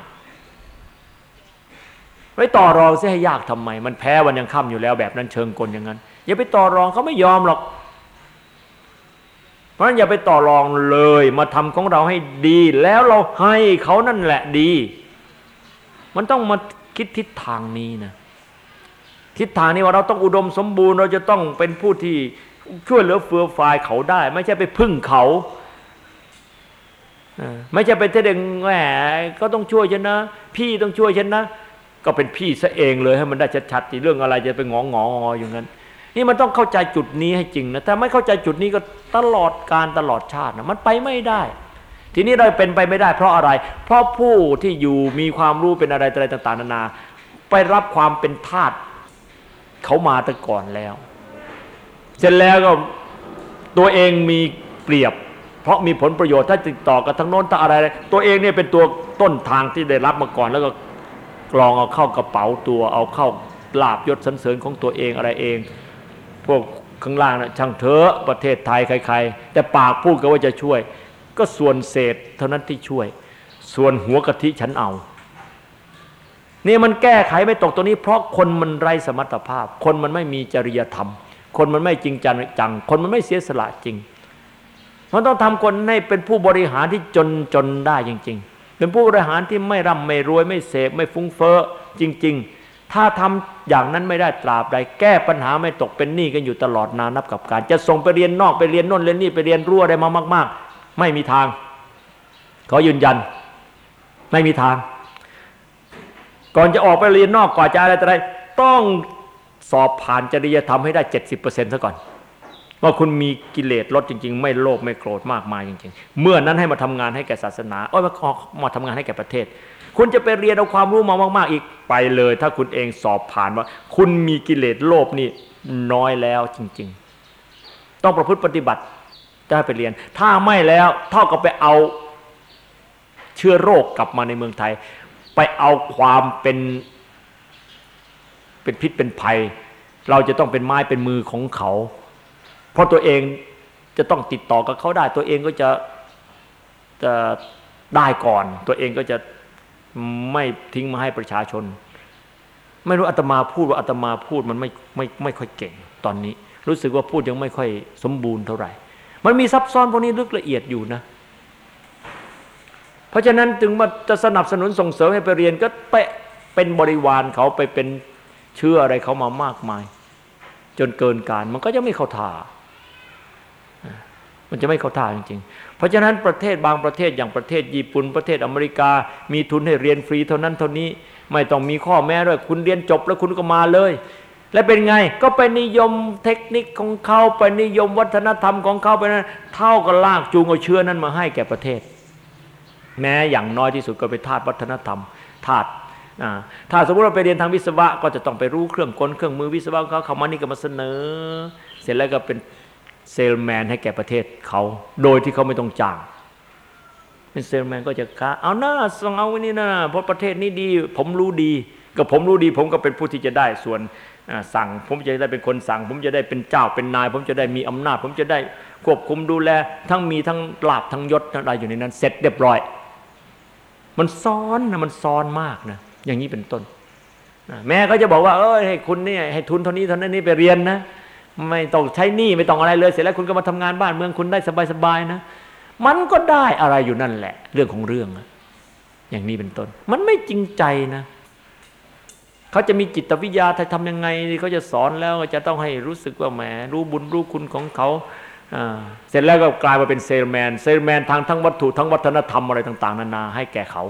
ๆไว้ต่อรองเสียให้ยากทำไม มันแพ้วันยังค่ำอยู่แล้วแบบนั้นเชิงกลอย่างนั้น อย่าไปต่อรองเขาไม่ยอมหรอก เพราะฉะนั้นอย่าไปต่อรองเลยมาทำของเราให้ดี แล้วเราให้เขานั่นแหละดี มันต้องมาคิดทิศทางนี้นะทิศทางนี้ว่าเราต้องอุดมสมบูรณ์ เราจะต้องเป็นผู้ที่ ช่วยเหลือเฟือฟายเขาได้ ไม่ใช่ไปพึ่งเขาไม่ใช่ไปเทเดงแหมก็ต้องช่วยฉันนะ พี่ต้องช่วยฉันนะ ก็เป็นพี่ซะเองเลยให้มันได้ชัดๆที่เรื่องอะไรจะไปงองงออย่างนั้น นี่มันต้องเข้าใจจุดนี้ให้จริงนะถ้าไม่เข้าใจจุดนี้ก็ตลอดการตลอดชาตินะมันไปไม่ได้ ทีนี้เราเป็นไปไม่ได้เพราะอะไร เพราะผู้ที่อยู่มีความรู้เป็นอะไรอะไรต่าง ๆ นานา ไปรับความเป็นทาสเขามาแต่ก่อนแล้ว เสร็จแล้วก็ตัวเองมีเปรียบ เพราะมีผลประโยชน์ถ้าติดต่อกับทั้งโน้นทั้งอะไร ตัวเองเนี่ยเป็นตัวต้นทางที่ได้รับมาก่อน แล้วก็กรองเอาเข้ากระเป๋าตัวเอาเข้าลาบยศสันเสริญของตัวเองอะไรเอง พวกข้างล่างนะช่างเถอะประเทศไทยใคร ๆ แต่ปากพูดก็ว่าจะช่วย ก็ส่วนเศษเท่านั้นที่ช่วย ส่วนหัวกะทิฉันเอานี่มันแก้ไขไม่ตกตัวนี้ เพราะคนมันไร้สมรรถภาพ คนมันไม่มีจริยธรรม คนมันไม่จริงจัง คนมันไม่เสียสละจริง มันต้องทำคนให้เป็นผู้บริหารที่จนจนได้จริง ๆ เป็นผู้บริหารที่ไม่ร่ำไม่รวยไม่เสพไม่ฟุ้งเฟ้อจริง ๆ ถ้าทำอย่างนั้นไม่ได้ตราบใดแก้ปัญหาไม่ตกเป็นหนี้กันอยู่ตลอดนานนับกับการ จะส่งไปเรียนนอกไปเรียนน่นเรียนนี่ไปเรียนรั่วได้มามาก ๆ ไม่มีทางขอยืนยัน ไม่มีทาง ก่อนจะออกไปเรียนนอกก่อนจะอะไรอะไรต้อง สอบผ่านจริยธรรมให้ได้ 70%ซะก่อน ว่าคุณมีกิเลสลดจริง ๆ ไม่โลภไม่โกรธมากมายจริง ๆ เมื่อนั้นให้มาทำงานให้แก่ศาสนาโอ้ยมามาทำงานให้แก่ประเทศ คุณจะไปเรียนเอาความรู้มามากๆอีกไปเลย ถ้าคุณเองสอบผ่านว่า คุณมีกิเลสโลภนี่น้อยแล้วจริง ๆ ต้องประพฤติปฏิบัติจะไปเรียน ถ้าไม่แล้วเท่ากับไปเอาเชื้อโรคกลับมาในเมืองไทย ไปเอาความเป็น เป็นพิษเป็นภัย เราจะต้องเป็นไม้เป็นมือของเขา เพราะตัวเองจะต้องติดต่อกับเขาได้ ตัวเองก็จะจะได้ก่อน ตัวเองก็จะไม่ทิ้งมาให้ประชาชน ไม่รู้อาตมาพูดว่าอาตมาพูดมันไม่ไม่ไม่ค่อยเก่งตอนนี้ รู้สึกว่าพูดยังไม่ค่อยสมบูรณ์เท่าไหร่ มันมีซับซ้อนพวกนี้ลึกละเอียดอยู่นะเพราะฉะนั้นถึงมาจะสนับสนุนส่งเสริมให้ไปเรียนก็ไปเป็นบริวารเขาไปเป็น เชื่ออะไรเขามามากมาย จนเกินการมันก็จะไม่เข้าท่ามันจะไม่เข้าท่าจริงๆ เพราะฉะนั้นประเทศบางประเทศอย่างประเทศญี่ปุ่นประเทศอเมริกา มีทุนให้เรียนฟรีเท่านั้นเท่านี้ไม่ต้องมีข้อแม้ด้วยคุณเรียนจบแล้วคุณก็มาเลย และเป็นไงก็ไปนิยมเทคนิคของเขาไปนิยมวัฒนธรรมของเขาไปนั้นเท่ากับลากจูงเอาเชื้อนั้นมาให้แก่ประเทศ แม้อย่างน้อยที่สุดก็ไปธาตุวัฒนธรรมธาต ถ้าสมมติเราไปเรียนทางวิศวะ ก็จะต้องไปรู้เครื่องกลเครื่องมือวิศวะเขาเขามานี่ก็มาเสนอ เสร็จแล้วก็เป็นเซลแมนให้แก่ประเทศเขาโดยที่เขาไม่ต้องจ้างเป็นเซลแมนก็จะค้าเอาหน้าส่งเอาไว้นี่นะเพราะประเทศนี้ดี ผมรู้ดีก็ผมรู้ดี ผมก็เป็นผู้ที่จะได้ส่วนสั่ง ผมจะได้เป็นคนสั่ง ผมจะได้เป็นเจ้าเป็นนาย ผมจะได้มีอำนาจ ผมจะได้ควบคุมดูแล ทั้งมีทั้งลาบทั้งยศอะไรอยู่ในนั้น เสร็จเรียบร้อย มันซ้อนนะมันซ้อนมากนะ อย่างนี้เป็นต้น แม่ก็จะบอกว่าเออให้คุณเนี่ยให้ทุนเท่านี้เท่านั้นนี่ไปเรียนนะไม่ต้องใช้หนี้ไม่ต้องอะไรเลย เสร็จแล้วคุณก็มาทำงานบ้านเมืองคุณได้สบายๆนะมันก็ได้อะไรอยู่นั่นแหละ เรื่องของเรื่องอย่างนี้เป็นต้น มันไม่จริงใจนะเขาจะมีจิตวิทยาทำยังไงเขาจะสอนแล้วจะต้องให้รู้สึกว่าแหมรู้บุญรู้คุณของเขาอ่าเสร็จแล้วก็กลายมาเป็นเซลแมน เซลแมนทางทั้งวัตถุทั้งวัฒนธรรมอะไรต่าง ๆ นานาให้แก่เขา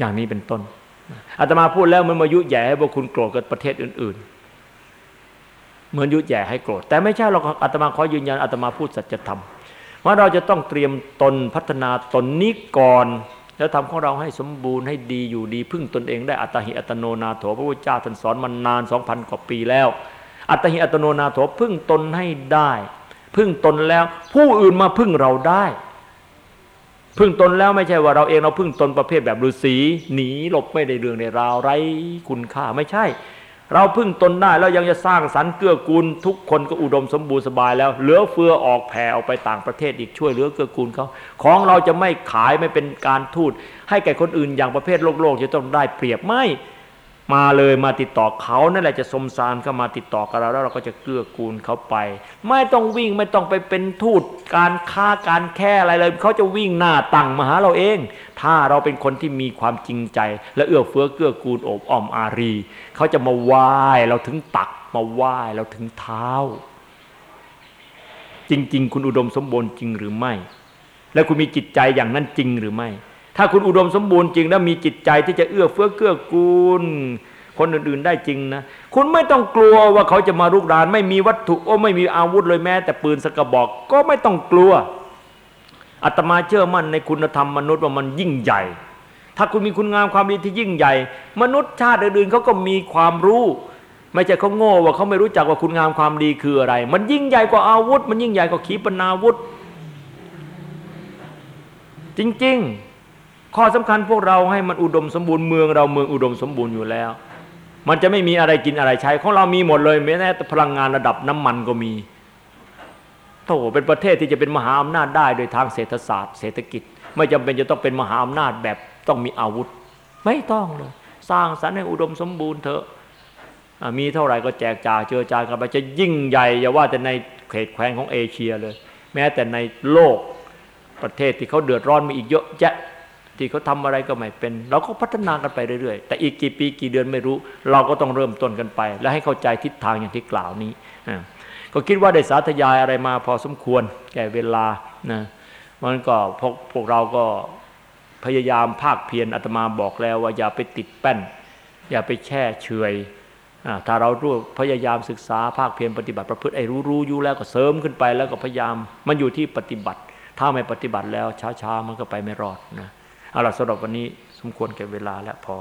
อย่างนี้เป็นต้นอาตมาพูดแล้วมันมายุแย่ให้พวกคุณโกรธกับประเทศอื่น ๆ เหมือนยุแย่ให้โกรธ แต่ไม่ใช่เราอาตมาขอยืนยันอาตมาพูดสัจธรรมว่าเราจะต้องเตรียมตนพัฒนาตนนี้ก่อนแล้วทำของเราให้สมบูรณ์ให้ดีอยู่ดีพึ่งตนเองได้อัตหิอัตโนนาโถพระพุทธเจ้าท่านสอนมานานสองพันกว่าปีแล้ว อัตหิอัตโนนาโถพึ่งตนให้ได้ พึ่งตนแล้ว ผู้อื่นมาพึ่งเราได้ พึ่งตนแล้วไม่ใช่ว่าเราเองเราพึ่งตนประเภทแบบฤาษีหนีหลบไม่ได้เรื่องในราวไร้คุณค่าไม่ใช่ เราพึ่งตนได้แล้วยังจะสร้างสรรค์เกื้อกูลทุกคนก็อุดมสมบูรณ์สบายแล้ว เหลือเฟือออกแผ่ออกไปต่างประเทศอีกช่วยเหลือเกื้อกูลเขาของเราจะไม่ขายไม่เป็นการทูตให้แก่คนอื่นอย่างประเภทโลกโลกจะต้องได้เปรียบไม่ มาเลยมาติดต่อเขานั่นแหละจะสมสารเข้ามาติดต่อกับเราแล้วเราก็จะเกื้อกูลเขาไป ไม่ต้องวิ่งไม่ต้องไปเป็นทูตการค้าการแค่อะไรเลยเขาจะวิ่งหน้าตั้งมาหาเราเอง ถ้าเราเป็นคนที่มีความจริงใจ และเอื้อเฟื้อเกื้อกูลโอบอ้อมอารีเขาจะมาไหว้เราถึงตักมาไหว้เราถึงเท้า จริง ๆ คุณอุดมสมบูรณ์จริงหรือไม่ และคุณมีจิตใจอย่างนั้นจริงหรือไม่ ถ้าคุณอุดมสมบูรณ์จริงแล้วมีจิตใจที่จะเอื้อเฟื้อเกื้อกูล คนอื่นๆได้จริงนะคุณไม่ต้องกลัวว่าเขาจะมารุกราน ไม่มีวัตถุโอ้ไม่มีอาวุธเลยแม้ แต่ปืนสกกระบอกก็ไม่ต้องกลัวอาตมาเชื่อมั่นในคุณธรรมมนุษย์ว่ามันยิ่งใหญ่ ถ้าคุณมีคุณงามความดีที่ยิ่งใหญ่ มนุษย์ชาติอื่นๆเขาก็มีความรู้ไม่ใช่เขาโง่ว่าเขาไม่รู้จักว่าคุณงามความดีคืออะไร มันยิ่งใหญ่กว่าอาวุธ มันยิ่งใหญ่กว่าขีปนาวุธ จริง ๆ ข้อสำคัญพวกเราให้มันอุดมสมบูรณ์เมืองเราเมืองอุดมสมบูรณ์อยู่แล้ว มันจะไม่มีอะไรกินอะไรใช้ ของเรามีหมดเลยแม้แต่พลังงานระดับน้ำมันก็มีโถเป็นประเทศที่จะเป็นมหาอำนาจได้โดยทางเศรษฐศาสตร์ เศรษฐกิจ ไม่จำเป็นจะต้องเป็นมหาอำนาจแบบต้องมีอาวุธ ไม่ต้องเลย สร้างสรรค์ให้อุดมสมบูรณ์เถอะอะมีเท่าไหร่ก็แจกจ่ายเจือจานกันไปจะยิ่งใหญ่อย่าว่าแต่ในเขตแคว้นของเอเชียเลย แม้แต่ในโลกประเทศที่เขาเดือดร้อนมีอีกเยอะแยะ ที่เขาทำอะไรก็ไม่เป็น เราก็พัฒนากันไปเรื่อยๆ แต่อีกกี่ปีกี่เดือนไม่รู้ เราก็ต้องเริ่มต้นกันไป และให้เข้าใจทิศทางอย่างที่กล่าวนี้ก็คิดว่าได้สาธยายอะไรมาพอสมควรแก่เวลานะมันก็พวกพวกเราก็พยายามภาคเพียรอาตมาบอกแล้วว่าอย่าไปติดแป้น อย่าไปแช่เฉยถ้าเรารู้พยายามศึกษาภาคเพียรปฏิบัติประพฤติไอ้รู้รู้อยู่แล้วก็เสริมขึ้นไปแล้วก็พยายามมันอยู่ที่ปฏิบัติ ถ้าไม่ปฏิบัติแล้วช้าๆมันก็ไปไม่รอดนะ เอาละสำหรับวันนี้สมควรแก่เวลาและพอ